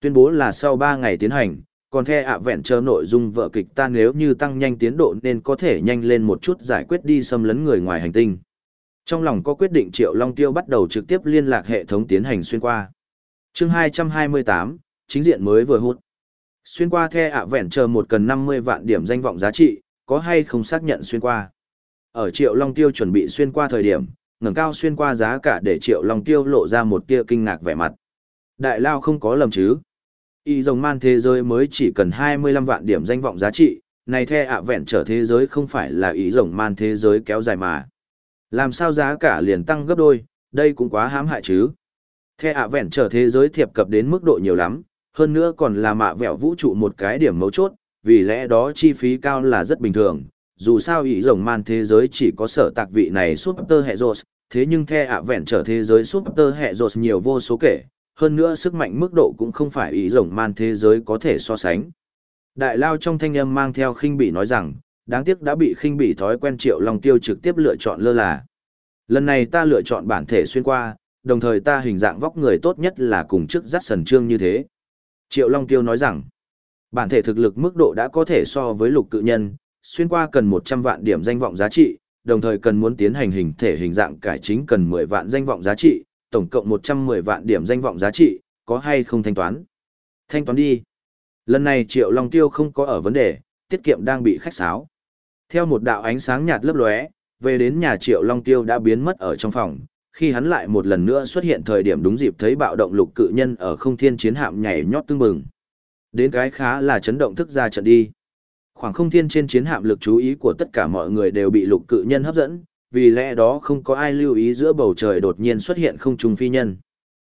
Tuyên bố là sau 3 ngày tiến hành, còn The ạ vẹn chờ nội dung vợ kịch ta nếu như tăng nhanh tiến độ nên có thể nhanh lên một chút giải quyết đi xâm lấn người ngoài hành tinh. Trong lòng có quyết định Triệu Long Tiêu bắt đầu trực tiếp liên lạc hệ thống tiến hành xuyên qua. chương 228, chính diện mới vừa hút. Xuyên qua The ạ vẹn chờ một cần 50 vạn điểm danh vọng giá trị, có hay không xác nhận xuyên qua. Ở Triệu Long Tiêu chuẩn bị xuyên qua thời điểm, ngẩng cao xuyên qua giá cả để Triệu Long Tiêu lộ ra một tia kinh ngạc vẻ mặt. Đại Lao không có lầm chứ. Y rồng man thế giới mới chỉ cần 25 vạn điểm danh vọng giá trị, này The ạ vẹn trở thế giới không phải là ý rồng man thế giới kéo dài mà. Làm sao giá cả liền tăng gấp đôi, đây cũng quá hãm hại chứ. The ạ vẹn trở thế giới thiệp cập đến mức độ nhiều lắm, hơn nữa còn là mạ vẹo vũ trụ một cái điểm mấu chốt, vì lẽ đó chi phí cao là rất bình thường. Dù sao ý rồng man thế giới chỉ có sở tạc vị này Super hệ rột, thế nhưng the ạ vẹn trở thế giới Super hệ rột nhiều vô số kể, hơn nữa sức mạnh mức độ cũng không phải ý rồng man thế giới có thể so sánh. Đại lao trong thanh âm mang theo khinh bị nói rằng, đáng tiếc đã bị khinh bị thói quen triệu long tiêu trực tiếp lựa chọn lơ là. Lần này ta lựa chọn bản thể xuyên qua, đồng thời ta hình dạng vóc người tốt nhất là cùng trước dắt sần trương như thế. Triệu Long Tiêu nói rằng, bản thể thực lực mức độ đã có thể so với lục cự nhân, xuyên qua cần 100 vạn điểm danh vọng giá trị, đồng thời cần muốn tiến hành hình thể hình dạng cải chính cần 10 vạn danh vọng giá trị, tổng cộng 110 vạn điểm danh vọng giá trị, có hay không thanh toán? Thanh toán đi. Lần này Triệu Long Tiêu không có ở vấn đề, tiết kiệm đang bị khách sáo. Theo một đạo ánh sáng nhạt lấp lóe, về đến nhà Triệu Long Tiêu đã biến mất ở trong phòng, khi hắn lại một lần nữa xuất hiện thời điểm đúng dịp thấy bạo động lục cự nhân ở không thiên chiến hạm nhảy nhót tương bừng. Đến cái khá là chấn động thức ra trận đi. Khoảng không thiên trên chiến hạm lực chú ý của tất cả mọi người đều bị lục cự nhân hấp dẫn, vì lẽ đó không có ai lưu ý giữa bầu trời đột nhiên xuất hiện không trùng phi nhân.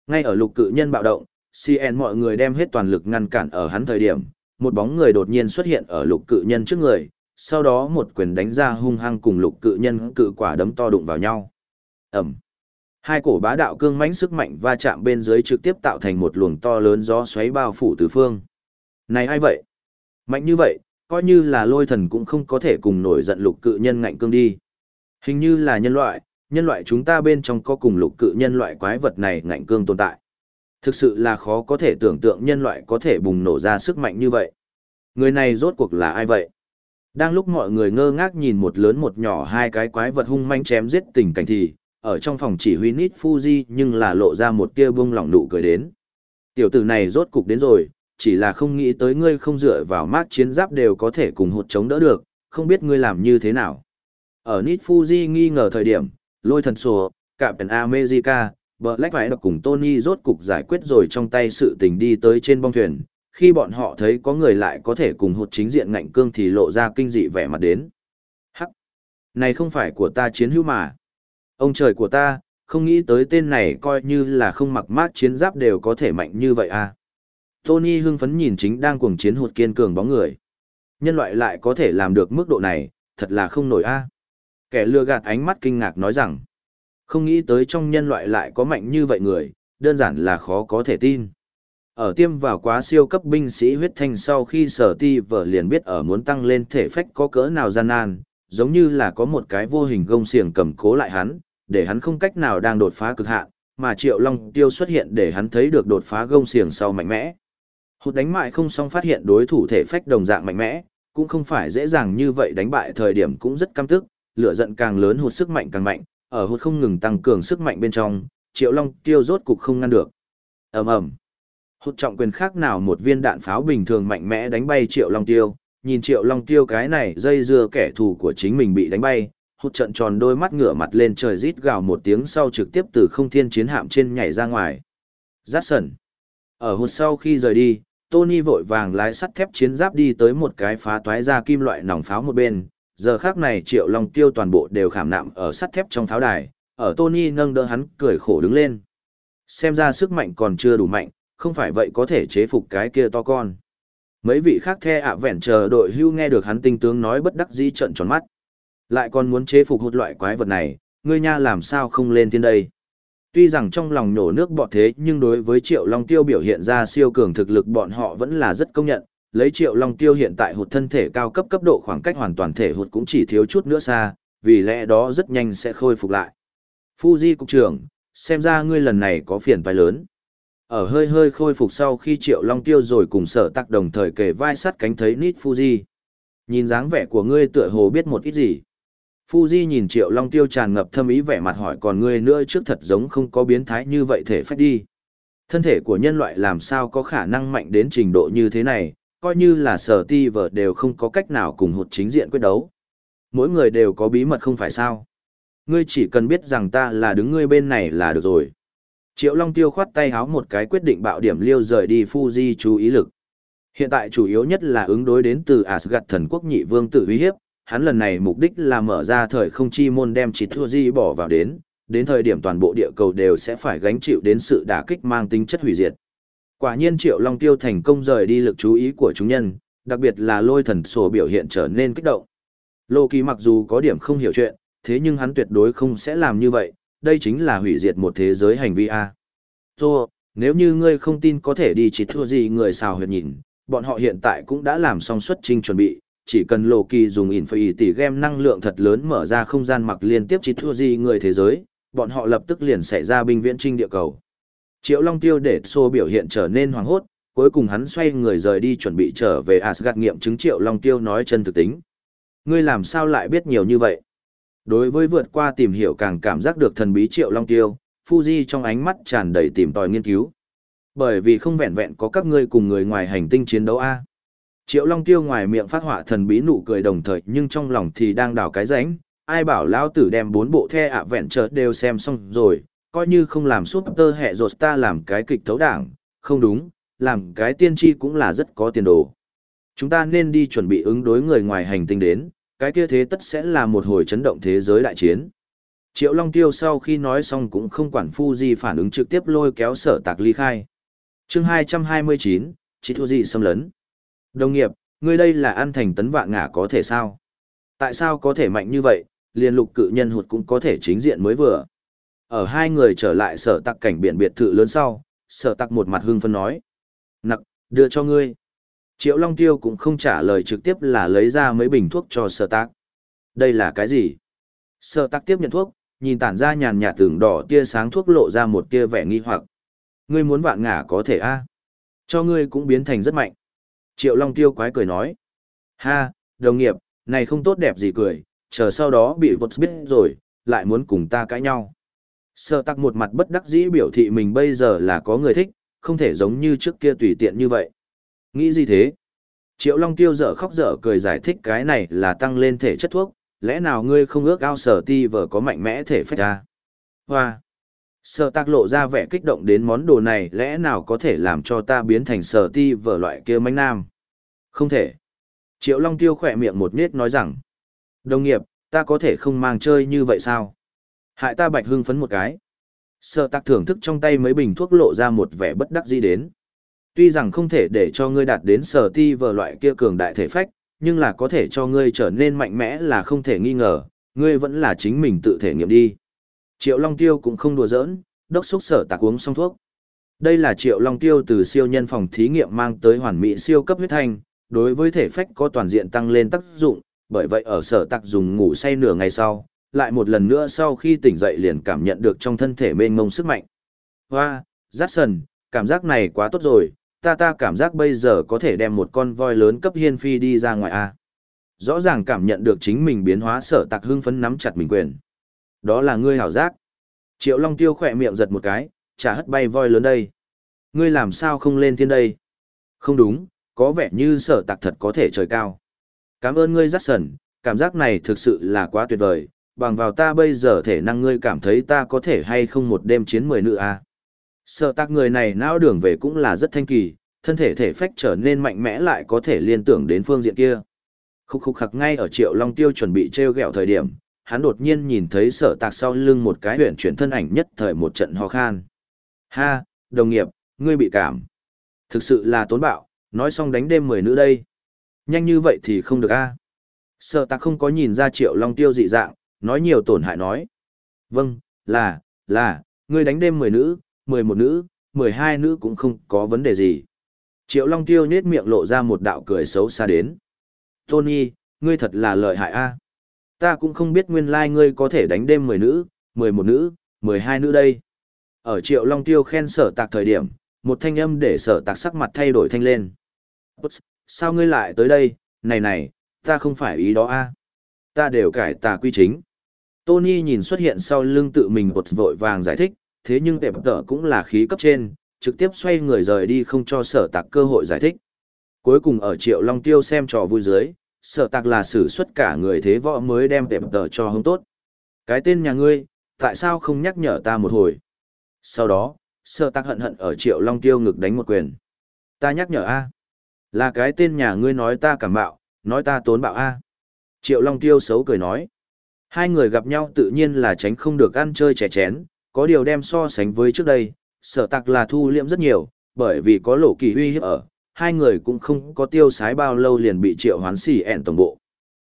Ngay ở lục cự nhân bạo động, CN mọi người đem hết toàn lực ngăn cản ở hắn thời điểm, một bóng người đột nhiên xuất hiện ở lục cự nhân trước người, sau đó một quyền đánh ra hung hăng cùng lục cự nhân cự quả đấm to đụng vào nhau. Ẩm. Hai cổ bá đạo cương mãnh sức mạnh va chạm bên dưới trực tiếp tạo thành một luồng to lớn gió xoáy bao phủ tứ phương. Này ai vậy? Mạnh như vậy, coi như là lôi thần cũng không có thể cùng nổi giận lục cự nhân ngạnh cương đi. Hình như là nhân loại, nhân loại chúng ta bên trong có cùng lục cự nhân loại quái vật này ngạnh cương tồn tại. Thực sự là khó có thể tưởng tượng nhân loại có thể bùng nổ ra sức mạnh như vậy. Người này rốt cuộc là ai vậy? Đang lúc mọi người ngơ ngác nhìn một lớn một nhỏ hai cái quái vật hung manh chém giết tình cảnh thì, ở trong phòng chỉ huy Nít Fuji nhưng là lộ ra một tia bông lỏng nụ cười đến. Tiểu tử này rốt cục đến rồi, chỉ là không nghĩ tới ngươi không dựa vào mát chiến giáp đều có thể cùng hụt chống đỡ được, không biết ngươi làm như thế nào. Ở Nit Fuji nghi ngờ thời điểm, lôi thần sổ, cả Pen America, Black phải đọc cùng Tony rốt cục giải quyết rồi trong tay sự tình đi tới trên bong thuyền, khi bọn họ thấy có người lại có thể cùng hụt chính diện ngạnh cương thì lộ ra kinh dị vẻ mặt đến. Hắc! Này không phải của ta chiến hữu mà. Ông trời của ta, không nghĩ tới tên này coi như là không mặc mát chiến giáp đều có thể mạnh như vậy à. Tony hưng phấn nhìn chính đang cuồng chiến hụt kiên cường bóng người. Nhân loại lại có thể làm được mức độ này, thật là không nổi a. Kẻ lừa gạt ánh mắt kinh ngạc nói rằng, không nghĩ tới trong nhân loại lại có mạnh như vậy người, đơn giản là khó có thể tin. Ở tiêm vào quá siêu cấp binh sĩ huyết thanh sau khi sở ti vợ liền biết ở muốn tăng lên thể phách có cỡ nào gian nan, giống như là có một cái vô hình gông xiềng cầm cố lại hắn, để hắn không cách nào đang đột phá cực hạn, mà Triệu Long Tiêu xuất hiện để hắn thấy được đột phá gông xiềng sau mạnh mẽ. Hụt đánh mại không xong phát hiện đối thủ thể phách đồng dạng mạnh mẽ, cũng không phải dễ dàng như vậy đánh bại thời điểm cũng rất căm tức, lửa giận càng lớn hụt sức mạnh càng mạnh, ở hụt không ngừng tăng cường sức mạnh bên trong, Triệu Long Tiêu rốt cục không ngăn được. Ầm ầm. Hụt trọng quyền khác nào một viên đạn pháo bình thường mạnh mẽ đánh bay Triệu Long Tiêu, nhìn Triệu Long Tiêu cái này dây dưa kẻ thù của chính mình bị đánh bay, hụt trận tròn đôi mắt ngửa mặt lên trời rít gào một tiếng sau trực tiếp từ không thiên chiến hạm trên nhảy ra ngoài. Giát sần. Ở hụt sau khi rời đi, Tony vội vàng lái sắt thép chiến giáp đi tới một cái phá toái ra kim loại nòng pháo một bên. Giờ khác này triệu long tiêu toàn bộ đều khảm nạm ở sắt thép trong pháo đài, ở Tony nâng đỡ hắn cười khổ đứng lên. Xem ra sức mạnh còn chưa đủ mạnh, không phải vậy có thể chế phục cái kia to con. Mấy vị khác the ạ vẹn chờ đội hưu nghe được hắn tinh tướng nói bất đắc dĩ trận tròn mắt. Lại còn muốn chế phục hụt loại quái vật này, ngươi nha làm sao không lên thiên đây. Tuy rằng trong lòng nổ nước bọt thế nhưng đối với Triệu Long Tiêu biểu hiện ra siêu cường thực lực bọn họ vẫn là rất công nhận, lấy Triệu Long Tiêu hiện tại hụt thân thể cao cấp cấp độ khoảng cách hoàn toàn thể hụt cũng chỉ thiếu chút nữa xa, vì lẽ đó rất nhanh sẽ khôi phục lại. Fuji cục trưởng, xem ra ngươi lần này có phiền phải lớn. Ở hơi hơi khôi phục sau khi Triệu Long Tiêu rồi cùng sở tắc đồng thời kề vai sắt cánh thấy Nít Fuji. Nhìn dáng vẻ của ngươi tựa hồ biết một ít gì. Fuji nhìn Triệu Long Tiêu tràn ngập thâm ý vẻ mặt hỏi còn ngươi nữa trước thật giống không có biến thái như vậy thể phách đi. Thân thể của nhân loại làm sao có khả năng mạnh đến trình độ như thế này, coi như là sở ti vợ đều không có cách nào cùng hụt chính diện quyết đấu. Mỗi người đều có bí mật không phải sao. Ngươi chỉ cần biết rằng ta là đứng ngươi bên này là được rồi. Triệu Long Tiêu khoát tay háo một cái quyết định bạo điểm liêu rời đi Fuji chú ý lực. Hiện tại chủ yếu nhất là ứng đối đến từ Asgard thần quốc nhị vương tử uy hiếp, hắn lần này mục đích là mở ra thời không chi môn đem chỉ thua di bỏ vào đến, đến thời điểm toàn bộ địa cầu đều sẽ phải gánh chịu đến sự đả kích mang tính chất hủy diệt. Quả nhiên Triệu Long Tiêu thành công rời đi lực chú ý của chúng nhân, đặc biệt là lôi thần sổ biểu hiện trở nên kích động. Lô Kỳ mặc dù có điểm không hiểu chuyện, thế nhưng hắn tuyệt đối không sẽ làm như vậy, đây chính là hủy diệt một thế giới hành vi A. Tô, nếu như ngươi không tin có thể đi chỉ thua gì người xào huyệt nhìn, bọn họ hiện tại cũng đã làm xong xuất trình chuẩn bị, chỉ cần Lô Kỳ dùng Infinity tỷ game năng lượng thật lớn mở ra không gian mặc liên tiếp chỉ thua gì người thế giới, bọn họ lập tức liền xảy ra binh viễn trinh địa cầu. Triệu Long Tiêu để Xô biểu hiện trở nên hoàng hốt, cuối cùng hắn xoay người rời đi chuẩn bị trở về Asgard nghiệm chứng Triệu Long Tiêu nói chân thực tính. Ngươi làm sao lại biết nhiều như vậy? Đối với vượt qua tìm hiểu càng cảm giác được thần bí Triệu Long Tiêu, Fuji trong ánh mắt tràn đầy tìm tòi nghiên cứu. Bởi vì không vẹn vẹn có các ngươi cùng người ngoài hành tinh chiến đấu a. Triệu Long Tiêu ngoài miệng phát họa thần bí nụ cười đồng thời nhưng trong lòng thì đang đào cái rãnh, ai bảo lão tử đem bốn bộ the ạ vẹn chợt đều xem xong rồi, coi như không làm súp tơ hệ rột ta làm cái kịch thấu đảng, không đúng, làm cái tiên tri cũng là rất có tiền đồ. Chúng ta nên đi chuẩn bị ứng đối người ngoài hành tinh đến, cái kia thế tất sẽ là một hồi chấn động thế giới đại chiến. Triệu Long Tiêu sau khi nói xong cũng không quản phu gì phản ứng trực tiếp lôi kéo sở tạc ly khai. chương 229, chỉ thua gì xâm lấn. Đồng nghiệp, ngươi đây là ăn thành tấn vạn ngả có thể sao? Tại sao có thể mạnh như vậy, liền lục cự nhân hụt cũng có thể chính diện mới vừa. Ở hai người trở lại sở tạc cảnh biển biệt thự lớn sau, sở tạc một mặt hưng phân nói. Nặc, đưa cho ngươi. Triệu Long Tiêu cũng không trả lời trực tiếp là lấy ra mấy bình thuốc cho sở tạc. Đây là cái gì? Sở tạc tiếp nhận thuốc, nhìn tản ra nhàn nhạt tưởng đỏ tia sáng thuốc lộ ra một tia vẻ nghi hoặc. Ngươi muốn vạn ngả có thể a Cho ngươi cũng biến thành rất mạnh. Triệu Long Tiêu quái cười nói. Ha, đồng nghiệp, này không tốt đẹp gì cười, chờ sau đó bị vật biết rồi, lại muốn cùng ta cãi nhau. Sợ tắc một mặt bất đắc dĩ biểu thị mình bây giờ là có người thích, không thể giống như trước kia tùy tiện như vậy. Nghĩ gì thế? Triệu Long Tiêu dở khóc dở cười giải thích cái này là tăng lên thể chất thuốc, lẽ nào ngươi không ước ao sở ti vợ có mạnh mẽ thể phách ra? Hoa! Sở tạc lộ ra vẻ kích động đến món đồ này lẽ nào có thể làm cho ta biến thành sở ti vợ loại kia mánh nam? Không thể. Triệu Long Tiêu khỏe miệng một nết nói rằng, đồng nghiệp, ta có thể không mang chơi như vậy sao? Hại ta bạch hưng phấn một cái. Sở tạc thưởng thức trong tay mấy bình thuốc lộ ra một vẻ bất đắc dĩ đến. Tuy rằng không thể để cho ngươi đạt đến sở ti vờ loại kia cường đại thể phách, nhưng là có thể cho ngươi trở nên mạnh mẽ là không thể nghi ngờ, ngươi vẫn là chính mình tự thể nghiệm đi. Triệu Long Tiêu cũng không đùa giỡn, đốc xúc sở tạc uống xong thuốc. Đây là Triệu Long Tiêu từ siêu nhân phòng thí nghiệm mang tới hoàn mỹ siêu cấp huyết thanh, đối với thể phách có toàn diện tăng lên tác dụng, bởi vậy ở sở tạc dùng ngủ say nửa ngày sau, lại một lần nữa sau khi tỉnh dậy liền cảm nhận được trong thân thể mênh mông sức mạnh. Hoa, rát sần, cảm giác này quá tốt rồi, ta ta cảm giác bây giờ có thể đem một con voi lớn cấp hiên phi đi ra ngoài a. Rõ ràng cảm nhận được chính mình biến hóa sở tạc hưng phấn nắm chặt mình quyền. Đó là ngươi hảo giác. Triệu Long Tiêu khỏe miệng giật một cái, trả hất bay voi lớn đây. Ngươi làm sao không lên thiên đây? Không đúng, có vẻ như sở tạc thật có thể trời cao. Cảm ơn ngươi Jackson, sần, cảm giác này thực sự là quá tuyệt vời, bằng vào ta bây giờ thể năng ngươi cảm thấy ta có thể hay không một đêm chiến mười nữ à. Sợ tạc người này não đường về cũng là rất thanh kỳ, thân thể thể phách trở nên mạnh mẽ lại có thể liên tưởng đến phương diện kia. Khúc khúc khắc ngay ở triệu long tiêu chuẩn bị treo gẹo thời điểm, hắn đột nhiên nhìn thấy sở tạc sau lưng một cái huyện chuyển thân ảnh nhất thời một trận ho khan. Ha, đồng nghiệp, ngươi bị cảm. Thực sự là tốn bạo, nói xong đánh đêm mười nữ đây. Nhanh như vậy thì không được a. Sợ ta không có nhìn ra triệu long tiêu dị dạng, nói nhiều tổn hại nói. Vâng, là, là, ngươi đánh đêm mười nữ, mười một nữ, mười hai nữ cũng không có vấn đề gì. Triệu long tiêu nhết miệng lộ ra một đạo cười xấu xa đến. Tony, ngươi thật là lợi hại a. Ta cũng không biết nguyên lai like ngươi có thể đánh đêm mười nữ, mười một nữ, mười hai nữ đây. Ở triệu long tiêu khen sở tạc thời điểm, một thanh âm để sở tạc sắc mặt thay đổi thanh lên. Sao ngươi lại tới đây, này này, ta không phải ý đó a Ta đều cải tà quy chính. Tony nhìn xuất hiện sau lưng tự mình bột vội vàng giải thích, thế nhưng tệp tở cũng là khí cấp trên, trực tiếp xoay người rời đi không cho sở tạc cơ hội giải thích. Cuối cùng ở triệu long tiêu xem trò vui dưới, sở tạc là xử xuất cả người thế võ mới đem tệp tở cho hứng tốt. Cái tên nhà ngươi, tại sao không nhắc nhở ta một hồi? Sau đó, sở tạc hận hận ở triệu long tiêu ngực đánh một quyền. Ta nhắc nhở A. Là cái tên nhà ngươi nói ta cảm bạo, nói ta tốn bạo A. Triệu long tiêu xấu cười nói. Hai người gặp nhau tự nhiên là tránh không được ăn chơi trẻ chén, có điều đem so sánh với trước đây, sở tạc là thu liễm rất nhiều, bởi vì có lộ kỳ uy hiếp ở, hai người cũng không có tiêu sái bao lâu liền bị triệu hoán xỉ ẹn tổng bộ.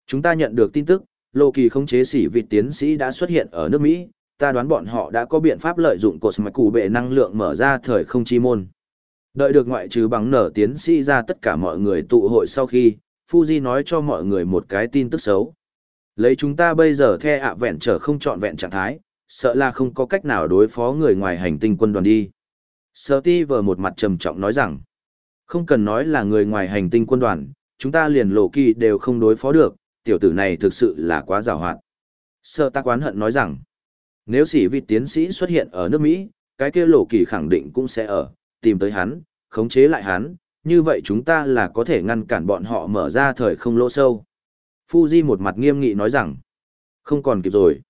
Chúng ta nhận được tin tức, lộ kỳ không chế xỉ vịt tiến sĩ đã xuất hiện ở nước Mỹ, ta đoán bọn họ đã có biện pháp lợi dụng cột mạch cụ bệ năng lượng mở ra thời không chi môn. Đợi được ngoại trừ bằng nở tiến sĩ ra tất cả mọi người tụ hội sau khi, Fuji nói cho mọi người một cái tin tức xấu. Lấy chúng ta bây giờ the ạ vẹn trở không trọn vẹn trạng thái, sợ là không có cách nào đối phó người ngoài hành tinh quân đoàn đi. Sở ti vờ một mặt trầm trọng nói rằng, không cần nói là người ngoài hành tinh quân đoàn, chúng ta liền lộ kỳ đều không đối phó được, tiểu tử này thực sự là quá rào hoạt. Sở ta quán hận nói rằng, nếu sĩ vị tiến sĩ xuất hiện ở nước Mỹ, cái kia lộ kỳ khẳng định cũng sẽ ở, tìm tới hắn, khống chế lại hắn, như vậy chúng ta là có thể ngăn cản bọn họ mở ra thời không lỗ sâu. Fuji một mặt nghiêm nghị nói rằng, không còn kịp rồi.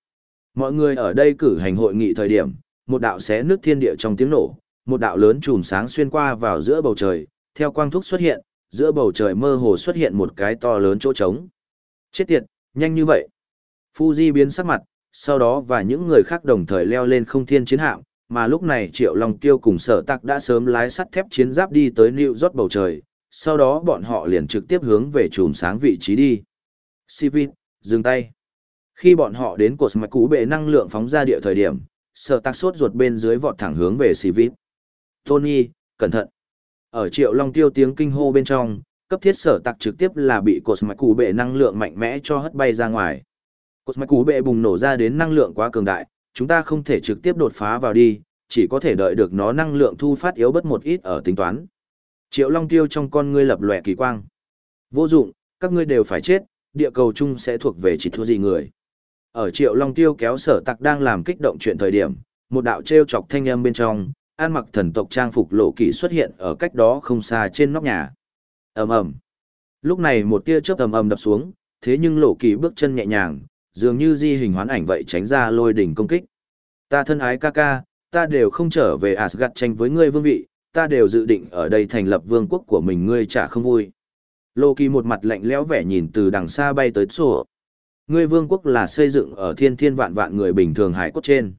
Mọi người ở đây cử hành hội nghị thời điểm, một đạo xé nước thiên địa trong tiếng nổ, một đạo lớn chùm sáng xuyên qua vào giữa bầu trời, theo quang thúc xuất hiện, giữa bầu trời mơ hồ xuất hiện một cái to lớn chỗ trống. Chết tiệt, nhanh như vậy. Fuji biến sắc mặt, sau đó và những người khác đồng thời leo lên không thiên chiến hạm, mà lúc này Triệu Long Tiêu cùng sở tạc đã sớm lái sắt thép chiến giáp đi tới New York bầu trời, sau đó bọn họ liền trực tiếp hướng về chùm sáng vị trí đi. Sivit, dừng tay. Khi bọn họ đến cột mạch cũ bệ năng lượng phóng ra địa thời điểm, sở tạc sốt ruột bên dưới vọt thẳng hướng về Sivit. Tony, cẩn thận. Ở Triệu Long Tiêu tiếng kinh hô bên trong, cấp thiết sở tạc trực tiếp là bị cột mạch cũ bệ năng lượng mạnh mẽ cho hất bay ra ngoài. Cột mạch cũ bệ bùng nổ ra đến năng lượng quá cường đại, chúng ta không thể trực tiếp đột phá vào đi, chỉ có thể đợi được nó năng lượng thu phát yếu bất một ít ở tính toán. Triệu Long Tiêu trong con ngươi lập lòe kỳ quang. Vô dụng, các ngươi đều phải chết, địa cầu chung sẽ thuộc về chỉ thua gì người. Ở Triệu Long Tiêu kéo sở tặc đang làm kích động chuyện thời điểm, một đạo treo chọc thanh âm bên trong, an mặc thần tộc trang phục lộ kỳ xuất hiện ở cách đó không xa trên nóc nhà. ầm ầm. Lúc này một tia chớp ầm ầm đập xuống, thế nhưng lộ kỳ bước chân nhẹ nhàng, dường như di hình hoán ảnh vậy tránh ra lôi đỉnh công kích. Ta thân ái ca ca, ta đều không trở về Asgard tranh với ngươi vương vị, ta đều dự định ở đây thành lập vương quốc của mình ngươi chả không vui. Lô Kỳ một mặt lạnh lẽo vẻ nhìn từ đằng xa bay tới sổ. Ngươi vương quốc là xây dựng ở thiên thiên vạn vạn người bình thường hải cốt trên.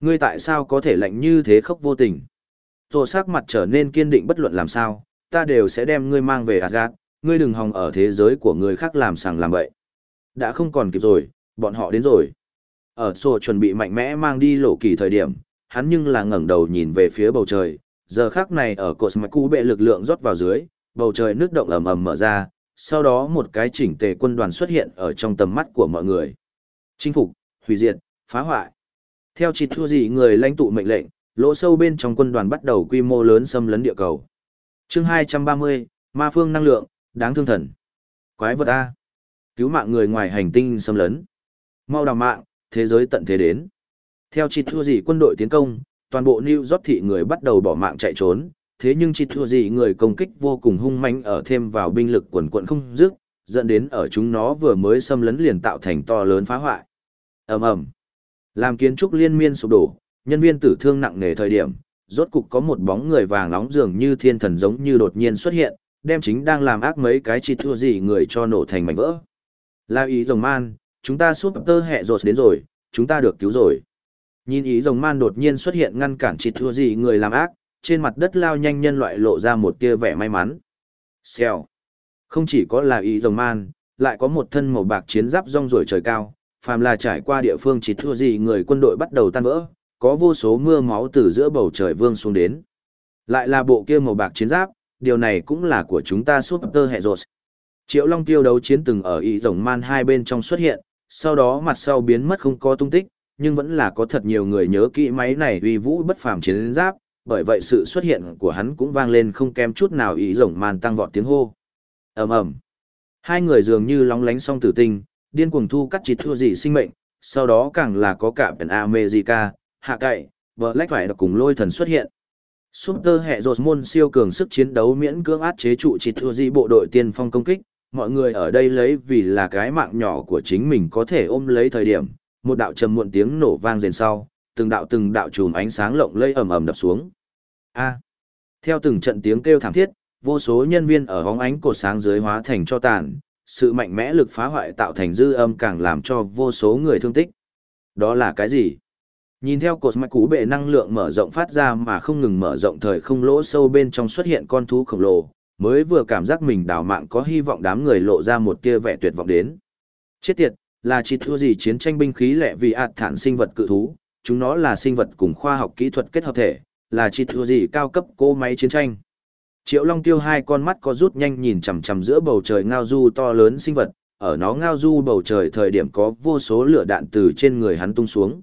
Ngươi tại sao có thể lạnh như thế khốc vô tình? Rồi sắc mặt trở nên kiên định bất luận làm sao, ta đều sẽ đem ngươi mang về Asgard, ngươi đừng hòng ở thế giới của người khác làm sàng làm bậy. Đã không còn kịp rồi, bọn họ đến rồi. Ở sổ chuẩn bị mạnh mẽ mang đi lộ kỳ thời điểm, hắn nhưng là ngẩng đầu nhìn về phía bầu trời, giờ khác này ở cột mạch cú bệ lực lượng rót vào dưới, bầu trời nước động ầm ầm mở ra, sau đó một cái chỉnh tề quân đoàn xuất hiện ở trong tầm mắt của mọi người. Chinh phục, hủy diệt, phá hoại. Theo chỉ thua gì người lãnh tụ mệnh lệnh, lỗ sâu bên trong quân đoàn bắt đầu quy mô lớn xâm lấn địa cầu. Chương 230, Ma phương năng lượng, đáng thương thần. Quái vật a. Cứu mạng người ngoài hành tinh xâm lấn. Mau đào mạng, thế giới tận thế đến. Theo chỉ thua gì quân đội tiến công, toàn bộ New York thị người bắt đầu bỏ mạng chạy trốn, thế nhưng chỉ thua gì người công kích vô cùng hung manh ở thêm vào binh lực quần quận không dứt, dẫn đến ở chúng nó vừa mới xâm lấn liền tạo thành to lớn phá hoại. ầm ầm, làm kiến trúc liên miên sụp đổ, nhân viên tử thương nặng nề thời điểm, rốt cục có một bóng người vàng nóng dường như thiên thần giống như đột nhiên xuất hiện, đem chính đang làm ác mấy cái chỉ thua gì người cho nổ thành mảnh vỡ. La ý rồng man, chúng ta súp tơ hẹ rột đến rồi, chúng ta được cứu rồi. Nhìn ý rồng man đột nhiên xuất hiện ngăn cản chỉ thua gì người làm ác, trên mặt đất lao nhanh nhân loại lộ ra một tia vẻ may mắn. Xèo. Không chỉ có là ý rồng man, lại có một thân màu bạc chiến giáp rong ruổi trời cao, phàm là trải qua địa phương chỉ thua gì người quân đội bắt đầu tan vỡ, có vô số mưa máu từ giữa bầu trời vương xuống đến. Lại là bộ kia màu bạc chiến giáp, điều này cũng là của chúng ta suốt tơ hệ rột. Triệu Long tiêu đấu chiến từng ở ý rồng man hai bên trong xuất hiện, sau đó mặt sau biến mất không có tung tích, nhưng vẫn là có thật nhiều người nhớ kỹ máy này uy vũ bất phàm chiến giáp, bởi vậy sự xuất hiện của hắn cũng vang lên không kém chút nào ý rồng man tăng vọt tiếng hô. ầm ầm, hai người dường như lóng lánh song tử tinh, điên cuồng thu cắt chịt thua dị sinh mệnh, sau đó càng là có cả Pen America, hạ cậy, Black phải cùng lôi thần xuất hiện. Super hệ rột môn siêu cường sức chiến đấu miễn cưỡng át chế trụ chịt thua dị bộ đội tiên phong công kích, mọi người ở đây lấy vì là cái mạng nhỏ của chính mình có thể ôm lấy thời điểm, một đạo trầm muộn tiếng nổ vang rền sau, từng đạo từng đạo chùm ánh sáng lộng lây ầm ầm đập xuống. A. Theo từng trận tiếng kêu thảm thiết, vô số nhân viên ở hóng ánh cột sáng dưới hóa thành cho tàn, sự mạnh mẽ lực phá hoại tạo thành dư âm càng làm cho vô số người thương tích. Đó là cái gì? Nhìn theo cột mạch cú bệ năng lượng mở rộng phát ra mà không ngừng mở rộng thời không lỗ sâu bên trong xuất hiện con thú khổng lồ, mới vừa cảm giác mình đào mạng có hy vọng đám người lộ ra một tia vẻ tuyệt vọng đến. Chết tiệt, là chỉ thua gì chiến tranh binh khí lệ vì ạt thản sinh vật cự thú, chúng nó là sinh vật cùng khoa học kỹ thuật kết hợp thể, là chỉ thua gì cao cấp cô máy chiến tranh. Triệu Long Tiêu hai con mắt có rút nhanh nhìn chằm chằm giữa bầu trời ngao du to lớn sinh vật, ở nó ngao du bầu trời thời điểm có vô số lửa đạn từ trên người hắn tung xuống.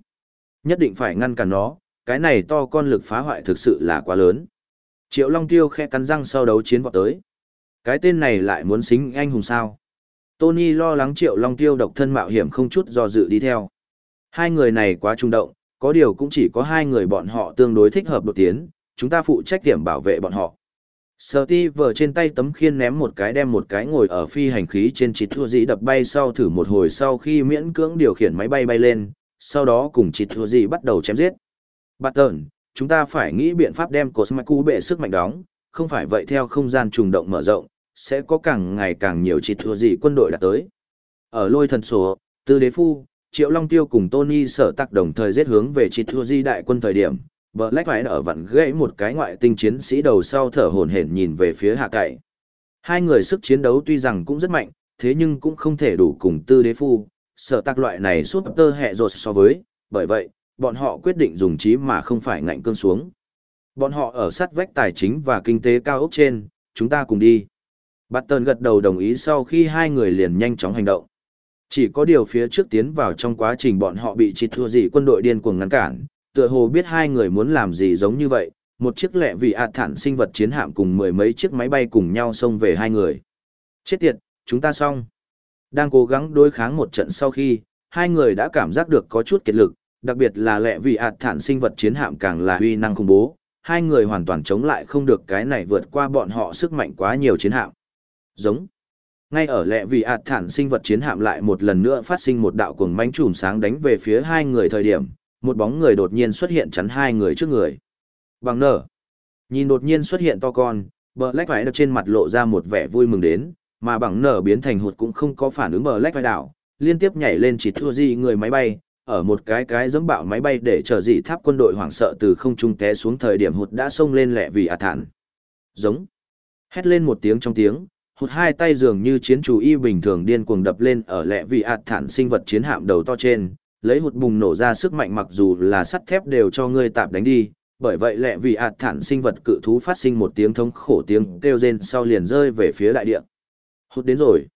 Nhất định phải ngăn cản nó, cái này to con lực phá hoại thực sự là quá lớn. Triệu Long Tiêu khe cắn răng sau đấu chiến vọt tới. Cái tên này lại muốn xính anh hùng sao. Tony lo lắng Triệu Long Tiêu độc thân mạo hiểm không chút do dự đi theo. Hai người này quá trung động, có điều cũng chỉ có hai người bọn họ tương đối thích hợp đột tiến, chúng ta phụ trách điểm bảo vệ bọn họ. Sở ti vờ trên tay tấm khiên ném một cái đem một cái ngồi ở phi hành khí trên chít thua dĩ đập bay sau thử một hồi sau khi miễn cưỡng điều khiển máy bay bay lên, sau đó cùng chít thua dĩ bắt đầu chém giết. Bạt tờn, chúng ta phải nghĩ biện pháp đem cột mạch cú bệ sức mạnh đóng, không phải vậy theo không gian trùng động mở rộng, sẽ có càng ngày càng nhiều chít thua dĩ quân đội đạt tới. Ở lôi thần sổ, tư đế phu, triệu long tiêu cùng Tony sở tắc đồng thời giết hướng về chịt thua di đại quân thời điểm Black phải ở vặn gãy một cái ngoại tinh chiến sĩ đầu sau thở hổn hển nhìn về phía hạ cậy. Hai người sức chiến đấu tuy rằng cũng rất mạnh, thế nhưng cũng không thể đủ cùng tư đế phu, Sở tạc loại này suốt tơ hẹ rột so với, bởi vậy, bọn họ quyết định dùng trí mà không phải ngạnh cương xuống. Bọn họ ở sát vách tài chính và kinh tế cao ốc trên, chúng ta cùng đi. Bạt tần gật đầu đồng ý sau khi hai người liền nhanh chóng hành động. Chỉ có điều phía trước tiến vào trong quá trình bọn họ bị chịt thua gì quân đội điên cuồng ngăn cản, tựa hồ biết hai người muốn làm gì giống như vậy, một chiếc lẹ vì ạt thản sinh vật chiến hạm cùng mười mấy chiếc máy bay cùng nhau xông về hai người. Chết tiệt, chúng ta xong. Đang cố gắng đối kháng một trận sau khi, hai người đã cảm giác được có chút kiệt lực, đặc biệt là lẹ vì ạt thản sinh vật chiến hạm càng là uy năng khủng bố, hai người hoàn toàn chống lại không được cái này vượt qua bọn họ sức mạnh quá nhiều chiến hạm. Giống. Ngay ở lẹ vì ạt thản sinh vật chiến hạm lại một lần nữa phát sinh một đạo cuồng manh trùm sáng đánh về phía hai người thời điểm, một bóng người đột nhiên xuất hiện chắn hai người trước người. Bằng nở. Nhìn đột nhiên xuất hiện to con, bờ lách phải trên mặt lộ ra một vẻ vui mừng đến, mà bằng nở biến thành hụt cũng không có phản ứng bờ lách phải đảo, liên tiếp nhảy lên chỉ thua gì người máy bay, ở một cái cái giống bạo máy bay để chờ dị tháp quân đội hoảng sợ từ không trung té xuống thời điểm hụt đã xông lên lẹ vì à thản. Giống. Hét lên một tiếng trong tiếng, hụt hai tay dường như chiến chủ y bình thường điên cuồng đập lên ở lẹ vì ạt thản sinh vật chiến hạm đầu to trên, lấy hụt bùng nổ ra sức mạnh mặc dù là sắt thép đều cho ngươi tạm đánh đi, bởi vậy lẹ vì ạt thản sinh vật cự thú phát sinh một tiếng thống khổ tiếng kêu rên sau liền rơi về phía đại địa. Hụt đến rồi.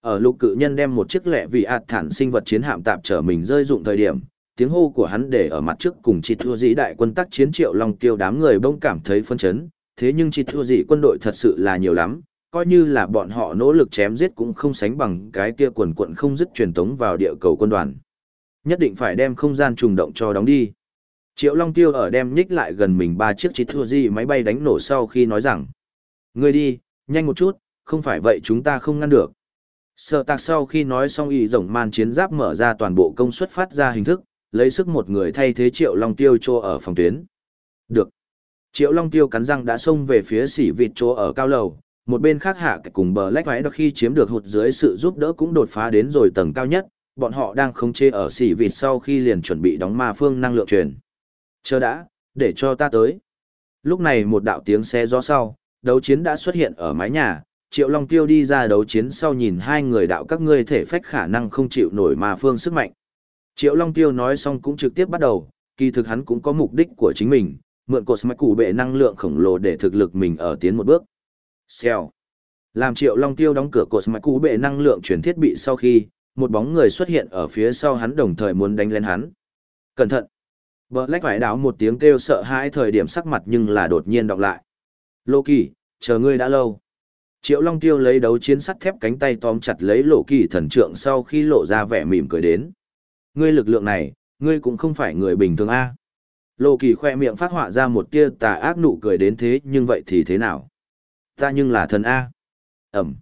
Ở lục cự nhân đem một chiếc lẹ vì ạt thản sinh vật chiến hạm tạm trở mình rơi dụng thời điểm, tiếng hô của hắn để ở mặt trước cùng chỉ thua dĩ đại quân tác chiến triệu long tiêu đám người bỗng cảm thấy phân chấn, thế nhưng chỉ thua dĩ quân đội thật sự là nhiều lắm, coi như là bọn họ nỗ lực chém giết cũng không sánh bằng cái kia quần quận không dứt truyền tống vào địa cầu quân đoàn nhất định phải đem không gian trùng động cho đóng đi. Triệu Long Tiêu ở đem nhích lại gần mình ba chiếc chiếc thua di máy bay đánh nổ sau khi nói rằng, Người đi, nhanh một chút, không phải vậy chúng ta không ngăn được. Sở tạc sau khi nói xong y rồng man chiến giáp mở ra toàn bộ công suất phát ra hình thức, lấy sức một người thay thế Triệu Long Tiêu cho ở phòng tuyến. Được. Triệu Long Tiêu cắn răng đã xông về phía sỉ vịt chỗ ở cao lầu, một bên khác hạ cùng bờ lách váy đôi khi chiếm được hụt dưới sự giúp đỡ cũng đột phá đến rồi tầng cao nhất, bọn họ đang khống chế ở xỉ vịt sau khi liền chuẩn bị đóng ma phương năng lượng truyền. Chờ đã, để cho ta tới. Lúc này một đạo tiếng xe gió sau, đấu chiến đã xuất hiện ở mái nhà, Triệu Long Tiêu đi ra đấu chiến sau nhìn hai người đạo các ngươi thể phách khả năng không chịu nổi ma phương sức mạnh. Triệu Long Tiêu nói xong cũng trực tiếp bắt đầu, kỳ thực hắn cũng có mục đích của chính mình, mượn cột mạch củ bệ năng lượng khổng lồ để thực lực mình ở tiến một bước. Xèo. Làm Triệu Long Tiêu đóng cửa cột mạch cú bệ năng lượng chuyển thiết bị sau khi, một bóng người xuất hiện ở phía sau hắn đồng thời muốn đánh lên hắn. Cẩn thận. Bờ lách phải đáo một tiếng kêu sợ hãi thời điểm sắc mặt nhưng là đột nhiên đọc lại. Lô kỳ, chờ ngươi đã lâu. Triệu Long Tiêu lấy đấu chiến sắt thép cánh tay tóm chặt lấy lộ kỳ thần trượng sau khi lộ ra vẻ mỉm cười đến. Ngươi lực lượng này, ngươi cũng không phải người bình thường a. Lộ kỳ khoe miệng phát họa ra một tia tà ác nụ cười đến thế nhưng vậy thì thế nào? Ta nhưng là thần A. Ẩm.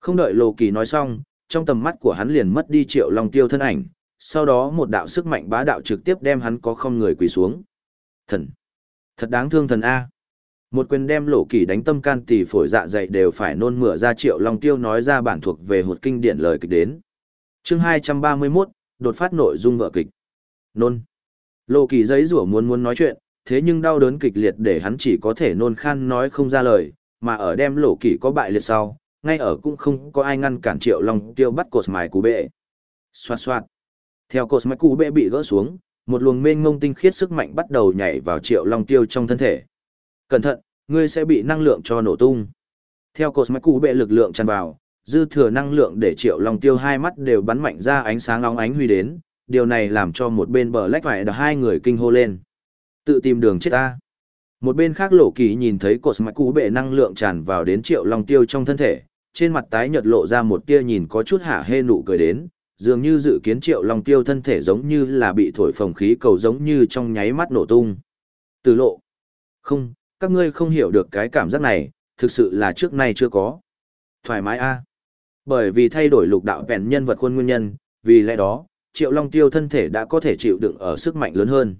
Không đợi lô kỳ nói xong, trong tầm mắt của hắn liền mất đi triệu long tiêu thân ảnh, sau đó một đạo sức mạnh bá đạo trực tiếp đem hắn có không người quỳ xuống. Thần. Thật đáng thương thần A. Một quyền đem lộ kỳ đánh tâm can tỷ phổi dạ dày đều phải nôn mửa ra triệu long tiêu nói ra bản thuộc về hột kinh điển lời kịch đến. chương 231, đột phát nội dung vợ kịch. Nôn. Lộ kỳ giấy rủa muốn muốn nói chuyện, thế nhưng đau đớn kịch liệt để hắn chỉ có thể nôn khan nói không ra lời, mà ở đem lộ kỷ có bại liệt sau, ngay ở cũng không có ai ngăn cản triệu long tiêu bắt cột mài cú bệ. Xoạt xoạt. Theo cột mài cú bệ bị gỡ xuống, một luồng mênh ngông tinh khiết sức mạnh bắt đầu nhảy vào triệu long tiêu trong thân thể. Cẩn thận, ngươi sẽ bị năng lượng cho nổ tung. Theo cột mài cú bệ lực lượng tràn vào, dư thừa năng lượng để triệu long tiêu hai mắt đều bắn mạnh ra ánh sáng long ánh huy đến, điều này làm cho một bên bờ lách phải hai người kinh hô lên. Tự tìm đường chết ta. Một bên khác lộ kỳ nhìn thấy cột mạch cú bệ năng lượng tràn vào đến triệu long tiêu trong thân thể, trên mặt tái nhợt lộ ra một tia nhìn có chút hả hê nụ cười đến, dường như dự kiến triệu long tiêu thân thể giống như là bị thổi phồng khí cầu giống như trong nháy mắt nổ tung. Từ lộ. Không, các ngươi không hiểu được cái cảm giác này, thực sự là trước nay chưa có. Thoải mái a Bởi vì thay đổi lục đạo vẹn nhân vật khuôn nguyên nhân, vì lẽ đó, triệu long tiêu thân thể đã có thể chịu đựng ở sức mạnh lớn hơn.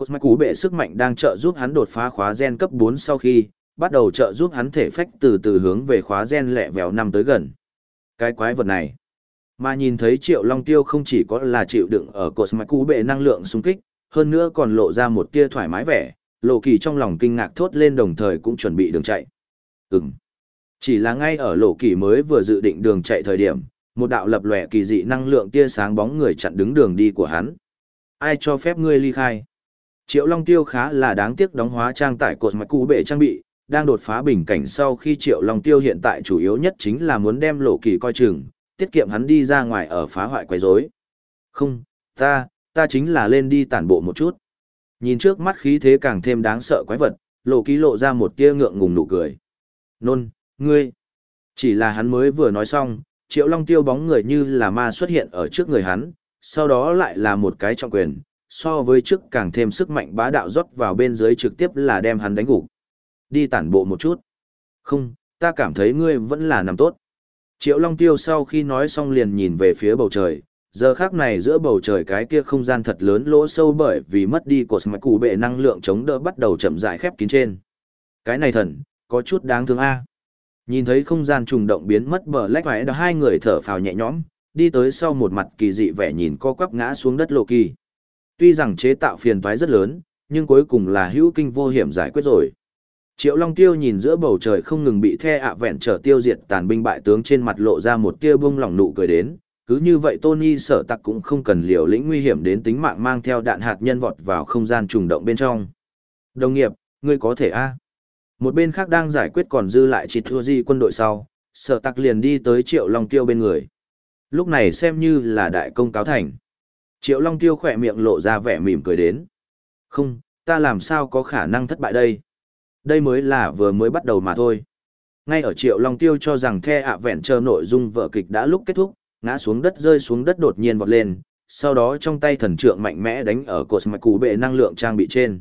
Cột mạch cú bệ sức mạnh đang trợ giúp hắn đột phá khóa gen cấp 4 sau khi, bắt đầu trợ giúp hắn thể phách từ từ hướng về khóa gen lẹ vèo năm tới gần. Cái quái vật này. Mà nhìn thấy triệu long tiêu không chỉ có là chịu đựng ở cột mạch cú bệ năng lượng xung kích, hơn nữa còn lộ ra một tia thoải mái vẻ, lộ kỳ trong lòng kinh ngạc thốt lên đồng thời cũng chuẩn bị đường chạy. Ừm. Chỉ là ngay ở lộ kỳ mới vừa dự định đường chạy thời điểm, một đạo lập lòe kỳ dị năng lượng tia sáng bóng người chặn đứng đường đi của hắn. Ai cho phép ngươi ly khai? Triệu Long Tiêu khá là đáng tiếc đóng hóa trang tại cột mạch cũ bệ trang bị, đang đột phá bình cảnh sau khi Triệu Long Tiêu hiện tại chủ yếu nhất chính là muốn đem lộ kỳ coi chừng, tiết kiệm hắn đi ra ngoài ở phá hoại quấy rối. Không, ta, ta chính là lên đi tản bộ một chút. Nhìn trước mắt khí thế càng thêm đáng sợ quái vật, lộ ký lộ ra một tia ngượng ngùng nụ cười. Nôn, ngươi. Chỉ là hắn mới vừa nói xong, triệu long tiêu bóng người như là ma xuất hiện ở trước người hắn, sau đó lại là một cái trọng quyền, so với trước càng thêm sức mạnh bá đạo rót vào bên dưới trực tiếp là đem hắn đánh gục. Đi tản bộ một chút. Không, ta cảm thấy ngươi vẫn là nằm tốt. Triệu Long Tiêu sau khi nói xong liền nhìn về phía bầu trời, giờ khác này giữa bầu trời cái kia không gian thật lớn lỗ sâu bởi vì mất đi cột mạch cụ bệ năng lượng chống đỡ bắt đầu chậm rãi khép kín trên. Cái này thần, có chút đáng thương a. À. Nhìn thấy không gian trùng động biến mất bờ lách vải hai người thở phào nhẹ nhõm, đi tới sau một mặt kỳ dị vẻ nhìn co quắp ngã xuống đất lộ kỳ. Tuy rằng chế tạo phiền toái rất lớn, nhưng cuối cùng là hữu kinh vô hiểm giải quyết rồi. Triệu Long Tiêu nhìn giữa bầu trời không ngừng bị the ạ vẹn trở tiêu diệt tàn binh bại tướng trên mặt lộ ra một tia bông lỏng nụ cười đến, cứ như vậy Tony sở tặc cũng không cần liều lĩnh nguy hiểm đến tính mạng mang theo đạn hạt nhân vọt vào không gian trùng động bên trong. Đồng nghiệp, ngươi có thể a một bên khác đang giải quyết còn dư lại chỉ thua di quân đội sau, sở tặc liền đi tới Triệu Long Tiêu bên người. Lúc này xem như là đại công cáo thành. Triệu Long Tiêu khỏe miệng lộ ra vẻ mỉm cười đến. Không, ta làm sao có khả năng thất bại đây? Đây mới là vừa mới bắt đầu mà thôi. Ngay ở Triệu Long Tiêu cho rằng the ạ vẹn chờ nội dung vở kịch đã lúc kết thúc, ngã xuống đất rơi xuống đất đột nhiên vọt lên, sau đó trong tay thần trượng mạnh mẽ đánh ở cột mạch cú bệ năng lượng trang bị trên.